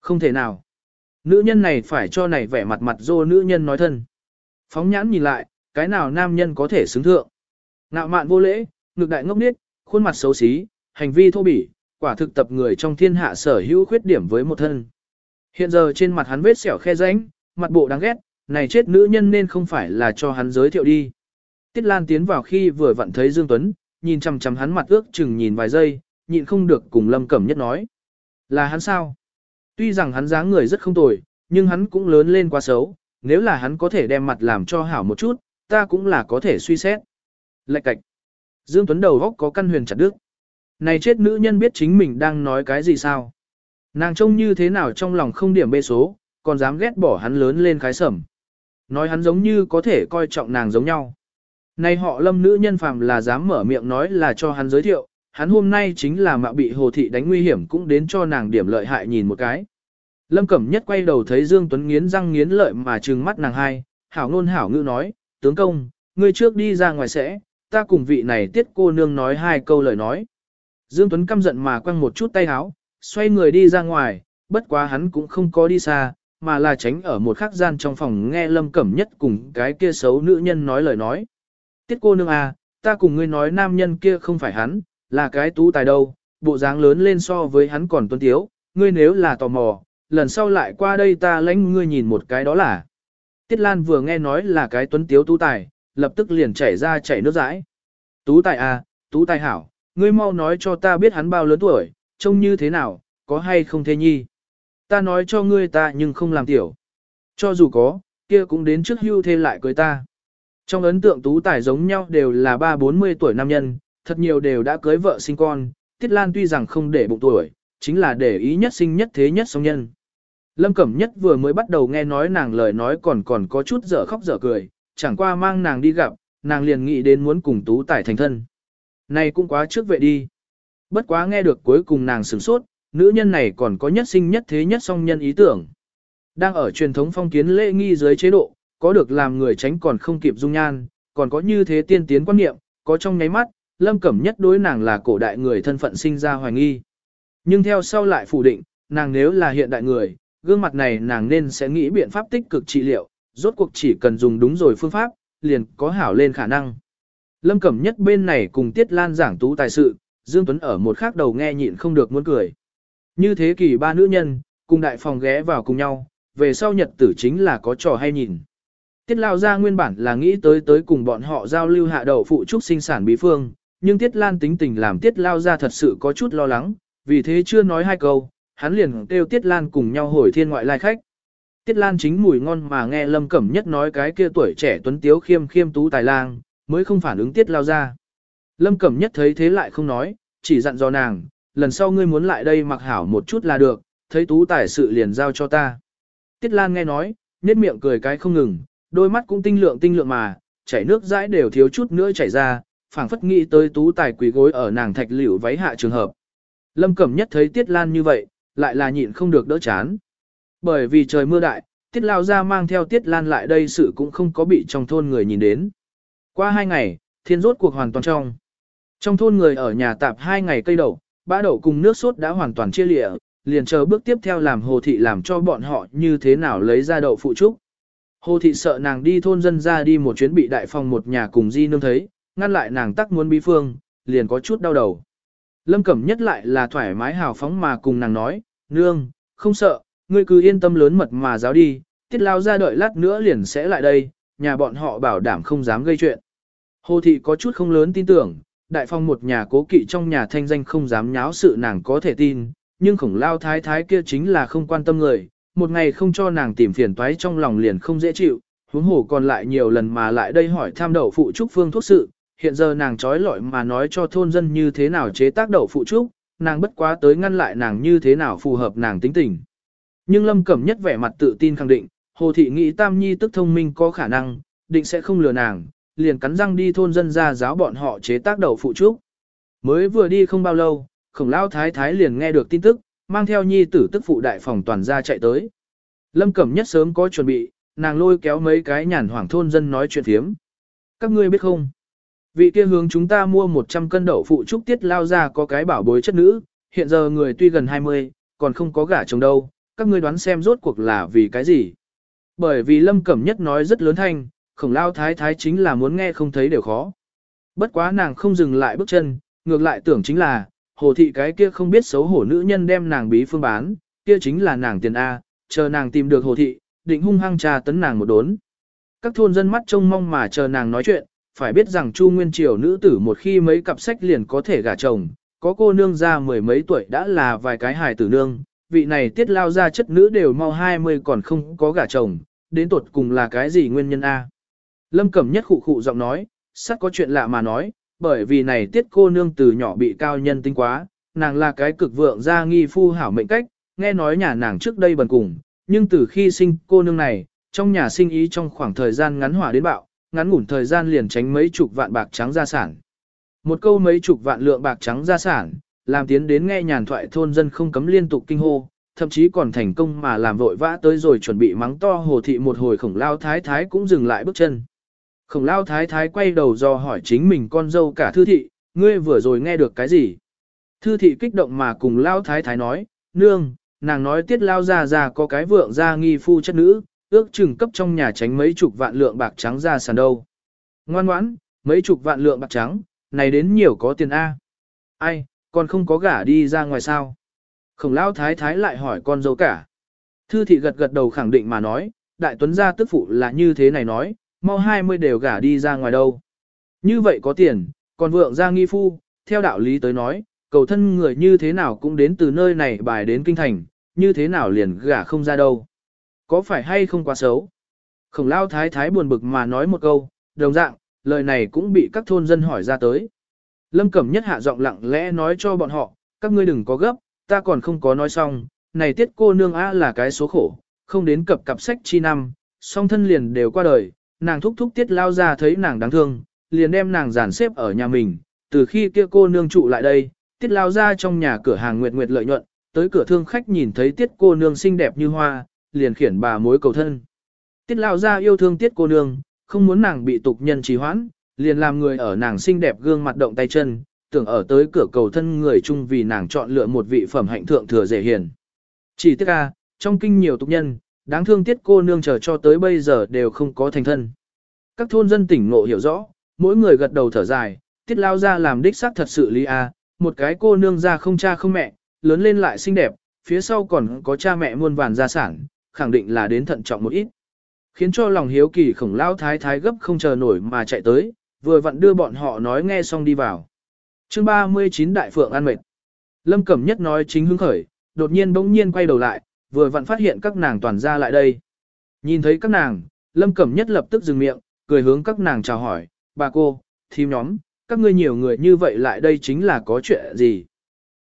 Không thể nào. Nữ nhân này phải cho này vẻ mặt mặt rô nữ nhân nói thân. Phóng nhãn nhìn lại, cái nào nam nhân có thể xứng thượng. Nạo mạn vô lễ, ngực đại ngốc niết, khuôn mặt xấu xí, hành vi thô bỉ, quả thực tập người trong thiên hạ sở hữu khuyết điểm với một thân. Hiện giờ trên mặt hắn vết sẹo khe rãnh, mặt bộ đáng ghét, này chết nữ nhân nên không phải là cho hắn giới thiệu đi. Tiết Lan tiến vào khi vừa vặn thấy Dương Tuấn, nhìn chằm chằm hắn mặt ước chừng nhìn vài giây, nhịn không được cùng Lâm Cẩm Nhất nói. Là hắn sao? Tuy rằng hắn dáng người rất không tồi, nhưng hắn cũng lớn lên quá xấu, nếu là hắn có thể đem mặt làm cho hảo một chút, ta cũng là có thể suy xét. Lạch cạch. Dương Tuấn đầu góc có căn huyền chặt đứt. Này chết nữ nhân biết chính mình đang nói cái gì sao? Nàng trông như thế nào trong lòng không điểm bê số, còn dám ghét bỏ hắn lớn lên khái sẩm. Nói hắn giống như có thể coi trọng nàng giống nhau nay họ lâm nữ nhân phàm là dám mở miệng nói là cho hắn giới thiệu, hắn hôm nay chính là mạo bị hồ thị đánh nguy hiểm cũng đến cho nàng điểm lợi hại nhìn một cái. Lâm Cẩm Nhất quay đầu thấy Dương Tuấn nghiến răng nghiến lợi mà trừng mắt nàng hai, hảo ngôn hảo ngữ nói, tướng công, ngươi trước đi ra ngoài sẽ, ta cùng vị này tiết cô nương nói hai câu lời nói. Dương Tuấn căm giận mà quăng một chút tay háo, xoay người đi ra ngoài, bất quá hắn cũng không có đi xa, mà là tránh ở một khắc gian trong phòng nghe Lâm Cẩm Nhất cùng cái kia xấu nữ nhân nói lời nói. Tiết cô nương à, ta cùng ngươi nói nam nhân kia không phải hắn, là cái tú tài đâu, bộ dáng lớn lên so với hắn còn tuân tiếu, ngươi nếu là tò mò, lần sau lại qua đây ta lãnh ngươi nhìn một cái đó là. Tiết Lan vừa nghe nói là cái tuấn tiếu tú tài, lập tức liền chảy ra chảy nước rãi. Tú tài à, tú tài hảo, ngươi mau nói cho ta biết hắn bao lớn tuổi, trông như thế nào, có hay không thế nhi. Ta nói cho ngươi ta nhưng không làm tiểu. Cho dù có, kia cũng đến trước hưu thêm lại cưới ta. Trong ấn tượng tú tài giống nhau đều là ba bốn mươi tuổi nam nhân, thật nhiều đều đã cưới vợ sinh con, Tiết Lan tuy rằng không để bụng tuổi, chính là để ý nhất sinh nhất thế nhất song nhân. Lâm Cẩm Nhất vừa mới bắt đầu nghe nói nàng lời nói còn còn có chút dở khóc dở cười, chẳng qua mang nàng đi gặp, nàng liền nghĩ đến muốn cùng tú tài thành thân. Này cũng quá trước vậy đi. Bất quá nghe được cuối cùng nàng sửng sốt, nữ nhân này còn có nhất sinh nhất thế nhất song nhân ý tưởng. Đang ở truyền thống phong kiến lễ nghi dưới chế độ, có được làm người tránh còn không kịp dung nhan, còn có như thế tiên tiến quan niệm, có trong nháy mắt, lâm cẩm nhất đối nàng là cổ đại người thân phận sinh ra hoài nghi. Nhưng theo sau lại phủ định, nàng nếu là hiện đại người, gương mặt này nàng nên sẽ nghĩ biện pháp tích cực trị liệu, rốt cuộc chỉ cần dùng đúng rồi phương pháp, liền có hảo lên khả năng. Lâm Cẩm Nhất bên này cùng Tiết Lan giảng tú tài sự, Dương Tuấn ở một khác đầu nghe nhịn không được muốn cười. Như thế kỷ ba nữ nhân, cùng đại phòng ghé vào cùng nhau, về sau nhật tử chính là có trò hay nhìn. Tiết Lao ra nguyên bản là nghĩ tới tới cùng bọn họ giao lưu hạ đậu phụ trúc sinh sản bí phương, nhưng Tiết Lan tính tình làm Tiết Lao ra thật sự có chút lo lắng, vì thế chưa nói hai câu, hắn liền kêu Tiết Lan cùng nhau hồi thiên ngoại lai khách. Tiết Lan chính mùi ngon mà nghe Lâm Cẩm Nhất nói cái kia tuổi trẻ tuấn tiếu khiêm khiêm tú tài lang, mới không phản ứng Tiết Lao ra. Lâm Cẩm Nhất thấy thế lại không nói, chỉ dặn dò nàng, lần sau ngươi muốn lại đây mặc hảo một chút là được, thấy tú tài sự liền giao cho ta. Tiết Lan nghe nói, nét miệng cười cái không ngừng, đôi mắt cũng tinh lượng tinh lượng mà, chảy nước dãi đều thiếu chút nữa chảy ra, phảng phất nghĩ tới tú tài quỳ gối ở nàng thạch liễu váy hạ trường hợp. Lâm Cẩm Nhất thấy Tiết Lan như vậy, lại là nhịn không được đỡ chán. Bởi vì trời mưa đại, tiết lao ra mang theo tiết lan lại đây sự cũng không có bị trong thôn người nhìn đến. Qua hai ngày, thiên rốt cuộc hoàn toàn trong. Trong thôn người ở nhà tạp hai ngày cây đậu, bã đậu cùng nước sốt đã hoàn toàn chia lịa, liền chờ bước tiếp theo làm hồ thị làm cho bọn họ như thế nào lấy ra đậu phụ trúc. Hồ thị sợ nàng đi thôn dân ra đi một chuyến bị đại phòng một nhà cùng di nương thấy, ngăn lại nàng tắc muốn bí phương, liền có chút đau đầu. Lâm Cẩm nhất lại là thoải mái hào phóng mà cùng nàng nói, nương, không sợ, ngươi cứ yên tâm lớn mật mà giáo đi, tiết lao ra đợi lát nữa liền sẽ lại đây, nhà bọn họ bảo đảm không dám gây chuyện. Hồ thị có chút không lớn tin tưởng, đại phong một nhà cố kỵ trong nhà thanh danh không dám nháo sự nàng có thể tin, nhưng khổng lao thái thái kia chính là không quan tâm người, một ngày không cho nàng tìm phiền toái trong lòng liền không dễ chịu, huống hồ còn lại nhiều lần mà lại đây hỏi tham đậu phụ trúc phương thuốc sự, hiện giờ nàng trói lọi mà nói cho thôn dân như thế nào chế tác đậu phụ trúc, nàng bất quá tới ngăn lại nàng như thế nào phù hợp nàng tính tình. Nhưng Lâm Cẩm nhất vẻ mặt tự tin khẳng định, Hồ Thị nghĩ Tam Nhi tức thông minh có khả năng, định sẽ không lừa nàng, liền cắn răng đi thôn dân ra giáo bọn họ chế tác đậu phụ trúc. Mới vừa đi không bao lâu, khổng lao thái thái liền nghe được tin tức, mang theo Nhi tử tức phụ đại phòng toàn ra chạy tới. Lâm Cẩm nhất sớm có chuẩn bị, nàng lôi kéo mấy cái nhàn hoảng thôn dân nói chuyện thiếm. Các ngươi biết không? Vị kia hướng chúng ta mua 100 cân đậu phụ trúc tiết lao ra có cái bảo bối chất nữ, hiện giờ người tuy gần 20, còn không có gả chồng đâu, các ngươi đoán xem rốt cuộc là vì cái gì. Bởi vì Lâm Cẩm Nhất nói rất lớn thanh, khổng lao thái thái chính là muốn nghe không thấy đều khó. Bất quá nàng không dừng lại bước chân, ngược lại tưởng chính là, hồ thị cái kia không biết xấu hổ nữ nhân đem nàng bí phương bán, kia chính là nàng tiền A, chờ nàng tìm được hồ thị, định hung hăng trà tấn nàng một đốn. Các thôn dân mắt trông mong mà chờ nàng nói chuyện, phải biết rằng Chu Nguyên Triều nữ tử một khi mấy cặp sách liền có thể gả chồng, có cô nương ra mười mấy tuổi đã là vài cái hài tử nương, vị này tiết lao ra chất nữ đều mau 20 còn không có gả chồng, đến tột cùng là cái gì nguyên nhân A. Lâm Cẩm Nhất khụ khụ giọng nói, sắc có chuyện lạ mà nói, bởi vì này tiết cô nương từ nhỏ bị cao nhân tinh quá, nàng là cái cực vượng gia nghi phu hảo mệnh cách, nghe nói nhà nàng trước đây bần cùng, nhưng từ khi sinh cô nương này, trong nhà sinh ý trong khoảng thời gian ngắn hỏa đến bạo, ngắn ngủn thời gian liền tránh mấy chục vạn bạc trắng gia sản. Một câu mấy chục vạn lượng bạc trắng gia sản, làm tiến đến nghe nhàn thoại thôn dân không cấm liên tục kinh hô, thậm chí còn thành công mà làm vội vã tới rồi chuẩn bị mắng to hồ thị một hồi khổng lao thái thái cũng dừng lại bước chân. Khổng lao thái thái quay đầu do hỏi chính mình con dâu cả thư thị, ngươi vừa rồi nghe được cái gì? Thư thị kích động mà cùng lao thái thái nói, nương, nàng nói tiết lao ra ra có cái vượng ra nghi phu chất nữ, ước chừng cấp trong nhà tránh mấy chục vạn lượng bạc trắng ra sàn đâu. Ngoan ngoãn, mấy chục vạn lượng bạc trắng, này đến nhiều có tiền A. Ai, còn không có gả đi ra ngoài sao? Khổng lao thái thái lại hỏi con dâu cả. Thư thị gật gật đầu khẳng định mà nói, đại tuấn gia tức phụ là như thế này nói, mau 20 đều gả đi ra ngoài đâu. Như vậy có tiền, còn vượng ra nghi phu, theo đạo lý tới nói, cầu thân người như thế nào cũng đến từ nơi này bài đến kinh thành, như thế nào liền gả không ra đâu. Có phải hay không quá xấu? Khổng lao thái thái buồn bực mà nói một câu, đồng dạng, lời này cũng bị các thôn dân hỏi ra tới. Lâm Cẩm Nhất hạ giọng lặng lẽ nói cho bọn họ, các ngươi đừng có gấp, ta còn không có nói xong, này tiết cô nương á là cái số khổ, không đến cập cặp sách chi năm, song thân liền đều qua đời, nàng thúc thúc tiết lao ra thấy nàng đáng thương, liền đem nàng giàn xếp ở nhà mình, từ khi kia cô nương trụ lại đây, tiết lao ra trong nhà cửa hàng nguyệt nguyệt lợi nhuận, tới cửa thương khách nhìn thấy tiết cô nương xinh đẹp như hoa, liền khiển bà mối cầu thân. Tiết lao ra yêu thương tiết cô nương, không muốn nàng bị tục nhân trì hoãn, liền làm người ở nàng xinh đẹp gương mặt động tay chân, tưởng ở tới cửa cầu thân người chung vì nàng chọn lựa một vị phẩm hạnh thượng thừa dễ hiền. Chỉ tiếc ca, trong kinh nhiều tục nhân, đáng thương tiết cô nương chờ cho tới bây giờ đều không có thành thân. Các thôn dân tỉnh ngộ hiểu rõ, mỗi người gật đầu thở dài, tiết lao ra làm đích xác thật sự lý a, một cái cô nương ra không cha không mẹ, lớn lên lại xinh đẹp, phía sau còn có cha mẹ muôn vàn gia sản, khẳng định là đến thận trọng một ít. Khiến cho lòng hiếu kỳ khổng lao thái thái gấp không chờ nổi mà chạy tới, vừa vặn đưa bọn họ nói nghe xong đi vào. chương 39 Đại Phượng An Mệt Lâm Cẩm Nhất nói chính hứng khởi, đột nhiên bỗng nhiên quay đầu lại, vừa vặn phát hiện các nàng toàn ra lại đây. Nhìn thấy các nàng, Lâm Cẩm Nhất lập tức dừng miệng, cười hướng các nàng chào hỏi, bà cô, thím nhóm, các ngươi nhiều người như vậy lại đây chính là có chuyện gì.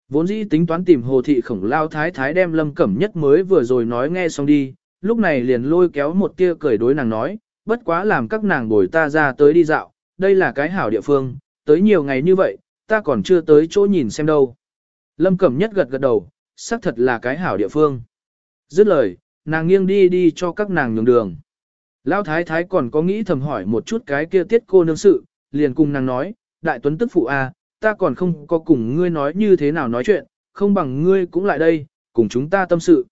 Vốn dĩ tính toán tìm hồ thị khổng lao thái thái đem Lâm Cẩm Nhất mới vừa rồi nói nghe xong đi, lúc này liền lôi kéo một tia cười đối nàng nói, bất quá làm các nàng bồi ta ra tới đi dạo, đây là cái hảo địa phương, tới nhiều ngày như vậy, ta còn chưa tới chỗ nhìn xem đâu. Lâm Cẩm Nhất gật gật đầu, xác thật là cái hảo địa phương. Dứt lời, nàng nghiêng đi đi cho các nàng nhường đường. Lão thái thái còn có nghĩ thầm hỏi một chút cái kia tiết cô nương sự, liền cùng nàng nói, đại tuấn tức phụ a, à, ta còn không có cùng ngươi nói như thế nào nói chuyện, không bằng ngươi cũng lại đây, cùng chúng ta tâm sự.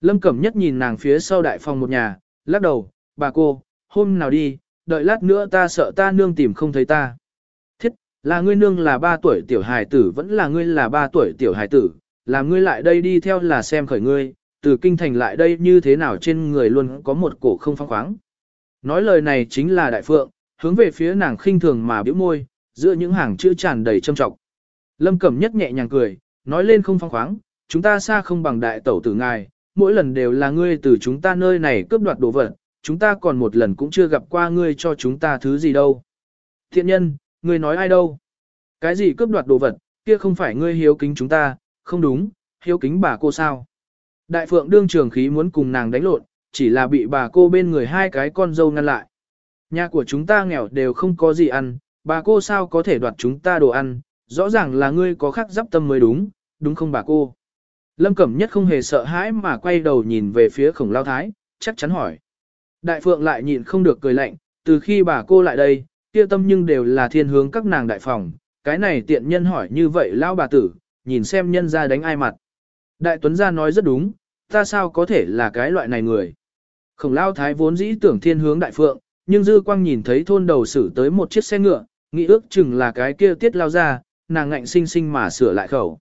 Lâm Cẩm Nhất nhìn nàng phía sau đại phòng một nhà, lắc đầu, bà cô, hôm nào đi, đợi lát nữa ta sợ ta nương tìm không thấy ta. Thiết, là ngươi nương là ba tuổi tiểu hài tử vẫn là ngươi là ba tuổi tiểu hài tử, là ngươi lại đây đi theo là xem khởi ngươi, từ kinh thành lại đây như thế nào trên người luôn có một cổ không phong khoáng. Nói lời này chính là đại phượng, hướng về phía nàng khinh thường mà biểu môi, giữa những hàng chữ tràn đầy trâm trọng. Lâm Cẩm Nhất nhẹ nhàng cười, nói lên không phong khoáng, chúng ta xa không bằng đại tẩu tử ngài, mỗi lần đều là ngươi từ chúng ta nơi này cướp đoạt đồ vật, chúng ta còn một lần cũng chưa gặp qua ngươi cho chúng ta thứ gì đâu. Thiện nhân, ngươi nói ai đâu? Cái gì cướp đoạt đồ vật, kia không phải ngươi hiếu kính chúng ta, không đúng, hiếu kính bà cô sao? Đại phượng đương trường khí muốn cùng nàng đánh lộn, chỉ là bị bà cô bên người hai cái con dâu ngăn lại. Nhà của chúng ta nghèo đều không có gì ăn, bà cô sao có thể đoạt chúng ta đồ ăn, rõ ràng là ngươi có khắc giáp tâm mới đúng, đúng không bà cô? Lâm Cẩm Nhất không hề sợ hãi mà quay đầu nhìn về phía khổng lao thái, chắc chắn hỏi. Đại phượng lại nhịn không được cười lạnh, từ khi bà cô lại đây, kia tâm nhưng đều là thiên hướng các nàng đại phòng, cái này tiện nhân hỏi như vậy lao bà tử, nhìn xem nhân ra đánh ai mặt. Đại tuấn gia nói rất đúng, ta sao có thể là cái loại này người. Khổng lao thái vốn dĩ tưởng thiên hướng đại phượng, nhưng dư quang nhìn thấy thôn đầu xử tới một chiếc xe ngựa, nghĩ ước chừng là cái kia tiết lao ra, nàng ngạnh sinh sinh mà sửa lại khẩu.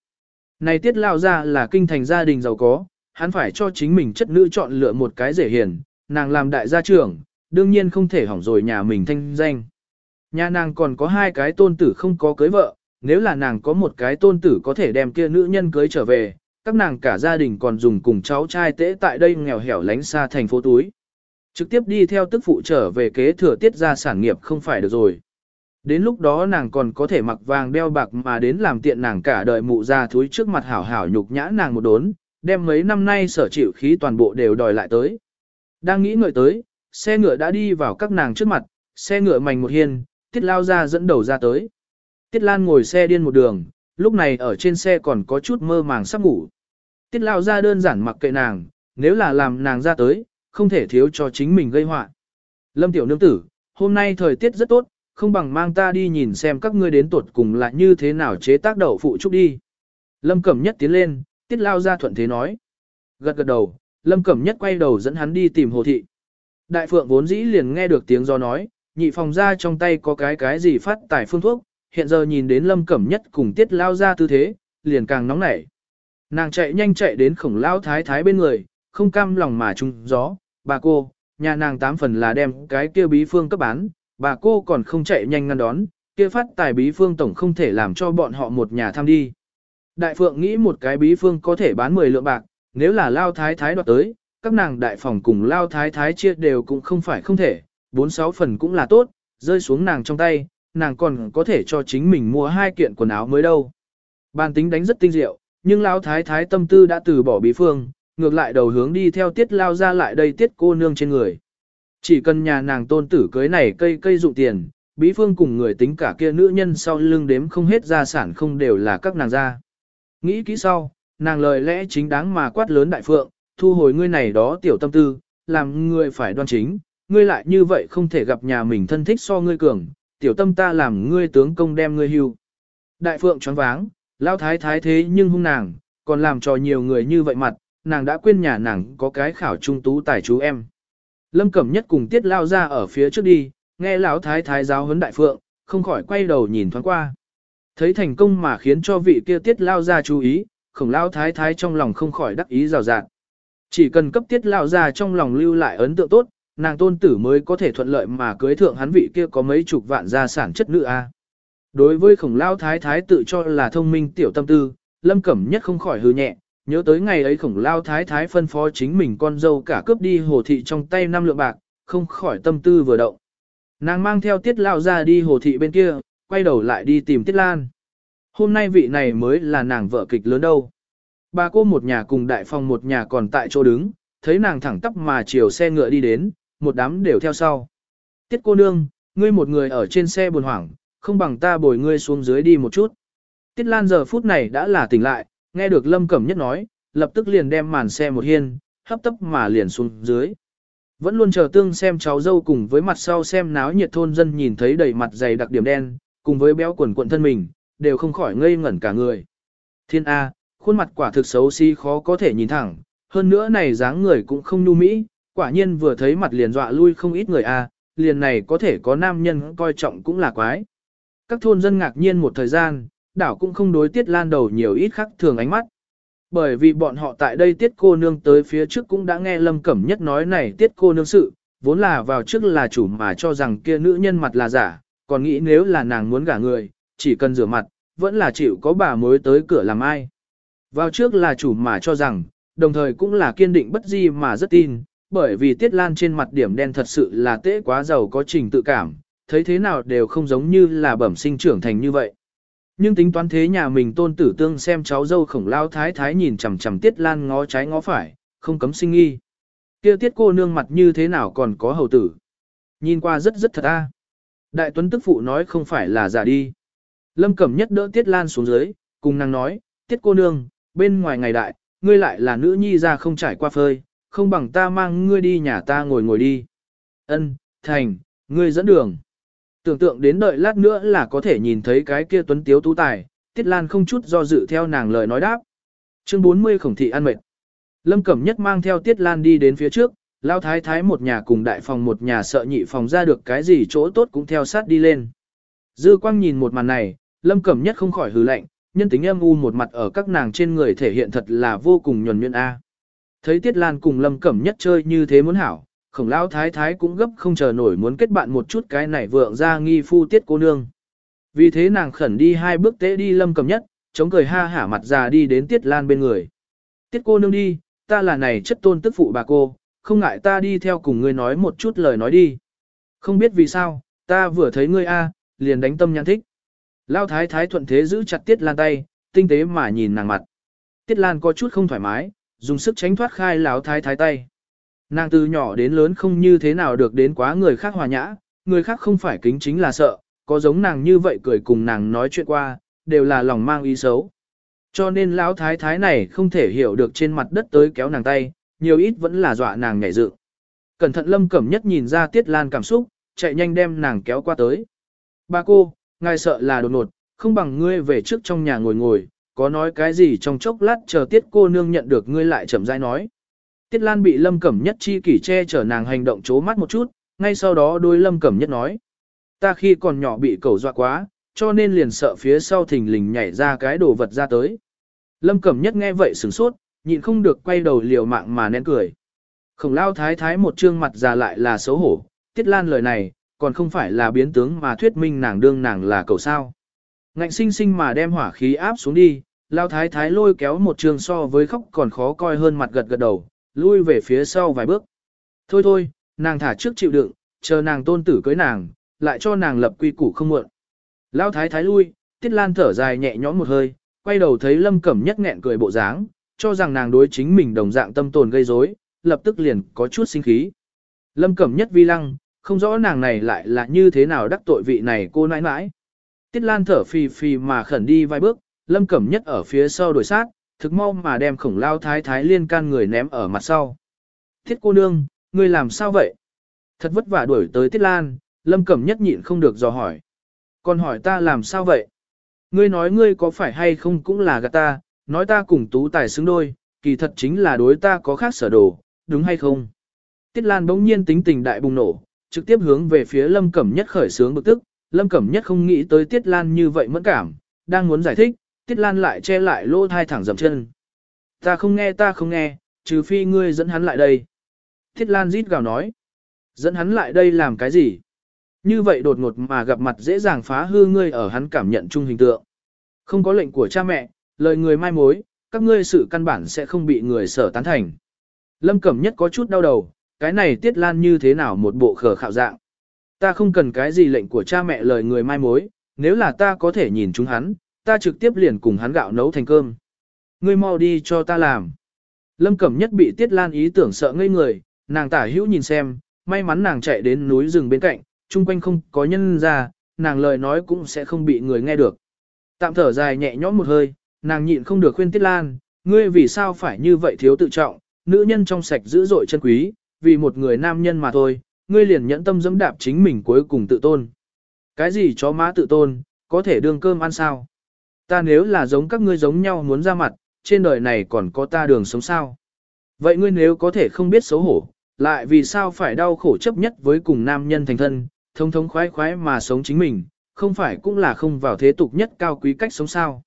Này tiết lao ra là kinh thành gia đình giàu có, hắn phải cho chính mình chất nữ chọn lựa một cái dễ hiền, nàng làm đại gia trưởng, đương nhiên không thể hỏng rồi nhà mình thanh danh. Nhà nàng còn có hai cái tôn tử không có cưới vợ, nếu là nàng có một cái tôn tử có thể đem kia nữ nhân cưới trở về, các nàng cả gia đình còn dùng cùng cháu trai tễ tại đây nghèo hẻo lánh xa thành phố túi. Trực tiếp đi theo tức phụ trở về kế thừa tiết ra sản nghiệp không phải được rồi. Đến lúc đó nàng còn có thể mặc vàng đeo bạc mà đến làm tiện nàng cả đời mụ ra thúi trước mặt hảo hảo nhục nhã nàng một đốn, đem mấy năm nay sở chịu khí toàn bộ đều đòi lại tới. Đang nghĩ ngợi tới, xe ngựa đã đi vào các nàng trước mặt, xe ngựa mảnh một hiên, tiết lao ra dẫn đầu ra tới. Tiết Lan ngồi xe điên một đường, lúc này ở trên xe còn có chút mơ màng sắp ngủ. Tiết lao ra đơn giản mặc kệ nàng, nếu là làm nàng ra tới, không thể thiếu cho chính mình gây họa. Lâm tiểu nương tử, hôm nay thời tiết rất tốt, không bằng mang ta đi nhìn xem các ngươi đến tuột cùng là như thế nào chế tác đậu phụ trúc đi. Lâm Cẩm Nhất tiến lên, tiết lao ra thuận thế nói. Gật gật đầu, Lâm Cẩm Nhất quay đầu dẫn hắn đi tìm hồ thị. Đại phượng vốn dĩ liền nghe được tiếng do nói, nhị phòng ra trong tay có cái cái gì phát tải phương thuốc, hiện giờ nhìn đến Lâm Cẩm Nhất cùng tiết lao ra tư thế, liền càng nóng nảy. Nàng chạy nhanh chạy đến khổng lao thái thái bên người, không cam lòng mà trung gió, bà cô, nhà nàng tám phần là đem cái kia bí phương cấp bán, bà cô còn không chạy nhanh ngăn đón, kia phát tài bí phương tổng không thể làm cho bọn họ một nhà tham đi. Đại phượng nghĩ một cái bí phương có thể bán 10 lượng bạc, nếu là lao thái thái đoạt tới, các nàng đại phòng cùng lao thái thái chia đều cũng không phải không thể, bốn sáu phần cũng là tốt, rơi xuống nàng trong tay, nàng còn có thể cho chính mình mua hai kiện quần áo mới đâu. Bàn tính đánh rất tinh diệu, nhưng lão thái thái tâm tư đã từ bỏ bí phương, ngược lại đầu hướng đi theo tiết lao ra lại đây tiết cô nương trên người. Chỉ cần nhà nàng tôn tử cưới này cây cây dụng tiền, bí phương cùng người tính cả kia nữ nhân sau lưng đếm không hết gia sản không đều là các nàng gia. Nghĩ kỹ sau, nàng lời lẽ chính đáng mà quát lớn đại phượng, thu hồi ngươi này đó tiểu tâm tư, làm ngươi phải đoan chính, ngươi lại như vậy không thể gặp nhà mình thân thích so ngươi cường, tiểu tâm ta làm ngươi tướng công đem ngươi hưu. Đại phượng choáng váng, lao thái thái thế nhưng hung nàng, còn làm cho nhiều người như vậy mặt, nàng đã quên nhà nàng có cái khảo trung tú tài chú em. Lâm Cẩm Nhất cùng Tiết lao ra ở phía trước đi, nghe lão thái thái giáo huấn đại phượng, không khỏi quay đầu nhìn thoáng qua. Thấy thành công mà khiến cho vị kia Tiết lao ra chú ý, khổng lao thái thái trong lòng không khỏi đắc ý rào rạt. Chỉ cần cấp Tiết lao ra trong lòng lưu lại ấn tượng tốt, nàng tôn tử mới có thể thuận lợi mà cưới thượng hắn vị kia có mấy chục vạn gia sản chất nữ a. Đối với khổng lao thái thái tự cho là thông minh tiểu tâm tư, Lâm Cẩm Nhất không khỏi hư nhẹ, nhớ tới ngày ấy khổng lao thái thái phân phó chính mình con dâu cả cướp đi hồ thị trong tay năm lượng bạc, không khỏi tâm tư vừa động. Nàng mang theo tiết lao ra đi hồ thị bên kia, quay đầu lại đi tìm tiết lan. Hôm nay vị này mới là nàng vợ kịch lớn đâu. Bà cô một nhà cùng đại phòng một nhà còn tại chỗ đứng, thấy nàng thẳng tắp mà chiều xe ngựa đi đến, một đám đều theo sau. Tiết cô nương, ngươi một người ở trên xe buồn hoảng, không bằng ta bồi ngươi xuống dưới đi một chút. Tiết Lan giờ phút này đã là tỉnh lại, nghe được Lâm Cẩm Nhất nói, lập tức liền đem màn xe một hiên, hấp tấp mà liền xuống dưới. Vẫn luôn chờ tương xem cháu dâu cùng với mặt sau xem náo nhiệt thôn dân nhìn thấy đầy mặt dày đặc điểm đen, cùng với béo quần quận thân mình, đều không khỏi ngây ngẩn cả người. Thiên A, khuôn mặt quả thực xấu xí si khó có thể nhìn thẳng, hơn nữa này dáng người cũng không nhu mỹ, quả nhiên vừa thấy mặt liền dọa lui không ít người A, liền này có thể có nam nhân coi trọng cũng là quái. Các thôn dân ngạc nhiên một thời gian, đảo cũng không đối tiết lan đầu nhiều ít khác thường ánh mắt. Bởi vì bọn họ tại đây tiết cô nương tới phía trước cũng đã nghe lâm cẩm nhất nói này tiết cô nương sự, vốn là vào trước là chủ mà cho rằng kia nữ nhân mặt là giả, còn nghĩ nếu là nàng muốn gả người, chỉ cần rửa mặt, vẫn là chịu có bà mới tới cửa làm ai. Vào trước là chủ mà cho rằng, đồng thời cũng là kiên định bất di mà rất tin, bởi vì Tiết Lan trên mặt điểm đen thật sự là tế quá giàu có trình tự cảm, thấy thế nào đều không giống như là bẩm sinh trưởng thành như vậy. Nhưng tính toán thế nhà mình tôn tử tương xem cháu dâu khổng lao thái thái nhìn chằm chằm Tiết Lan ngó trái ngó phải, không cấm sinh nghi. Kia Tiết cô nương mặt như thế nào còn có hầu tử. Nhìn qua rất rất thật a. Đại tuấn tức phụ nói không phải là giả đi. Lâm Cẩm Nhất đỡ Tiết Lan xuống dưới, cùng nàng nói, Tiết cô nương, bên ngoài ngày đại, ngươi lại là nữ nhi ra không trải qua phơi, không bằng ta mang ngươi đi nhà ta ngồi ngồi đi. Ân, thành, ngươi dẫn đường. Tưởng tượng đến đợi lát nữa là có thể nhìn thấy cái kia tuấn tiếu tú tài, Tiết Lan không chút do dự theo nàng lời nói đáp. Chương 40 khổng thị ăn mệt. Lâm Cẩm Nhất mang theo Tiết Lan đi đến phía trước, Lao Thái Thái một nhà cùng đại phòng một nhà sợ nhị phòng ra được cái gì chỗ tốt cũng theo sát đi lên. Dư quang nhìn một màn này, Lâm Cẩm Nhất không khỏi hừ lạnh, nhân tính em u một mặt ở các nàng trên người thể hiện thật là vô cùng nhuần nhuyễn a. Thấy Tiết Lan cùng Lâm Cẩm Nhất chơi như thế muốn hảo, khổng lão thái thái cũng gấp không chờ nổi muốn kết bạn một chút cái này vượng ra nghi phu Tiết cô nương. Vì thế nàng khẩn đi hai bước tế đi Lâm cầm Nhất, chống cười ha hả mặt già đi đến Tiết Lan bên người. Tiết cô nương đi, ta là này chất tôn tức phụ bà cô, không ngại ta đi theo cùng ngươi nói một chút lời nói đi. Không biết vì sao, ta vừa thấy ngươi a, liền đánh tâm nhãn thích. Lao thái thái thuận thế giữ chặt Tiết Lan tay, tinh tế mà nhìn nàng mặt. Tiết Lan có chút không thoải mái, dùng sức tránh thoát khai lão thái thái tay. Nàng từ nhỏ đến lớn không như thế nào được đến quá người khác hòa nhã, người khác không phải kính chính là sợ, có giống nàng như vậy cười cùng nàng nói chuyện qua, đều là lòng mang ý xấu. Cho nên lão thái thái này không thể hiểu được trên mặt đất tới kéo nàng tay, nhiều ít vẫn là dọa nàng nhảy dựng. Cẩn thận lâm cẩm nhất nhìn ra Tiết Lan cảm xúc, chạy nhanh đem nàng kéo qua tới. Ba cô, ngài sợ là đột ngột, không bằng ngươi về trước trong nhà ngồi ngồi, có nói cái gì trong chốc lát chờ tiết cô nương nhận được ngươi lại chậm rãi nói. Tiết Lan bị Lâm Cẩm Nhất chi kỷ che chở nàng hành động chố mắt một chút, ngay sau đó đôi Lâm Cẩm Nhất nói. Ta khi còn nhỏ bị cẩu dọa quá, cho nên liền sợ phía sau thình lình nhảy ra cái đồ vật ra tới. Lâm Cẩm Nhất nghe vậy sửng sốt, nhịn không được quay đầu liều mạng mà nén cười. Khổng lao thái thái một trương mặt già lại là xấu hổ, Tiết Lan lời này, còn không phải là biến tướng mà thuyết minh nàng đương nàng là cậu sao. Ngạnh sinh sinh mà đem hỏa khí áp xuống đi, lao thái thái lôi kéo một trường so với khóc còn khó coi hơn mặt gật gật đầu, lui về phía sau vài bước. Thôi thôi, nàng thả trước chịu đựng, chờ nàng tôn tử cưới nàng, lại cho nàng lập quy củ không muộn. Lão thái thái lui, tiết lan thở dài nhẹ nhõm một hơi, quay đầu thấy lâm cẩm nhất nghẹn cười bộ dáng, cho rằng nàng đối chính mình đồng dạng tâm tồn gây rối, lập tức liền có chút sinh khí. Lâm cẩm nhất vi lăng, không rõ nàng này lại là như thế nào đắc tội vị này cô nãi nãi. Tiết Lan thở phì phì mà khẩn đi vài bước, Lâm Cẩm Nhất ở phía sau đuổi sát, thực mau mà đem khổng lao thái thái liên can người ném ở mặt sau. Thiết cô nương, ngươi làm sao vậy? Thật vất vả đuổi tới Tiết Lan, Lâm Cẩm Nhất nhịn không được dò hỏi. Còn hỏi ta làm sao vậy? Ngươi nói ngươi có phải hay không cũng là gạt ta, nói ta cùng tú tài xứng đôi, kỳ thật chính là đối ta có khác sở đồ, đúng hay không? Tiết Lan bỗng nhiên tính tình đại bùng nổ, trực tiếp hướng về phía Lâm Cẩm Nhất khởi sướng bực tức, Lâm Cẩm Nhất không nghĩ tới Tiết Lan như vậy mẫn cảm, đang muốn giải thích, Tiết Lan lại che lại lỗ thai thẳng dầm chân. Ta không nghe ta không nghe, trừ phi ngươi dẫn hắn lại đây. Tiết Lan rít gào nói. Dẫn hắn lại đây làm cái gì? Như vậy đột ngột mà gặp mặt dễ dàng phá hư ngươi ở hắn cảm nhận chung hình tượng. Không có lệnh của cha mẹ, lời người mai mối, các ngươi sự căn bản sẽ không bị người sở tán thành. Lâm Cẩm Nhất có chút đau đầu, cái này Tiết Lan như thế nào một bộ khờ khạo dạng. Ta không cần cái gì lệnh của cha mẹ lời người mai mối, nếu là ta có thể nhìn chúng hắn, ta trực tiếp liền cùng hắn gạo nấu thành cơm. Ngươi mau đi cho ta làm. Lâm Cẩm Nhất bị Tiết Lan ý tưởng sợ ngây người, nàng tả hữu nhìn xem, may mắn nàng chạy đến núi rừng bên cạnh, chung quanh không có nhân ra, nàng lời nói cũng sẽ không bị người nghe được. Tạm thở dài nhẹ nhõm một hơi, nàng nhịn không được khuyên Tiết Lan, Ngươi vì sao phải như vậy thiếu tự trọng, nữ nhân trong sạch dữ dội chân quý, vì một người nam nhân mà thôi, ngươi liền nhẫn tâm dẫm đạp chính mình cuối cùng tự tôn. Cái gì chó má tự tôn, có thể đương cơm ăn sao? Ta nếu là giống các ngươi giống nhau muốn ra mặt, trên đời này còn có ta đường sống sao? Vậy ngươi nếu có thể không biết xấu hổ, lại vì sao phải đau khổ chấp nhất với cùng nam nhân thành thân, thông thống khoái khoái mà sống chính mình, không phải cũng là không vào thế tục nhất cao quý cách sống sao?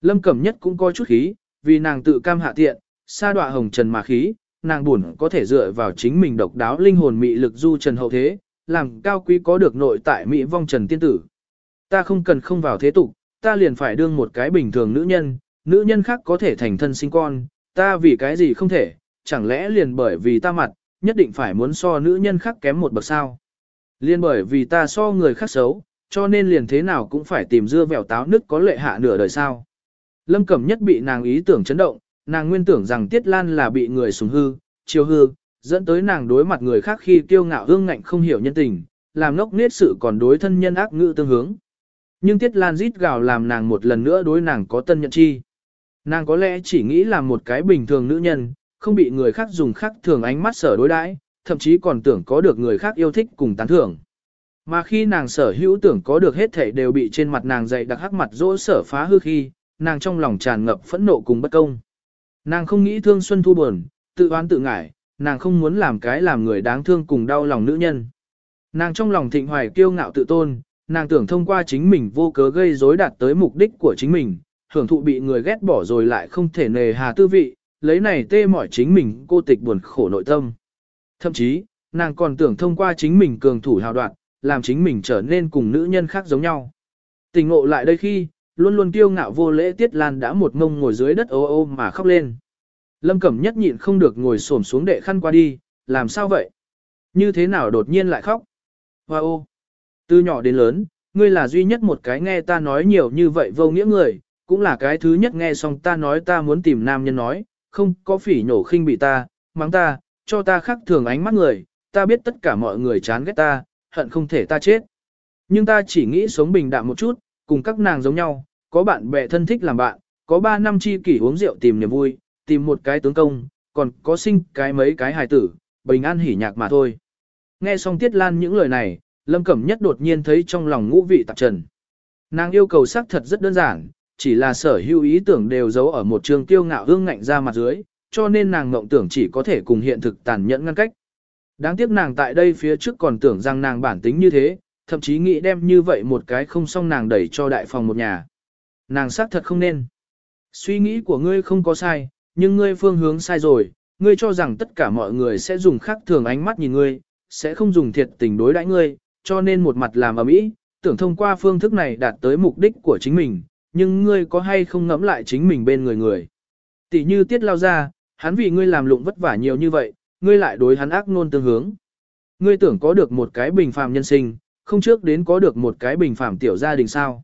Lâm Cẩm Nhất cũng có chút khí, vì nàng tự cam hạ tiện, xa đọa hồng trần mà khí, nàng buồn có thể dựa vào chính mình độc đáo linh hồn mị lực du trần hậu thế, làm cao quý có được nội tại mỹ vong trần tiên tử. Ta không cần không vào thế tục, ta liền phải đương một cái bình thường nữ nhân, nữ nhân khác có thể thành thân sinh con, ta vì cái gì không thể, chẳng lẽ liền bởi vì ta mặt, nhất định phải muốn so nữ nhân khác kém một bậc sao. Liên bởi vì ta so người khác xấu, cho nên liền thế nào cũng phải tìm dưa vẻo táo nứt có lệ hạ nửa đời sao. Lâm Cẩm nhất bị nàng ý tưởng chấn động, nàng nguyên tưởng rằng Tiết Lan là bị người sùng hư, chiều hư, dẫn tới nàng đối mặt người khác khi kiêu ngạo hương ngạnh không hiểu nhân tình, làm ngốc nết sự còn đối thân nhân ác ngữ tương hướng. Nhưng Tiết Lan rít gào làm nàng một lần nữa đối nàng có tân nhận chi. Nàng có lẽ chỉ nghĩ là một cái bình thường nữ nhân, không bị người khác dùng khác thường ánh mắt sở đối đãi, thậm chí còn tưởng có được người khác yêu thích cùng tán thưởng. Mà khi nàng sở hữu tưởng có được hết thảy đều bị trên mặt nàng dày đặc hắc mặt dỗ sở phá hư khi, nàng trong lòng tràn ngập phẫn nộ cùng bất công. Nàng không nghĩ thương Xuân Thu buồn, tự oán tự ngại, nàng không muốn làm cái làm người đáng thương cùng đau lòng nữ nhân. Nàng trong lòng thịnh hoài kiêu ngạo tự tôn, nàng tưởng thông qua chính mình vô cớ gây rối đạt tới mục đích của chính mình, hưởng thụ bị người ghét bỏ rồi lại không thể nề hà tư vị, lấy này tê mỏi chính mình cô tịch buồn khổ nội tâm. Thậm chí, nàng còn tưởng thông qua chính mình cường thủ hào đoạn, làm chính mình trở nên cùng nữ nhân khác giống nhau. Tình ngộ lại đây khi, luôn luôn kiêu ngạo vô lễ Tiết Lan đã một ngông ngồi dưới đất ô ô mà khóc lên. Lâm Cẩm nhất nhịn không được ngồi xổm xuống đệ khăn qua đi, làm sao vậy? Như thế nào đột nhiên lại khóc? Hoa ô! Từ nhỏ đến lớn, ngươi là duy nhất một cái nghe ta nói nhiều như vậy vô nghĩa người, cũng là cái thứ nhất nghe xong ta nói ta muốn tìm nam nhân nói, không có phỉ nhổ khinh bị ta, mắng ta, cho ta khắc thường ánh mắt người, ta biết tất cả mọi người chán ghét ta, hận không thể ta chết. Nhưng ta chỉ nghĩ sống bình đạm một chút, cùng các nàng giống nhau, có bạn bè thân thích làm bạn, có 3 năm chi kỷ uống rượu tìm niềm vui, tìm một cái tướng công, còn có sinh cái mấy cái hài tử, bình an hỉ nhạc mà thôi. Nghe xong Tiết Lan những lời này, Lâm Cẩm Nhất đột nhiên thấy trong lòng ngũ vị tạp trần. Nàng yêu cầu xác thật rất đơn giản, chỉ là sở hữu ý tưởng đều giấu ở một trường tiêu ngạo hương ngạnh ra mặt dưới, cho nên nàng ngộng tưởng chỉ có thể cùng hiện thực tàn nhẫn ngăn cách. Đáng tiếc nàng tại đây phía trước còn tưởng rằng nàng bản tính như thế, thậm chí nghĩ đem như vậy một cái không xong nàng đẩy cho đại phòng một nhà. Nàng xác thật không nên. Suy nghĩ của ngươi không có sai, nhưng ngươi phương hướng sai rồi, ngươi cho rằng tất cả mọi người sẽ dùng khác thường ánh mắt nhìn ngươi, sẽ không dùng thiệt tình đối đãi ngươi, cho nên một mặt làm ở mỹ, tưởng thông qua phương thức này đạt tới mục đích của chính mình, nhưng ngươi có hay không ngẫm lại chính mình bên người người. Tỷ như tiết lao ra, hắn vì ngươi làm lụng vất vả nhiều như vậy, ngươi lại đối hắn ác nôn tương hướng. Ngươi tưởng có được một cái bình phàm nhân sinh, không trước đến có được một cái bình phàm tiểu gia đình sao.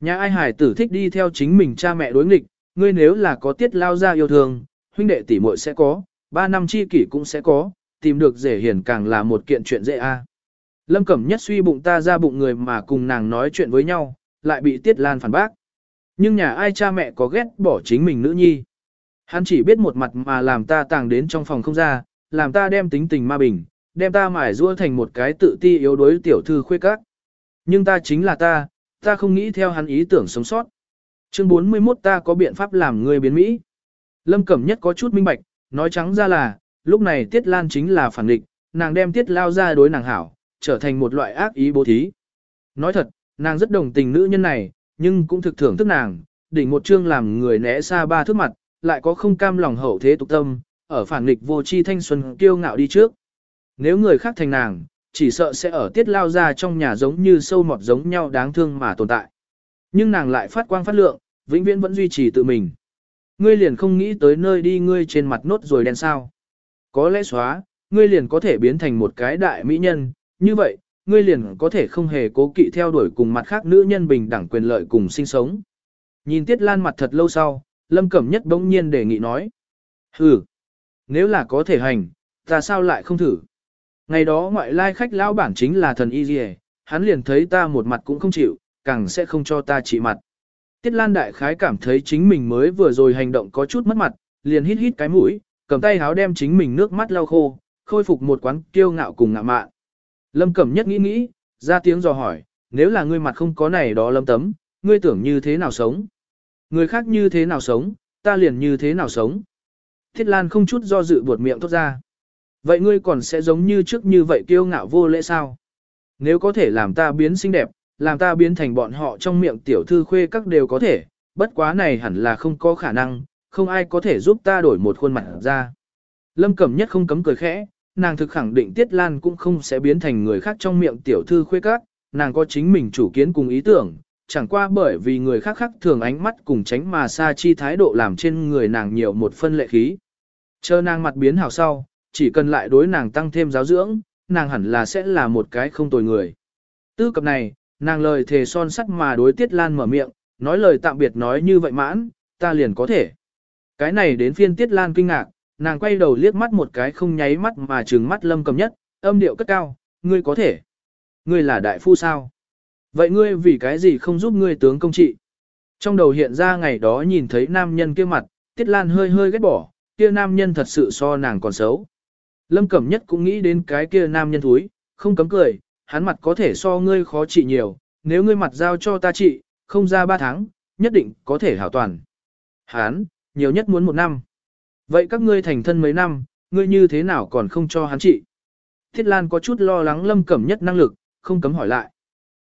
Nhà ai hải tử thích đi theo chính mình cha mẹ đối nghịch, ngươi nếu là có tiết lao ra yêu thương, huynh đệ tỷ muội sẽ có, ba năm chi kỷ cũng sẽ có, tìm được rể hiển càng là một kiện chuyện dễ a. Lâm Cẩm Nhất suy bụng ta ra bụng người mà cùng nàng nói chuyện với nhau, lại bị Tiết Lan phản bác. Nhưng nhà ai cha mẹ có ghét bỏ chính mình nữ nhi. Hắn chỉ biết một mặt mà làm ta tàng đến trong phòng không ra, làm ta đem tính tình ma bình, đem ta mải rua thành một cái tự ti yếu đuối tiểu thư khuê các. Nhưng ta chính là ta, ta không nghĩ theo hắn ý tưởng sống sót. Chương 41 ta có biện pháp làm người biến Mỹ. Lâm Cẩm Nhất có chút minh bạch, nói trắng ra là, lúc này Tiết Lan chính là phản địch, nàng đem Tiết Lao ra đối nàng hảo, trở thành một loại ác ý bố thí. Nói thật, nàng rất đồng tình nữ nhân này, nhưng cũng thực thưởng thức nàng, đỉnh một chương làm người né xa ba thước mặt, lại có không cam lòng hậu thế tục tâm, ở phản nghịch vô chi thanh xuân kiêu ngạo đi trước. Nếu người khác thành nàng, chỉ sợ sẽ ở tiết lao ra trong nhà giống như sâu mọt giống nhau đáng thương mà tồn tại. Nhưng nàng lại phát quang phát lượng, vĩnh viễn vẫn duy trì tự mình. Ngươi liền không nghĩ tới nơi đi ngươi trên mặt nốt rồi đen sao. Có lẽ xóa, ngươi liền có thể biến thành một cái đại mỹ nhân, như vậy, ngươi liền có thể không hề cố kỵ theo đuổi cùng mặt khác nữ nhân bình đẳng quyền lợi cùng sinh sống. Nhìn Tiết Lan mặt thật lâu sau, Lâm Cẩm Nhất bỗng nhiên đề nghị nói. Ừ, nếu là có thể hành, ta sao lại không thử? Ngày đó ngoại lai khách lão bản chính là thần y dì hắn liền thấy ta một mặt cũng không chịu, càng sẽ không cho ta trị mặt. Tiết Lan đại khái cảm thấy chính mình mới vừa rồi hành động có chút mất mặt, liền hít hít cái mũi, cầm tay háo đem chính mình nước mắt lau khô, khôi phục một quán kiêu ngạo cùng ngạo mạn. Lâm Cẩm Nhất nghĩ nghĩ, ra tiếng dò hỏi, nếu là ngươi mặt không có này đó lâm tấm, ngươi tưởng như thế nào sống? Người khác như thế nào sống, ta liền như thế nào sống? Thiết Lan không chút do dự buột miệng thốt ra. Vậy ngươi còn sẽ giống như trước như vậy kiêu ngạo vô lễ sao? Nếu có thể làm ta biến xinh đẹp, làm ta biến thành bọn họ trong miệng tiểu thư khuê các đều có thể, bất quá này hẳn là không có khả năng, không ai có thể giúp ta đổi một khuôn mặt ra. Lâm Cẩm Nhất không cấm cười khẽ, nàng thực khẳng định Tiết Lan cũng không sẽ biến thành người khác trong miệng tiểu thư khuê các, nàng có chính mình chủ kiến cùng ý tưởng, chẳng qua bởi vì người khác khác thường ánh mắt cùng tránh mà xa chi thái độ làm trên người nàng nhiều một phân lệ khí. Chờ nàng mặt biến hảo sau, chỉ cần lại đối nàng tăng thêm giáo dưỡng, nàng hẳn là sẽ là một cái không tồi người. Tư cập này, nàng lời thề son sắt mà đối Tiết Lan mở miệng, nói lời tạm biệt nói như vậy mãn, ta liền có thể. Cái này đến phiên Tiết Lan kinh ngạc, nàng quay đầu liếc mắt một cái không nháy mắt mà trừng mắt lâm cầm nhất, âm điệu cất cao, ngươi có thể. Ngươi là đại phu sao? Vậy ngươi vì cái gì không giúp ngươi tướng công trị? Trong đầu hiện ra ngày đó nhìn thấy nam nhân kia mặt, Tiết Lan hơi hơi ghét bỏ, kia nam nhân thật sự so nàng còn xấu. Lâm Cẩm Nhất cũng nghĩ đến cái kia nam nhân thúi, không cấm cười, hắn mặt có thể so ngươi khó trị nhiều, nếu ngươi mặt giao cho ta trị, không ra ba tháng, nhất định có thể hảo toàn. Hắn, nhiều nhất muốn một năm. Vậy các ngươi thành thân mấy năm, ngươi như thế nào còn không cho hắn trị? Thiết Lan có chút lo lắng Lâm Cẩm Nhất năng lực, không cấm hỏi lại.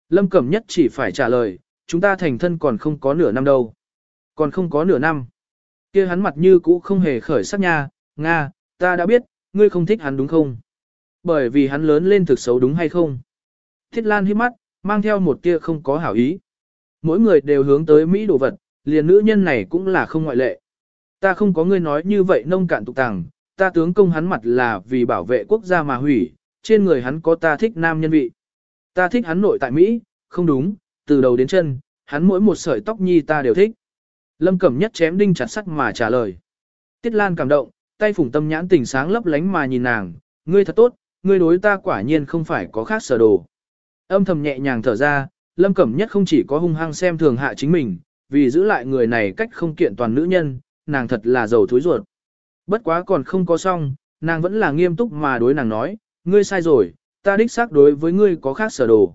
Lâm Cẩm Nhất chỉ phải trả lời, chúng ta thành thân còn không có nửa năm đâu. Còn không có nửa năm. kia hắn mặt như cũ không hề khởi sắc nha, Nga, ta đã biết, ngươi không thích hắn đúng không? Bởi vì hắn lớn lên thực xấu đúng hay không? Thiết Lan hiếp mắt, mang theo một tia không có hảo ý. Mỗi người đều hướng tới Mỹ đồ vật, liền nữ nhân này cũng là không ngoại lệ. Ta không có ngươi nói như vậy nông cạn tục tàng, ta tướng công hắn mặt là vì bảo vệ quốc gia mà hủy, trên người hắn có ta thích nam nhân vị. Ta thích hắn nội tại Mỹ, không đúng, từ đầu đến chân, hắn mỗi một sợi tóc nhi ta đều thích. Lâm Cẩm Nhất chém đinh chặt sắt mà trả lời. Tiết Lan cảm động, tay phủng tâm nhãn tỉnh sáng lấp lánh mà nhìn nàng, ngươi thật tốt, ngươi đối ta quả nhiên không phải có khác sở đồ. Âm thầm nhẹ nhàng thở ra, Lâm Cẩm Nhất không chỉ có hung hăng xem thường hạ chính mình, vì giữ lại người này cách không kiện toàn nữ nhân, nàng thật là giàu thối ruột. Bất quá còn không có xong, nàng vẫn là nghiêm túc mà đối nàng nói, ngươi sai rồi, ta đích xác đối với ngươi có khác sở đồ.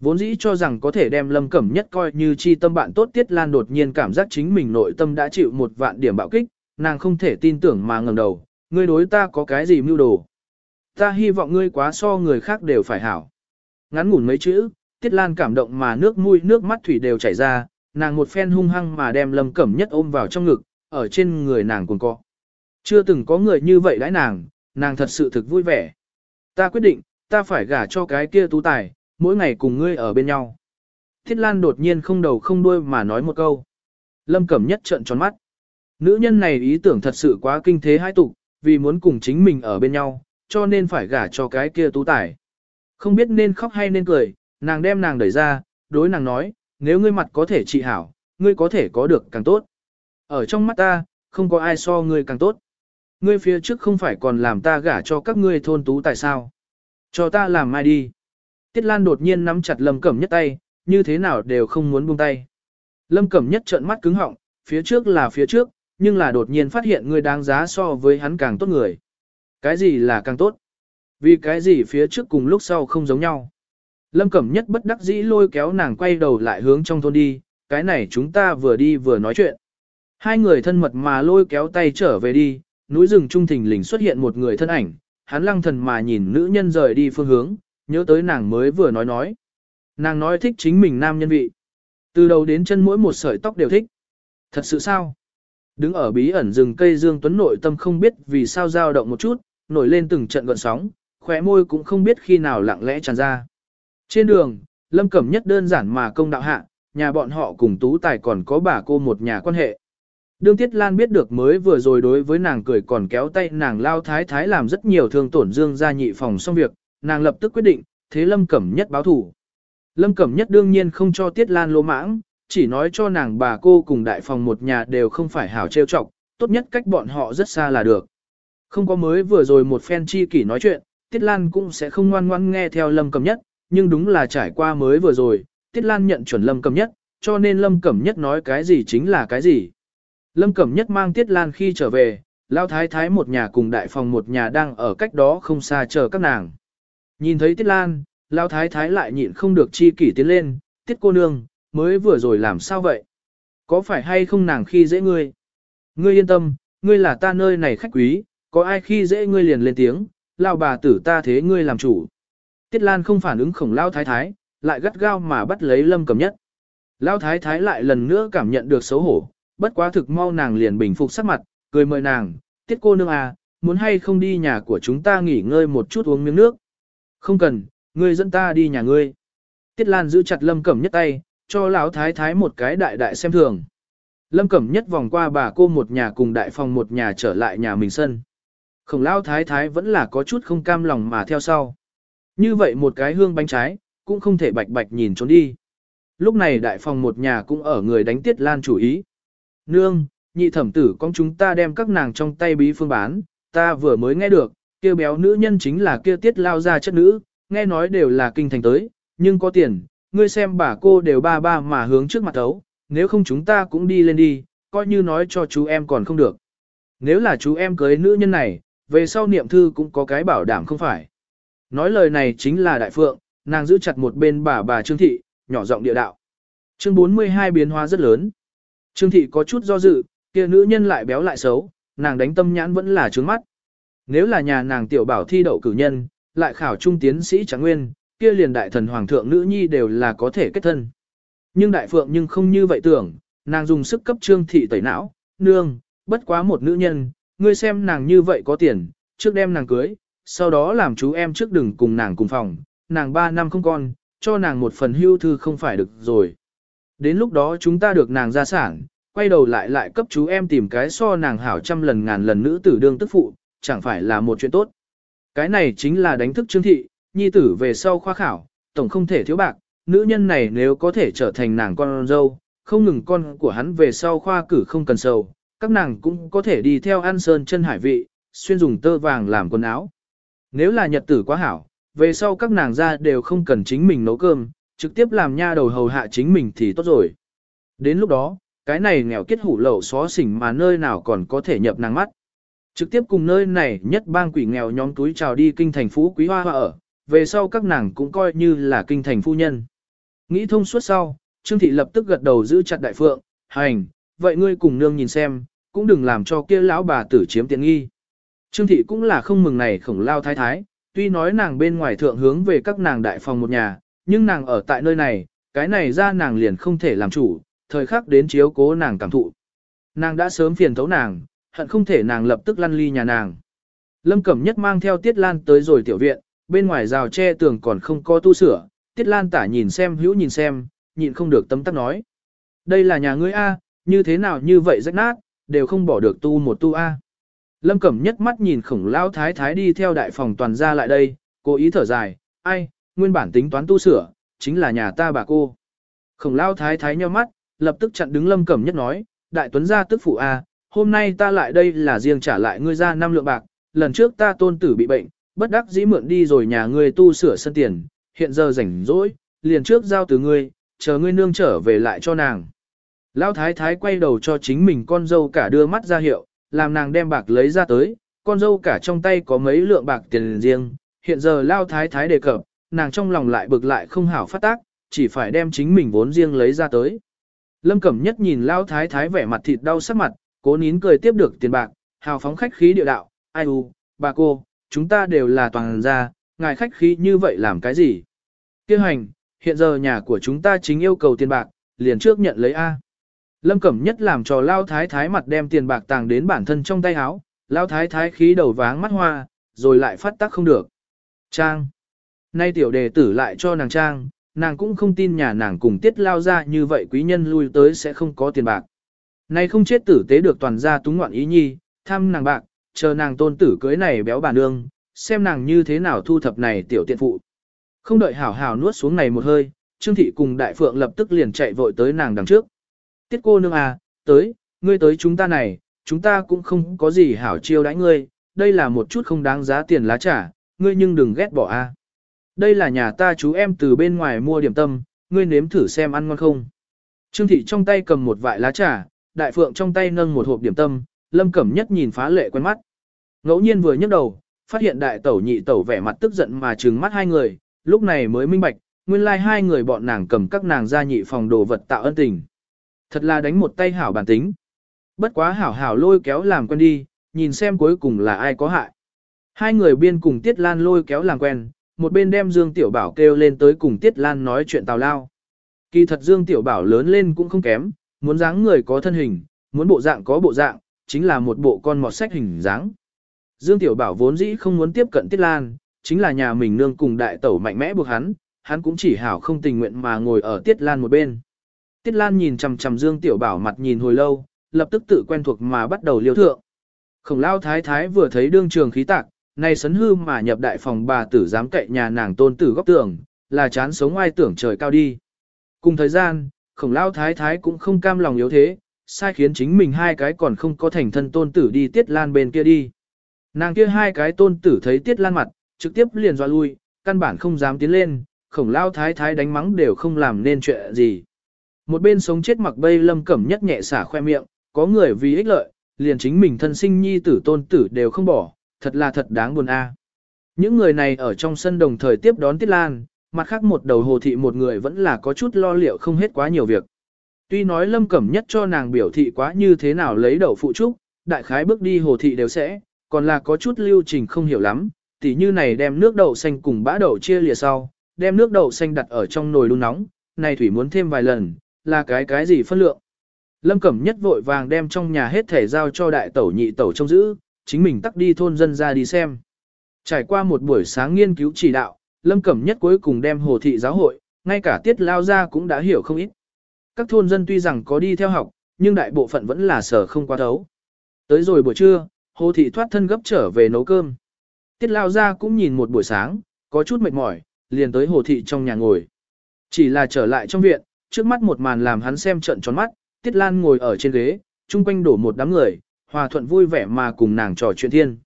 Vốn dĩ cho rằng có thể đem Lâm Cẩm Nhất coi như chi tâm bạn tốt Tiết Lan đột nhiên cảm giác chính mình nội tâm đã chịu một vạn điểm bạo kích, nàng không thể tin tưởng mà ngẩng đầu, ngươi đối ta có cái gì mưu đồ. Ta hy vọng ngươi quá so người khác đều phải hảo. Ngắn ngủn mấy chữ, Tiết Lan cảm động mà nước mũi nước mắt thủy đều chảy ra, nàng một phen hung hăng mà đem Lâm Cẩm Nhất ôm vào trong ngực, ở trên người nàng cuồng cọ. Chưa từng có người như vậy đãi nàng, nàng thật sự thực vui vẻ. Ta quyết định, ta phải gả cho cái kia tú tài, mỗi ngày cùng ngươi ở bên nhau. Thiết Lan đột nhiên không đầu không đuôi mà nói một câu. Lâm Cẩm Nhất trợn tròn mắt. Nữ nhân này ý tưởng thật sự quá kinh thế hai tục, vì muốn cùng chính mình ở bên nhau, cho nên phải gả cho cái kia tú tài. Không biết nên khóc hay nên cười, nàng đem nàng đẩy ra, đối nàng nói, nếu ngươi mặt có thể trị hảo, ngươi có thể có được càng tốt. Ở trong mắt ta, không có ai so ngươi càng tốt. Ngươi phía trước không phải còn làm ta gả cho các ngươi thôn tú tại sao? Cho ta làm mai đi. Tiết Lan đột nhiên nắm chặt Lâm Cẩm Nhất tay, như thế nào đều không muốn buông tay. Lâm Cẩm Nhất trợn mắt cứng họng, phía trước là phía trước, nhưng là đột nhiên phát hiện ngươi đáng giá so với hắn càng tốt người. Cái gì là càng tốt? Vì cái gì phía trước cùng lúc sau không giống nhau? Lâm Cẩm Nhất bất đắc dĩ lôi kéo nàng quay đầu lại hướng trong thôn đi, cái này chúng ta vừa đi vừa nói chuyện. Hai người thân mật mà lôi kéo tay trở về đi, núi rừng trung thình lình xuất hiện một người thân ảnh, hắn lăng thần mà nhìn nữ nhân rời đi phương hướng, nhớ tới nàng mới vừa nói nói. Nàng nói thích chính mình nam nhân vị. Từ đầu đến chân mỗi một sợi tóc đều thích. Thật sự sao? Đứng ở bí ẩn rừng cây Dương Tuấn nội tâm không biết vì sao dao động một chút, nổi lên từng trận gợn sóng, khóe môi cũng không biết khi nào lặng lẽ tràn ra. Trên đường, Lâm Cẩm nhất đơn giản mà công đạo hạ, nhà bọn họ cùng Tú Tài còn có bà cô một nhà quan hệ. Đương Tiết Lan biết được mới vừa rồi đối với nàng cười còn kéo tay nàng lao thái thái làm rất nhiều thương tổn Dương gia nhị phòng xong việc, nàng lập tức quyết định, thế Lâm Cẩm Nhất báo thủ. Lâm Cẩm Nhất đương nhiên không cho Tiết Lan lỗ mãng, chỉ nói cho nàng bà cô cùng đại phòng một nhà đều không phải hảo trêu chọc, tốt nhất cách bọn họ rất xa là được. Không có mới vừa rồi một phen chi kỷ nói chuyện, Tiết Lan cũng sẽ không ngoan ngoan nghe theo Lâm Cẩm Nhất, nhưng đúng là trải qua mới vừa rồi, Tiết Lan nhận chuẩn Lâm Cẩm Nhất, cho nên Lâm Cẩm Nhất nói cái gì chính là cái gì. Lâm Cẩm Nhất mang Tiết Lan khi trở về, Lão Thái Thái một nhà cùng đại phòng một nhà đang ở cách đó không xa chờ các nàng. Nhìn thấy Tiết Lan, Lão Thái Thái lại nhịn không được chi kỷ tiến lên, Tiết cô nương, mới vừa rồi làm sao vậy? Có phải hay không nàng khi dễ ngươi? Ngươi yên tâm, ngươi là ta nơi này khách quý, có ai khi dễ ngươi liền lên tiếng, Lão bà tử ta thế ngươi làm chủ. Tiết Lan không phản ứng khổng Lão thái thái, lại gắt gao mà bắt lấy lâm Cẩm nhất. Lão thái thái lại lần nữa cảm nhận được xấu hổ, bất quá thực mau nàng liền bình phục sắc mặt, cười mời nàng, tiết cô nương à, muốn hay không đi nhà của chúng ta nghỉ ngơi một chút uống miếng nước. Không cần, ngươi dẫn ta đi nhà ngươi. Tiết Lan giữ chặt lâm cẩm nhất tay, cho lão thái thái một cái đại đại xem thường. Lâm Cẩm Nhất vòng qua bà cô một nhà cùng đại phòng một nhà trở lại nhà mình sân. Khổng lão thái thái vẫn là có chút không cam lòng mà theo sau. Như vậy một cái hương bánh trái, cũng không thể bạch bạch nhìn trốn đi. Lúc này đại phòng một nhà cũng ở người đánh tiết lan chủ ý. Nương, nhị thẩm tử con chúng ta đem các nàng trong tay bí phương bán, ta vừa mới nghe được, kia béo nữ nhân chính là kia tiết lao ra chất nữ, nghe nói đều là kinh thành tới, nhưng có tiền, ngươi xem bà cô đều ba ba mà hướng trước mặt thấu, nếu không chúng ta cũng đi lên đi, coi như nói cho chú em còn không được. Nếu là chú em cưới nữ nhân này, về sau niệm thư cũng có cái bảo đảm không phải. Nói lời này chính là đại phượng, nàng giữ chặt một bên bà bà Trương Thị, nhỏ giọng địa đạo. Chương 42 biến hóa rất lớn. Trương Thị có chút do dự, kia nữ nhân lại béo lại xấu, nàng đánh tâm nhãn vẫn là trướng mắt. Nếu là nhà nàng tiểu bảo thi đậu cử nhân, lại khảo trung tiến sĩ chẳng nguyên, kia liền đại thần hoàng thượng nữ nhi đều là có thể kết thân. Nhưng đại phượng nhưng không như vậy tưởng, nàng dùng sức cấp trương thị tẩy não, nương, bất quá một nữ nhân, ngươi xem nàng như vậy có tiền, trước đem nàng cưới, sau đó làm chú em trước đừng cùng nàng cùng phòng, nàng ba năm không con, cho nàng một phần hưu thư không phải được rồi. Đến lúc đó chúng ta được nàng gia sản, quay đầu lại lại cấp chú em tìm cái so nàng hảo trăm lần ngàn lần nữ tử đương tức phụ, chẳng phải là một chuyện tốt. Cái này chính là đánh thức trương thị, nhi tử về sau khoa khảo, tổng không thể thiếu bạc, nữ nhân này nếu có thể trở thành nàng con dâu, không ngừng con của hắn về sau khoa cử không cần sầu, các nàng cũng có thể đi theo an sơn chân hải vị, xuyên dùng tơ vàng làm quần áo. Nếu là nhật tử quá hảo, về sau các nàng ra đều không cần chính mình nấu cơm, trực tiếp làm nha đầu hầu hạ chính mình thì tốt rồi. Đến lúc đó, cái này nghèo kết hủ lậu xó xỉnh mà nơi nào còn có thể nhập nàng mắt. Trực tiếp cùng nơi này nhất bang quỷ nghèo nhóm túi trào đi kinh thành phú quý hoa hoa ở, về sau các nàng cũng coi như là kinh thành phu nhân. Nghĩ thông suốt sau, Trương Thị lập tức gật đầu giữ chặt đại phượng, hành, vậy ngươi cùng nương nhìn xem, cũng đừng làm cho kia lão bà tử chiếm tiện nghi. Trương Thị cũng là không mừng này khổng lao thái thái, tuy nói nàng bên ngoài thượng hướng về các nàng đại phòng một nhà, nhưng nàng ở tại nơi này, cái này ra nàng liền không thể làm chủ, thời khắc đến chiếu cố nàng cảm thụ. Nàng đã sớm phiền thấu nàng, hận không thể nàng lập tức lăn ly nhà nàng. Lâm Cẩm Nhất mang theo Tiết Lan tới rồi tiểu viện, bên ngoài rào tre tường còn không có tu sửa, Tiết Lan tả nhìn xem hữu nhìn xem, nhịn không được tấm tắc nói. Đây là nhà ngươi A, như thế nào như vậy rách nát, đều không bỏ được tu một tu A. Lâm Cẩm nhất mắt nhìn khổng lao thái thái đi theo đại phòng toàn ra lại đây, cố ý thở dài, ai, nguyên bản tính toán tu sửa, chính là nhà ta bà cô. Khổng lao thái thái nheo mắt, lập tức chặn đứng Lâm Cẩm nhất nói, đại tuấn gia tức phụ A, hôm nay ta lại đây là riêng trả lại ngươi ra năm lượng bạc, lần trước ta tôn tử bị bệnh, bất đắc dĩ mượn đi rồi nhà ngươi tu sửa sân tiền, hiện giờ rảnh rỗi, liền trước giao từ ngươi, chờ ngươi nương trở về lại cho nàng. Lão thái thái quay đầu cho chính mình con dâu cả đưa mắt ra hiệu, làm nàng đem bạc lấy ra tới, con dâu cả trong tay có mấy lượng bạc tiền riêng, hiện giờ Lão thái thái đề cập, nàng trong lòng lại bực lại không hảo phát tác, chỉ phải đem chính mình vốn riêng lấy ra tới. Lâm Cẩm Nhất nhìn Lão thái thái vẻ mặt thịt đau sắc mặt, cố nín cười tiếp được tiền bạc, hào phóng khách khí địa đạo, ai u, bà cô, chúng ta đều là toàn gia, ngài khách khí như vậy làm cái gì? Kêu hành, hiện giờ nhà của chúng ta chính yêu cầu tiền bạc, liền trước nhận lấy A. Lâm Cẩm Nhất làm cho Lao Thái Thái mặt đem tiền bạc tàng đến bản thân trong tay áo, Lao Thái Thái khí đầu váng mắt hoa, rồi lại phát tác không được. Trang. Nay tiểu đề tử lại cho nàng Trang, nàng cũng không tin nhà nàng cùng tiết lao ra như vậy quý nhân lui tới sẽ không có tiền bạc. Nay không chết tử tế được toàn gia túng ngoạn ý nhi, thăm nàng bạc, chờ nàng tôn tử cưới này béo bà nương, xem nàng như thế nào thu thập này tiểu tiện phụ. Không đợi hảo hảo nuốt xuống này một hơi, Trương Thị cùng Đại Phượng lập tức liền chạy vội tới nàng đằng trước. Tiết cô nương à, tới, ngươi tới chúng ta này, chúng ta cũng không có gì hảo chiêu đãi ngươi, đây là một chút không đáng giá tiền lá trả, ngươi nhưng đừng ghét bỏ a. À. Đây là nhà ta chú em từ bên ngoài mua điểm tâm, ngươi nếm thử xem ăn ngon không. Trương thị trong tay cầm một vại lá trà, đại phượng trong tay nâng một hộp điểm tâm, lâm cẩm nhất nhìn phá lệ quen mắt. Ngẫu nhiên vừa nhấc đầu, phát hiện đại tẩu nhị tẩu vẻ mặt tức giận mà trừng mắt hai người, lúc này mới minh bạch, nguyên lai like hai người bọn nàng cầm các nàng ra nhị phòng đồ vật tạo ân tình. Thật là đánh một tay hảo bản tính. Bất quá hảo hảo lôi kéo làm quen đi, nhìn xem cuối cùng là ai có hại. Hai người biên cùng Tiết Lan lôi kéo làm quen, một bên đem Dương Tiểu Bảo kêu lên tới cùng Tiết Lan nói chuyện tào lao. Kỳ thật Dương Tiểu Bảo lớn lên cũng không kém, muốn dáng người có thân hình, muốn bộ dạng có bộ dạng, chính là một bộ con mọt sách hình dáng. Dương Tiểu Bảo vốn dĩ không muốn tiếp cận Tiết Lan, chính là nhà mình nương cùng đại tẩu mạnh mẽ buộc hắn, hắn cũng chỉ hảo không tình nguyện mà ngồi ở Tiết Lan một bên. Tiết Lan nhìn chằm chằm Dương Tiểu Bảo mặt nhìn hồi lâu, lập tức tự quen thuộc mà bắt đầu liêu thượng. Khổng lao thái thái vừa thấy đương trường khí tạc, này sấn hư mà nhập đại phòng bà tử dám cậy nhà nàng tôn tử góc tường, là chán sống ai tưởng trời cao đi. Cùng thời gian, khổng lao thái thái cũng không cam lòng yếu thế, sai khiến chính mình hai cái còn không có thành thân tôn tử đi tiết lan bên kia đi. Nàng kia hai cái tôn tử thấy tiết lan mặt, trực tiếp liền dọa lui, căn bản không dám tiến lên, khổng lao thái thái đánh mắng đều không làm nên chuyện gì. Một bên sống chết mặc bay lâm cẩm nhất nhẹ xả khoe miệng, có người vì ích lợi, liền chính mình thân sinh nhi tử tôn tử đều không bỏ, thật là thật đáng buồn a. Những người này ở trong sân đồng thời tiếp đón Tiết Lan, mặt khác một đầu hồ thị một người vẫn là có chút lo liệu không hết quá nhiều việc. Tuy nói lâm cẩm nhất cho nàng biểu thị quá như thế nào lấy đầu phụ trúc, đại khái bước đi hồ thị đều sẽ, còn là có chút lưu trình không hiểu lắm, tỉ như này đem nước đậu xanh cùng bã đậu chia lìa sau, đem nước đậu xanh đặt ở trong nồi đun nóng, này thủy muốn thêm vài lần, là cái cái gì phân lượng. Lâm Cẩm Nhất vội vàng đem trong nhà hết thể giao cho đại tẩu nhị tẩu trông giữ, chính mình tắt đi thôn dân ra đi xem. Trải qua một buổi sáng nghiên cứu chỉ đạo, Lâm Cẩm Nhất cuối cùng đem hồ thị giáo hội, ngay cả tiết lao ra cũng đã hiểu không ít. Các thôn dân tuy rằng có đi theo học, nhưng đại bộ phận vẫn là sở không qua thấu. Tới rồi buổi trưa, hồ thị thoát thân gấp trở về nấu cơm. Tiết lao ra cũng nhìn một buổi sáng, có chút mệt mỏi, liền tới hồ thị trong nhà ngồi. Chỉ là trở lại trong viện, trước mắt một màn làm hắn xem trận tròn mắt, Tiết Lan ngồi ở trên ghế, chung quanh đổ một đám người, hòa thuận vui vẻ mà cùng nàng trò chuyện thiên.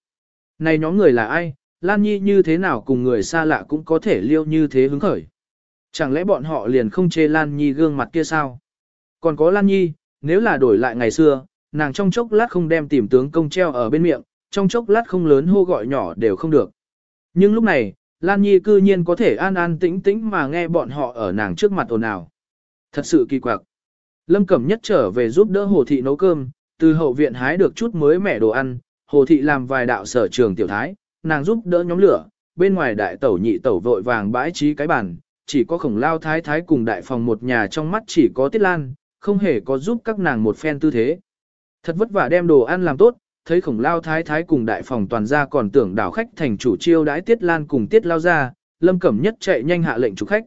Này nhóm người là ai, Lan Nhi như thế nào cùng người xa lạ cũng có thể liêu như thế hứng khởi. Chẳng lẽ bọn họ liền không chê Lan Nhi gương mặt kia sao? Còn có Lan Nhi, nếu là đổi lại ngày xưa, nàng trong chốc lát không đem tìm tướng công treo ở bên miệng, trong chốc lát không lớn hô gọi nhỏ đều không được. Nhưng lúc này, Lan Nhi cư nhiên có thể an an tĩnh tĩnh mà nghe bọn họ ở nàng trước mặt ồn ào. Thật sự kỳ quặc. Lâm Cẩm Nhất trở về giúp đỡ Hồ Thị nấu cơm, từ hậu viện hái được chút mới mẻ đồ ăn, Hồ Thị làm vài đạo sở trường tiểu thái, nàng giúp đỡ nhóm lửa, bên ngoài đại tẩu nhị tẩu vội vàng bãi trí cái bàn, chỉ có khổng lao thái thái cùng đại phòng một nhà trong mắt chỉ có tiết lan, không hề có giúp các nàng một phen tư thế. Thật vất vả đem đồ ăn làm tốt, thấy khổng lao thái thái cùng đại phòng toàn gia còn tưởng đảo khách thành chủ chiêu đãi tiết lan cùng tiết lao ra, lâm cẩm nhất chạy nhanh hạ lệnh chủ khách.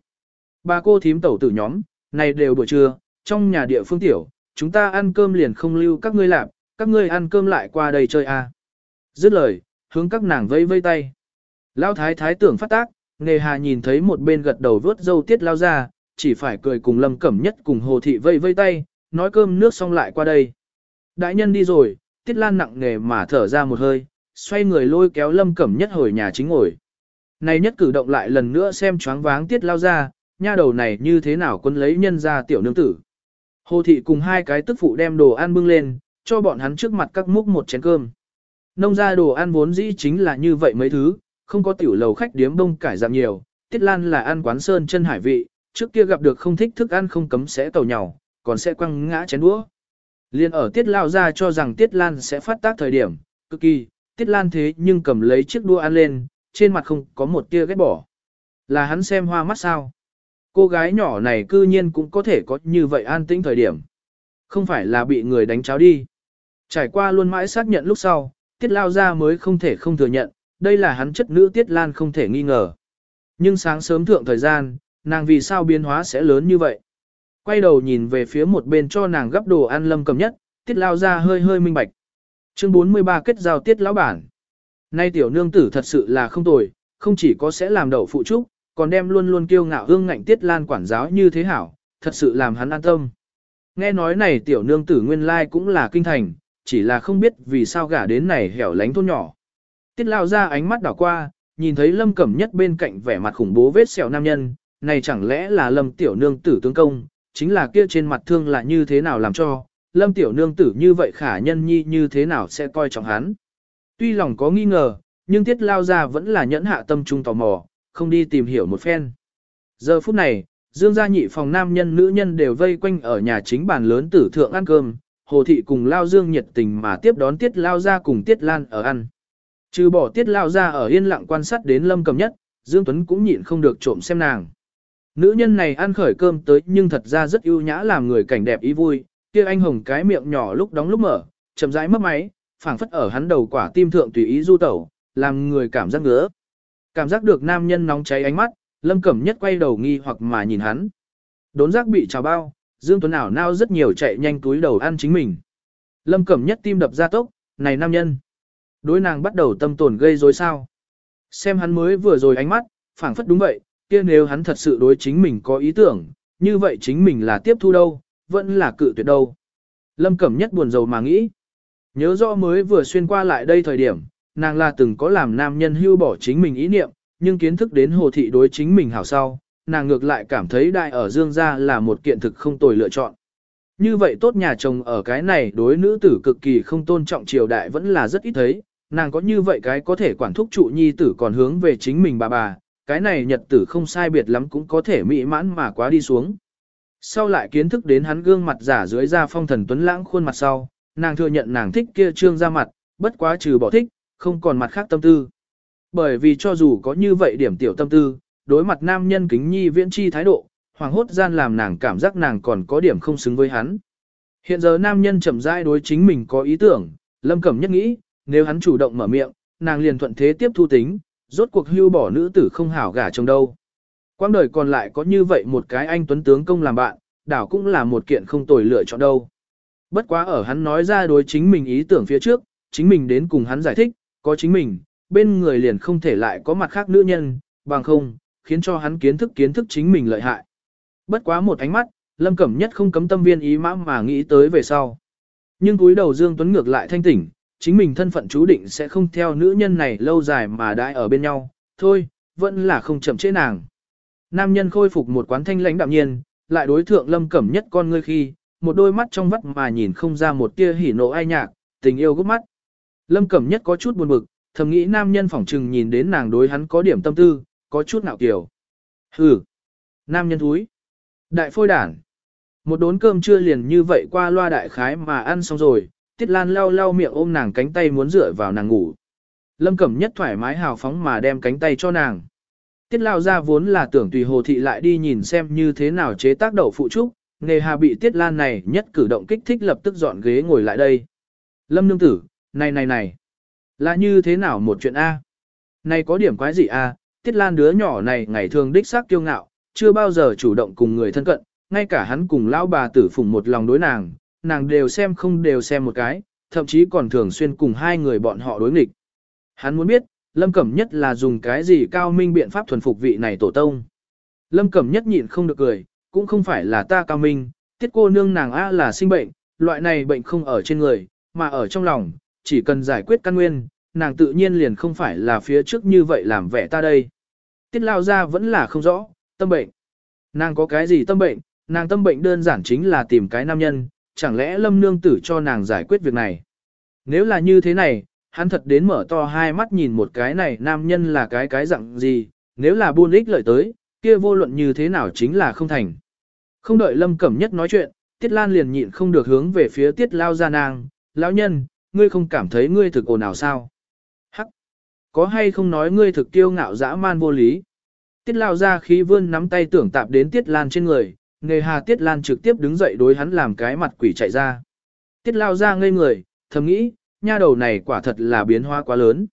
Ba cô thím tẩu tử nhóm, này đều buổi trưa, trong nhà địa phương tiểu, chúng ta ăn cơm liền không lưu các ngươi làm, các ngươi ăn cơm lại qua đây chơi à. Dứt lời, hướng các nàng vây vây tay. Lao thái thái tưởng phát tác, nghề hà nhìn thấy một bên gật đầu vớt dâu tiết lao ra, chỉ phải cười cùng lâm cẩm nhất cùng hồ thị vây vây tay, nói cơm nước xong lại qua đây. Đại nhân đi rồi, tiết lan nặng nghề mà thở ra một hơi, xoay người lôi kéo lâm cẩm nhất hồi nhà chính ngồi. Này nhất cử động lại lần nữa xem choáng váng tiết lao ra, nha đầu này như thế nào quân lấy nhân ra tiểu nương tử. Hồ thị cùng hai cái tức phụ đem đồ ăn bưng lên, cho bọn hắn trước mặt các múc một chén cơm. Nông ra đồ ăn vốn dĩ chính là như vậy mấy thứ, không có tiểu lầu khách điếm bông cải giảm nhiều, Tiết Lan là ăn quán sơn chân hải vị, trước kia gặp được không thích thức ăn không cấm sẽ tàu nhào, còn sẽ quăng ngã chén đũa. Liên ở Tiết Lao ra cho rằng Tiết Lan sẽ phát tác thời điểm, cực kỳ, Tiết Lan thế nhưng cầm lấy chiếc đũa ăn lên, trên mặt không có một tia ghét bỏ. Là hắn xem hoa mắt sao? Cô gái nhỏ này cư nhiên cũng có thể có như vậy an tĩnh thời điểm. Không phải là bị người đánh cháo đi. Trải qua luôn mãi xác nhận lúc sau, Tiết Lao ra mới không thể không thừa nhận, đây là hắn chất nữ Tiết Lan không thể nghi ngờ. Nhưng sáng sớm thượng thời gian, nàng vì sao biến hóa sẽ lớn như vậy? Quay đầu nhìn về phía một bên cho nàng gấp đồ ăn lâm cầm nhất, Tiết Lao ra hơi hơi minh bạch. Chương 43 kết giao Tiết Lão Bản. Nay tiểu nương tử thật sự là không tồi, không chỉ có sẽ làm đậu phụ trúc, còn đem luôn luôn kiêu ngạo hương ngạnh tiết lan quản giáo như thế hảo, thật sự làm hắn an tâm. Nghe nói này tiểu nương tử nguyên lai cũng là kinh thành, chỉ là không biết vì sao gả đến này hẻo lánh thôn nhỏ. Tiết lao ra ánh mắt đảo qua, nhìn thấy lâm cẩm nhất bên cạnh vẻ mặt khủng bố vết sẹo nam nhân, này chẳng lẽ là lâm tiểu nương tử tướng công, chính là kia trên mặt thương là như thế nào làm cho, lâm tiểu nương tử như vậy khả nhân nhi như thế nào sẽ coi trọng hắn. Tuy lòng có nghi ngờ, nhưng tiết lao ra vẫn là nhẫn hạ tâm trung tò mò, không đi tìm hiểu một phen. Giờ phút này, dương gia nhị phòng nam nhân nữ nhân đều vây quanh ở nhà chính bàn lớn tử thượng ăn cơm, hồ thị cùng lao dương nhiệt tình mà tiếp đón tiết lao ra cùng tiết lan ở ăn. Trừ bỏ tiết lao ra ở yên lặng quan sát đến lâm cầm nhất, Dương Tuấn cũng nhịn không được trộm xem nàng. Nữ nhân này ăn khởi cơm tới nhưng thật ra rất ưu nhã làm người cảnh đẹp ý vui, kia anh hồng cái miệng nhỏ lúc đóng lúc mở, chậm rãi mất máy, phảng phất ở hắn đầu quả tim thượng tùy ý du tẩu, làm người cảm giác ngứa. Cảm giác được nam nhân nóng cháy ánh mắt, Lâm Cẩm Nhất quay đầu nghi hoặc mà nhìn hắn. Đốn giác bị trào bao, Dương Tuấn ảo nao rất nhiều chạy nhanh túi đầu ăn chính mình. Lâm Cẩm Nhất tim đập ra tốc, này nam nhân. Đối nàng bắt đầu tâm tổn gây rối sao. Xem hắn mới vừa rồi ánh mắt, phảng phất đúng vậy, kia nếu hắn thật sự đối chính mình có ý tưởng, như vậy chính mình là tiếp thu đâu, vẫn là cự tuyệt đâu. Lâm Cẩm Nhất buồn rầu mà nghĩ. Nhớ rõ mới vừa xuyên qua lại đây thời điểm, nàng là từng có làm nam nhân hưu bỏ chính mình ý niệm, nhưng kiến thức đến hồ thị đối chính mình hảo sau, nàng ngược lại cảm thấy đại ở dương gia là một kiện thực không tồi lựa chọn. Như vậy tốt nhà chồng ở cái này đối nữ tử cực kỳ không tôn trọng triều đại vẫn là rất ít thấy, nàng có như vậy cái có thể quản thúc trụ nhi tử còn hướng về chính mình bà bà, cái này nhật tử không sai biệt lắm cũng có thể mỹ mãn mà quá đi xuống. Sau lại kiến thức đến hắn gương mặt giả dưới da phong thần tuấn lãng khuôn mặt sau, nàng thừa nhận nàng thích kia trương ra mặt, bất quá trừ bỏ thích, không còn mặt khác tâm tư. Bởi vì cho dù có như vậy điểm tiểu tâm tư, đối mặt nam nhân kính nhi viễn chi thái độ, hoàng hốt gian làm nàng cảm giác nàng còn có điểm không xứng với hắn. Hiện giờ nam nhân chậm rãi đối chính mình có ý tưởng, lâm cẩm nhất nghĩ, nếu hắn chủ động mở miệng, nàng liền thuận thế tiếp thu tính, rốt cuộc hưu bỏ nữ tử không hảo gả chồng đâu. Quang đời còn lại có như vậy một cái anh tuấn tướng công làm bạn, đảo cũng là một kiện không tồi lựa chọn đâu. Bất quá ở hắn nói ra đối chính mình ý tưởng phía trước, chính mình đến cùng hắn giải thích, có chính mình, bên người liền không thể lại có mặt khác nữ nhân, bằng không, khiến cho hắn kiến thức kiến thức chính mình lợi hại. Bất quá một ánh mắt, Lâm Cẩm Nhất không cấm tâm viên ý mã mà nghĩ tới về sau. Nhưng túi đầu Dương Tuấn ngược lại thanh tỉnh, chính mình thân phận chú định sẽ không theo nữ nhân này lâu dài mà đãi ở bên nhau, thôi, vẫn là không chậm chế nàng. Nam nhân khôi phục một quán thanh lãnh đạm nhiên, lại đối thượng lâm cẩm nhất con ngươi khi, một đôi mắt trong vắt mà nhìn không ra một tia hỉ nộ ai nhạc, tình yêu gấp mắt. Lâm cẩm nhất có chút buồn bực, thầm nghĩ nam nhân phỏng trừng nhìn đến nàng đối hắn có điểm tâm tư, có chút nạo kiểu. Hừ, nam nhân thúi, đại phôi đản. Một đốn cơm trưa liền như vậy qua loa đại khái mà ăn xong rồi, Tiết Lan lau lau miệng ôm nàng cánh tay muốn dựa vào nàng ngủ. Lâm Cẩm nhất thoải mái hào phóng mà đem cánh tay cho nàng. Tiết lao ra vốn là tưởng tùy hồ thị lại đi nhìn xem như thế nào chế tác đậu phụ trúc, nề hà bị Tiết Lan này nhất cử động kích thích lập tức dọn ghế ngồi lại đây. Lâm nương tử, này này này, là như thế nào một chuyện A? Này có điểm quái gì A? Tiết Lan đứa nhỏ này ngày thường đích xác kiêu ngạo, chưa bao giờ chủ động cùng người thân cận, ngay cả hắn cùng lão bà tử phụng một lòng đối nàng, nàng đều xem không đều xem một cái, thậm chí còn thường xuyên cùng hai người bọn họ đối nghịch. Hắn muốn biết, Lâm Cẩm Nhất là dùng cái gì cao minh biện pháp thuần phục vị này tổ tông. Lâm Cẩm Nhất nhịn không được cười, cũng không phải là ta cao minh, tiết cô nương nàng A là sinh bệnh, loại này bệnh không ở trên người, mà ở trong lòng, chỉ cần giải quyết căn nguyên, nàng tự nhiên liền không phải là phía trước như vậy làm vẻ ta đây. Tiết lao ra vẫn là không rõ, tâm bệnh. Nàng có cái gì tâm bệnh, nàng tâm bệnh đơn giản chính là tìm cái nam nhân, chẳng lẽ lâm nương tử cho nàng giải quyết việc này. Nếu là như thế này, hắn thật đến mở to hai mắt nhìn một cái này nam nhân là cái cái dạng gì, nếu là buôn ích lợi tới, kia vô luận như thế nào chính là không thành. Không đợi lâm cẩm nhất nói chuyện, tiết lan liền nhịn không được hướng về phía tiết lao ra nàng, lão nhân, ngươi không cảm thấy ngươi thực ồn nào sao? Hắc! Có hay không nói ngươi thực kiêu ngạo dã man vô lý? Tiết lao ra khí vươn nắm tay tưởng tạp đến tiết lan trên người, Nghề hà Tiết Lan trực tiếp đứng dậy đối hắn làm cái mặt quỷ chạy ra. Tiết lao ra ngây người, thầm nghĩ, nha đầu này quả thật là biến hóa quá lớn.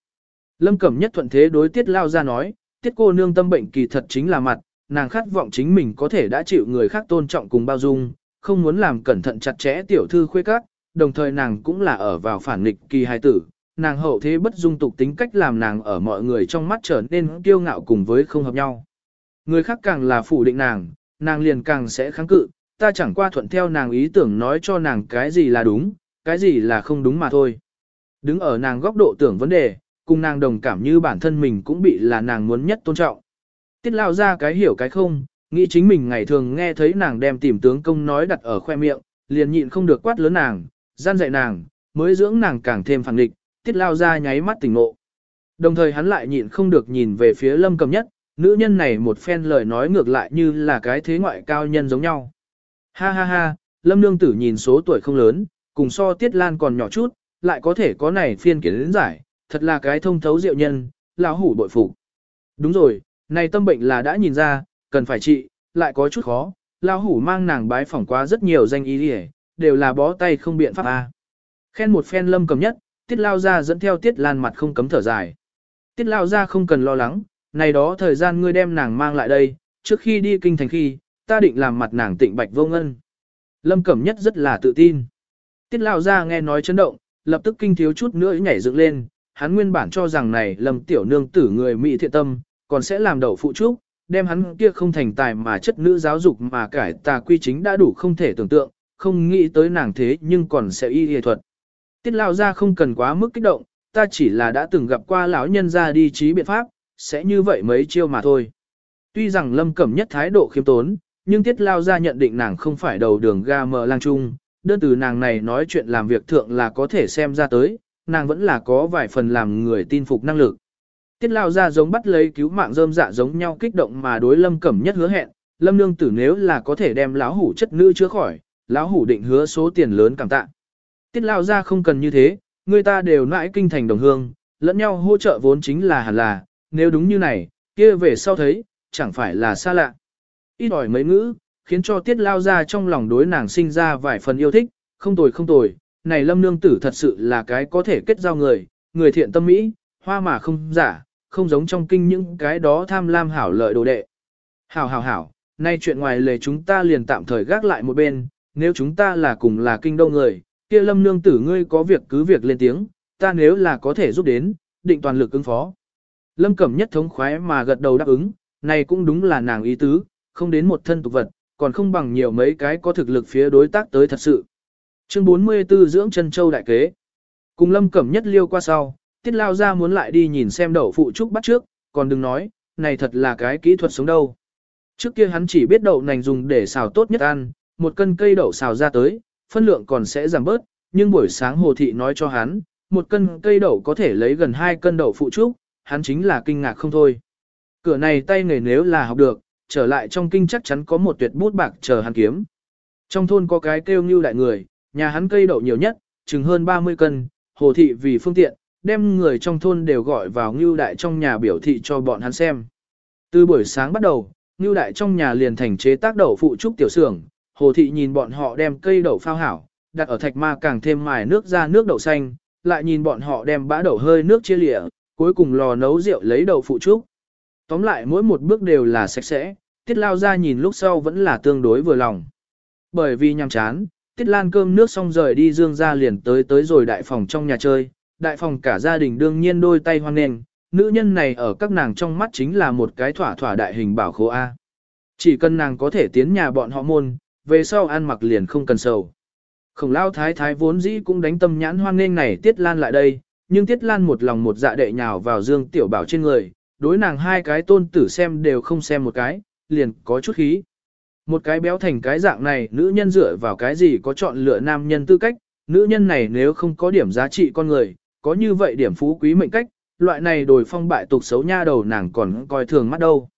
Lâm Cẩm nhất thuận thế đối Tiết lao ra nói, Tiết cô nương tâm bệnh kỳ thật chính là mặt, nàng khát vọng chính mình có thể đã chịu người khác tôn trọng cùng bao dung, không muốn làm cẩn thận chặt chẽ tiểu thư khuê các, đồng thời nàng cũng là ở vào phản nghịch kỳ hài tử, nàng hậu thế bất dung tục tính cách làm nàng ở mọi người trong mắt trở nên kiêu ngạo cùng với không hợp nhau. Người khác càng là phủ định nàng, nàng liền càng sẽ kháng cự, ta chẳng qua thuận theo nàng ý tưởng nói cho nàng cái gì là đúng, cái gì là không đúng mà thôi. Đứng ở nàng góc độ tưởng vấn đề, cùng nàng đồng cảm như bản thân mình cũng bị là nàng muốn nhất tôn trọng. Tiết lao ra cái hiểu cái không, nghĩ chính mình ngày thường nghe thấy nàng đem tìm tướng công nói đặt ở khoe miệng, liền nhịn không được quát lớn nàng, gian dạy nàng, mới dưỡng nàng càng thêm phản địch, tiết lao ra nháy mắt tỉnh ngộ. Đồng thời hắn lại nhịn không được nhìn về phía lâm cầm nhất, nữ nhân này một phen lời nói ngược lại như là cái thế ngoại cao nhân giống nhau. Ha ha ha, lâm nương tử nhìn số tuổi không lớn, cùng so tiết lan còn nhỏ chút, lại có thể có này phiên kiến giải, thật là cái thông thấu diệu nhân, lão hủ bội phục. Đúng rồi, này tâm bệnh là đã nhìn ra, cần phải trị, lại có chút khó, lão hủ mang nàng bái phỏng qua rất nhiều danh y đi đều là bó tay không biện pháp a. Khen một phen lâm cầm nhất, tiết lao ra dẫn theo tiết lan mặt không cấm thở dài. Tiết lao ra không cần lo lắng, này đó thời gian ngươi đem nàng mang lại đây, trước khi đi kinh thành khi, ta định làm mặt nàng tịnh bạch vô ngân. Lâm Cẩm Nhất rất là tự tin. Tiết lao ra nghe nói chấn động, lập tức kinh thiếu chút nữa nhảy dựng lên, hắn nguyên bản cho rằng này Lâm tiểu nương tử người mỹ thiện tâm, còn sẽ làm đậu phụ trúc, đem hắn kia không thành tài mà chất nữ giáo dục mà cải tà quy chính đã đủ không thể tưởng tượng, không nghĩ tới nàng thế nhưng còn sẽ y y thuật. Tiết lao ra không cần quá mức kích động, ta chỉ là đã từng gặp qua lão nhân ra đi trí biện pháp, sẽ như vậy mấy chiêu mà thôi. Tuy rằng lâm cẩm nhất thái độ khiêm tốn, nhưng tiết lao ra nhận định nàng không phải đầu đường ga mờ lang trung, đơn từ nàng này nói chuyện làm việc thượng là có thể xem ra tới, nàng vẫn là có vài phần làm người tin phục năng lực. Tiết lao ra giống bắt lấy cứu mạng rơm dạ giống nhau kích động mà đối lâm cẩm nhất hứa hẹn, lâm nương tử nếu là có thể đem lão hủ chất nữ chữa khỏi, lão hủ định hứa số tiền lớn cảm tạ. Tiết lao ra không cần như thế, người ta đều nãi kinh thành đồng hương, lẫn nhau hỗ trợ vốn chính là hẳn là, nếu đúng như này, kia về sau thấy, chẳng phải là xa lạ. Ít ỏi mấy ngữ, khiến cho tiết lao ra trong lòng đối nàng sinh ra vài phần yêu thích, không tồi không tồi, này lâm nương tử thật sự là cái có thể kết giao người, người thiện tâm mỹ, hoa mà không giả, không giống trong kinh những cái đó tham lam hảo lợi đồ đệ. Hảo hảo hảo, nay chuyện ngoài lề chúng ta liền tạm thời gác lại một bên, nếu chúng ta là cùng là kinh đông người, kia lâm nương tử ngươi có việc cứ việc lên tiếng, ta nếu là có thể giúp đến, định toàn lực ứng phó. Lâm Cẩm nhất thống khoái mà gật đầu đáp ứng, này cũng đúng là nàng ý tứ, không đến một thân tục vật, còn không bằng nhiều mấy cái có thực lực phía đối tác tới thật sự. Chương 44 dưỡng chân châu đại kế. Cùng Lâm Cẩm nhất liêu qua sau, Tiết Lao ra muốn lại đi nhìn xem đậu phụ trúc bắt trước, còn đừng nói, này thật là cái kỹ thuật sống đâu. Trước kia hắn chỉ biết đậu nành dùng để xào tốt nhất ăn, một cân cây đậu xào ra tới, phân lượng còn sẽ giảm bớt, nhưng buổi sáng Hồ Thị nói cho hắn, một cân cây đậu có thể lấy gần hai cân đậu phụ trúc, hắn chính là kinh ngạc không thôi. Cửa này tay nghề nếu là học được, trở lại trong kinh chắc chắn có một tuyệt bút bạc chờ hắn kiếm. Trong thôn có cái kêu như đại người, nhà hắn cây đậu nhiều nhất, chừng hơn 30 cân, hồ thị vì phương tiện, đem người trong thôn đều gọi vào ngưu đại trong nhà biểu thị cho bọn hắn xem. Từ buổi sáng bắt đầu, ngưu đại trong nhà liền thành chế tác đậu phụ trúc tiểu xưởng, hồ thị nhìn bọn họ đem cây đậu phao hảo, đặt ở thạch ma càng thêm mài nước ra nước đậu xanh, lại nhìn bọn họ đem bã đậu hơi nước chia lịa, cuối cùng lò nấu rượu lấy đậu phụ trúc. Tóm lại mỗi một bước đều là sạch sẽ, tiết lao ra nhìn lúc sau vẫn là tương đối vừa lòng. Bởi vì nhằm chán, tiết lan cơm nước xong rời đi dương ra liền tới tới rồi đại phòng trong nhà chơi, đại phòng cả gia đình đương nhiên đôi tay hoan nghênh, nữ nhân này ở các nàng trong mắt chính là một cái thỏa thỏa đại hình bảo khố A. Chỉ cần nàng có thể tiến nhà bọn họ môn, về sau ăn mặc liền không cần sầu. Khổng lao thái thái vốn dĩ cũng đánh tâm nhãn hoan nghênh này tiết lan lại đây, nhưng tiết lan một lòng một dạ đệ nhào vào dương tiểu bảo trên người, đối nàng hai cái tôn tử xem đều không xem một cái, liền có chút khí. Một cái béo thành cái dạng này, nữ nhân dựa vào cái gì có chọn lựa nam nhân tư cách, nữ nhân này nếu không có điểm giá trị con người, có như vậy điểm phú quý mệnh cách, loại này đổi phong bại tục xấu nha đầu nàng còn coi thường mắt đâu.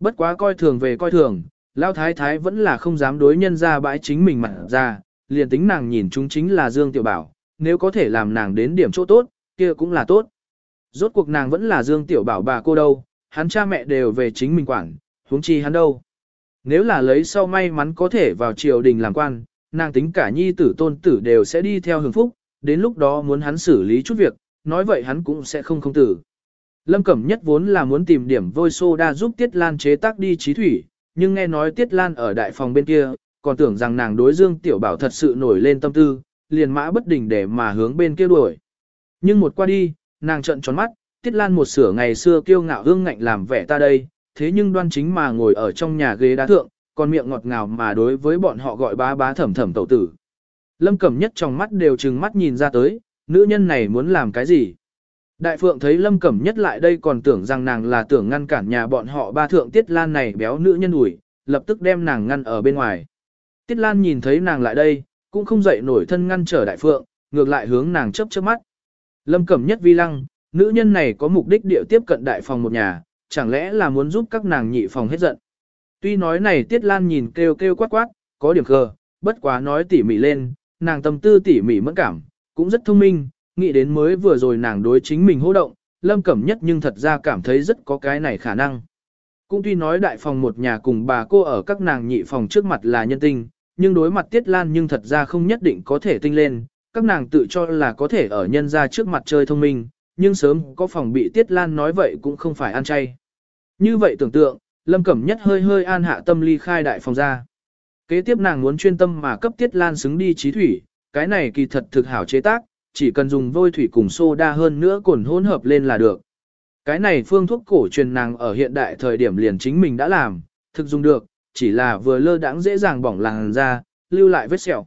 Bất quá coi thường về coi thường, Lão thái thái vẫn là không dám đối nhân ra bãi chính mình mặt ra, liền tính nàng nhìn chúng chính là Dương Tiểu Bảo, nếu có thể làm nàng đến điểm chỗ tốt, kia cũng là tốt. Rốt cuộc nàng vẫn là Dương Tiểu Bảo bà cô đâu, hắn cha mẹ đều về chính mình quản, huống chi hắn đâu. Nếu là lấy sau may mắn có thể vào triều đình làm quan, nàng tính cả nhi tử tôn tử đều sẽ đi theo hưởng phúc, đến lúc đó muốn hắn xử lý chút việc, nói vậy hắn cũng sẽ không không tử. Lâm Cẩm Nhất vốn là muốn tìm điểm vôi soda giúp Tiết Lan chế tác đi trí thủy, nhưng nghe nói Tiết Lan ở đại phòng bên kia, còn tưởng rằng nàng đối Dương Tiểu Bảo thật sự nổi lên tâm tư, liền mã bất đình để mà hướng bên kia đuổi. Nhưng một qua đi, nàng trận tròn mắt, Tiết Lan một sửa ngày xưa kiêu ngạo hương ngạnh làm vẻ ta đây, thế nhưng đoan chính mà ngồi ở trong nhà ghế đá thượng, còn miệng ngọt ngào mà đối với bọn họ gọi bá bá thẩm thẩm tẩu tử. Lâm Cẩm Nhất trong mắt đều trừng mắt nhìn ra tới, nữ nhân này muốn làm cái gì? Đại Phượng thấy Lâm Cẩm Nhất lại đây còn tưởng rằng nàng là tưởng ngăn cản nhà bọn họ ba thượng Tiết Lan này béo nữ nhân ủi, lập tức đem nàng ngăn ở bên ngoài. Tiết Lan nhìn thấy nàng lại đây, cũng không dậy nổi thân ngăn trở đại phượng, ngược lại hướng nàng chớp chớp mắt. Lâm Cẩm Nhất vi lăng, nữ nhân này có mục đích điệu tiếp cận đại phòng một nhà, chẳng lẽ là muốn giúp các nàng nhị phòng hết giận. Tuy nói này Tiết Lan nhìn kêu kêu quát quát, có điểm khờ, bất quá nói tỉ mỉ lên, nàng tâm tư tỉ mỉ mẫn cảm, cũng rất thông minh, nghĩ đến mới vừa rồi nàng đối chính mình hô động, Lâm Cẩm Nhất nhưng thật ra cảm thấy rất có cái này khả năng. Cũng tuy nói đại phòng một nhà cùng bà cô ở các nàng nhị phòng trước mặt là nhân tinh, nhưng đối mặt Tiết Lan nhưng thật ra không nhất định có thể tinh lên, các nàng tự cho là có thể ở nhân ra trước mặt chơi thông minh, nhưng sớm có phòng bị Tiết Lan nói vậy cũng không phải ăn chay. Như vậy tưởng tượng, Lâm Cẩm Nhất hơi hơi an hạ tâm ly khai đại phòng ra. Kế tiếp nàng muốn chuyên tâm mà cấp Tiết Lan xứng đi trí thủy, cái này kỳ thật thực hảo chế tác, chỉ cần dùng vôi thủy cùng soda hơn nữa cồn hỗn hợp lên là được. Cái này phương thuốc cổ truyền nàng ở hiện đại thời điểm liền chính mình đã làm, thực dùng được, chỉ là vừa lơ đãng dễ dàng bỏng làn da, lưu lại vết sẹo.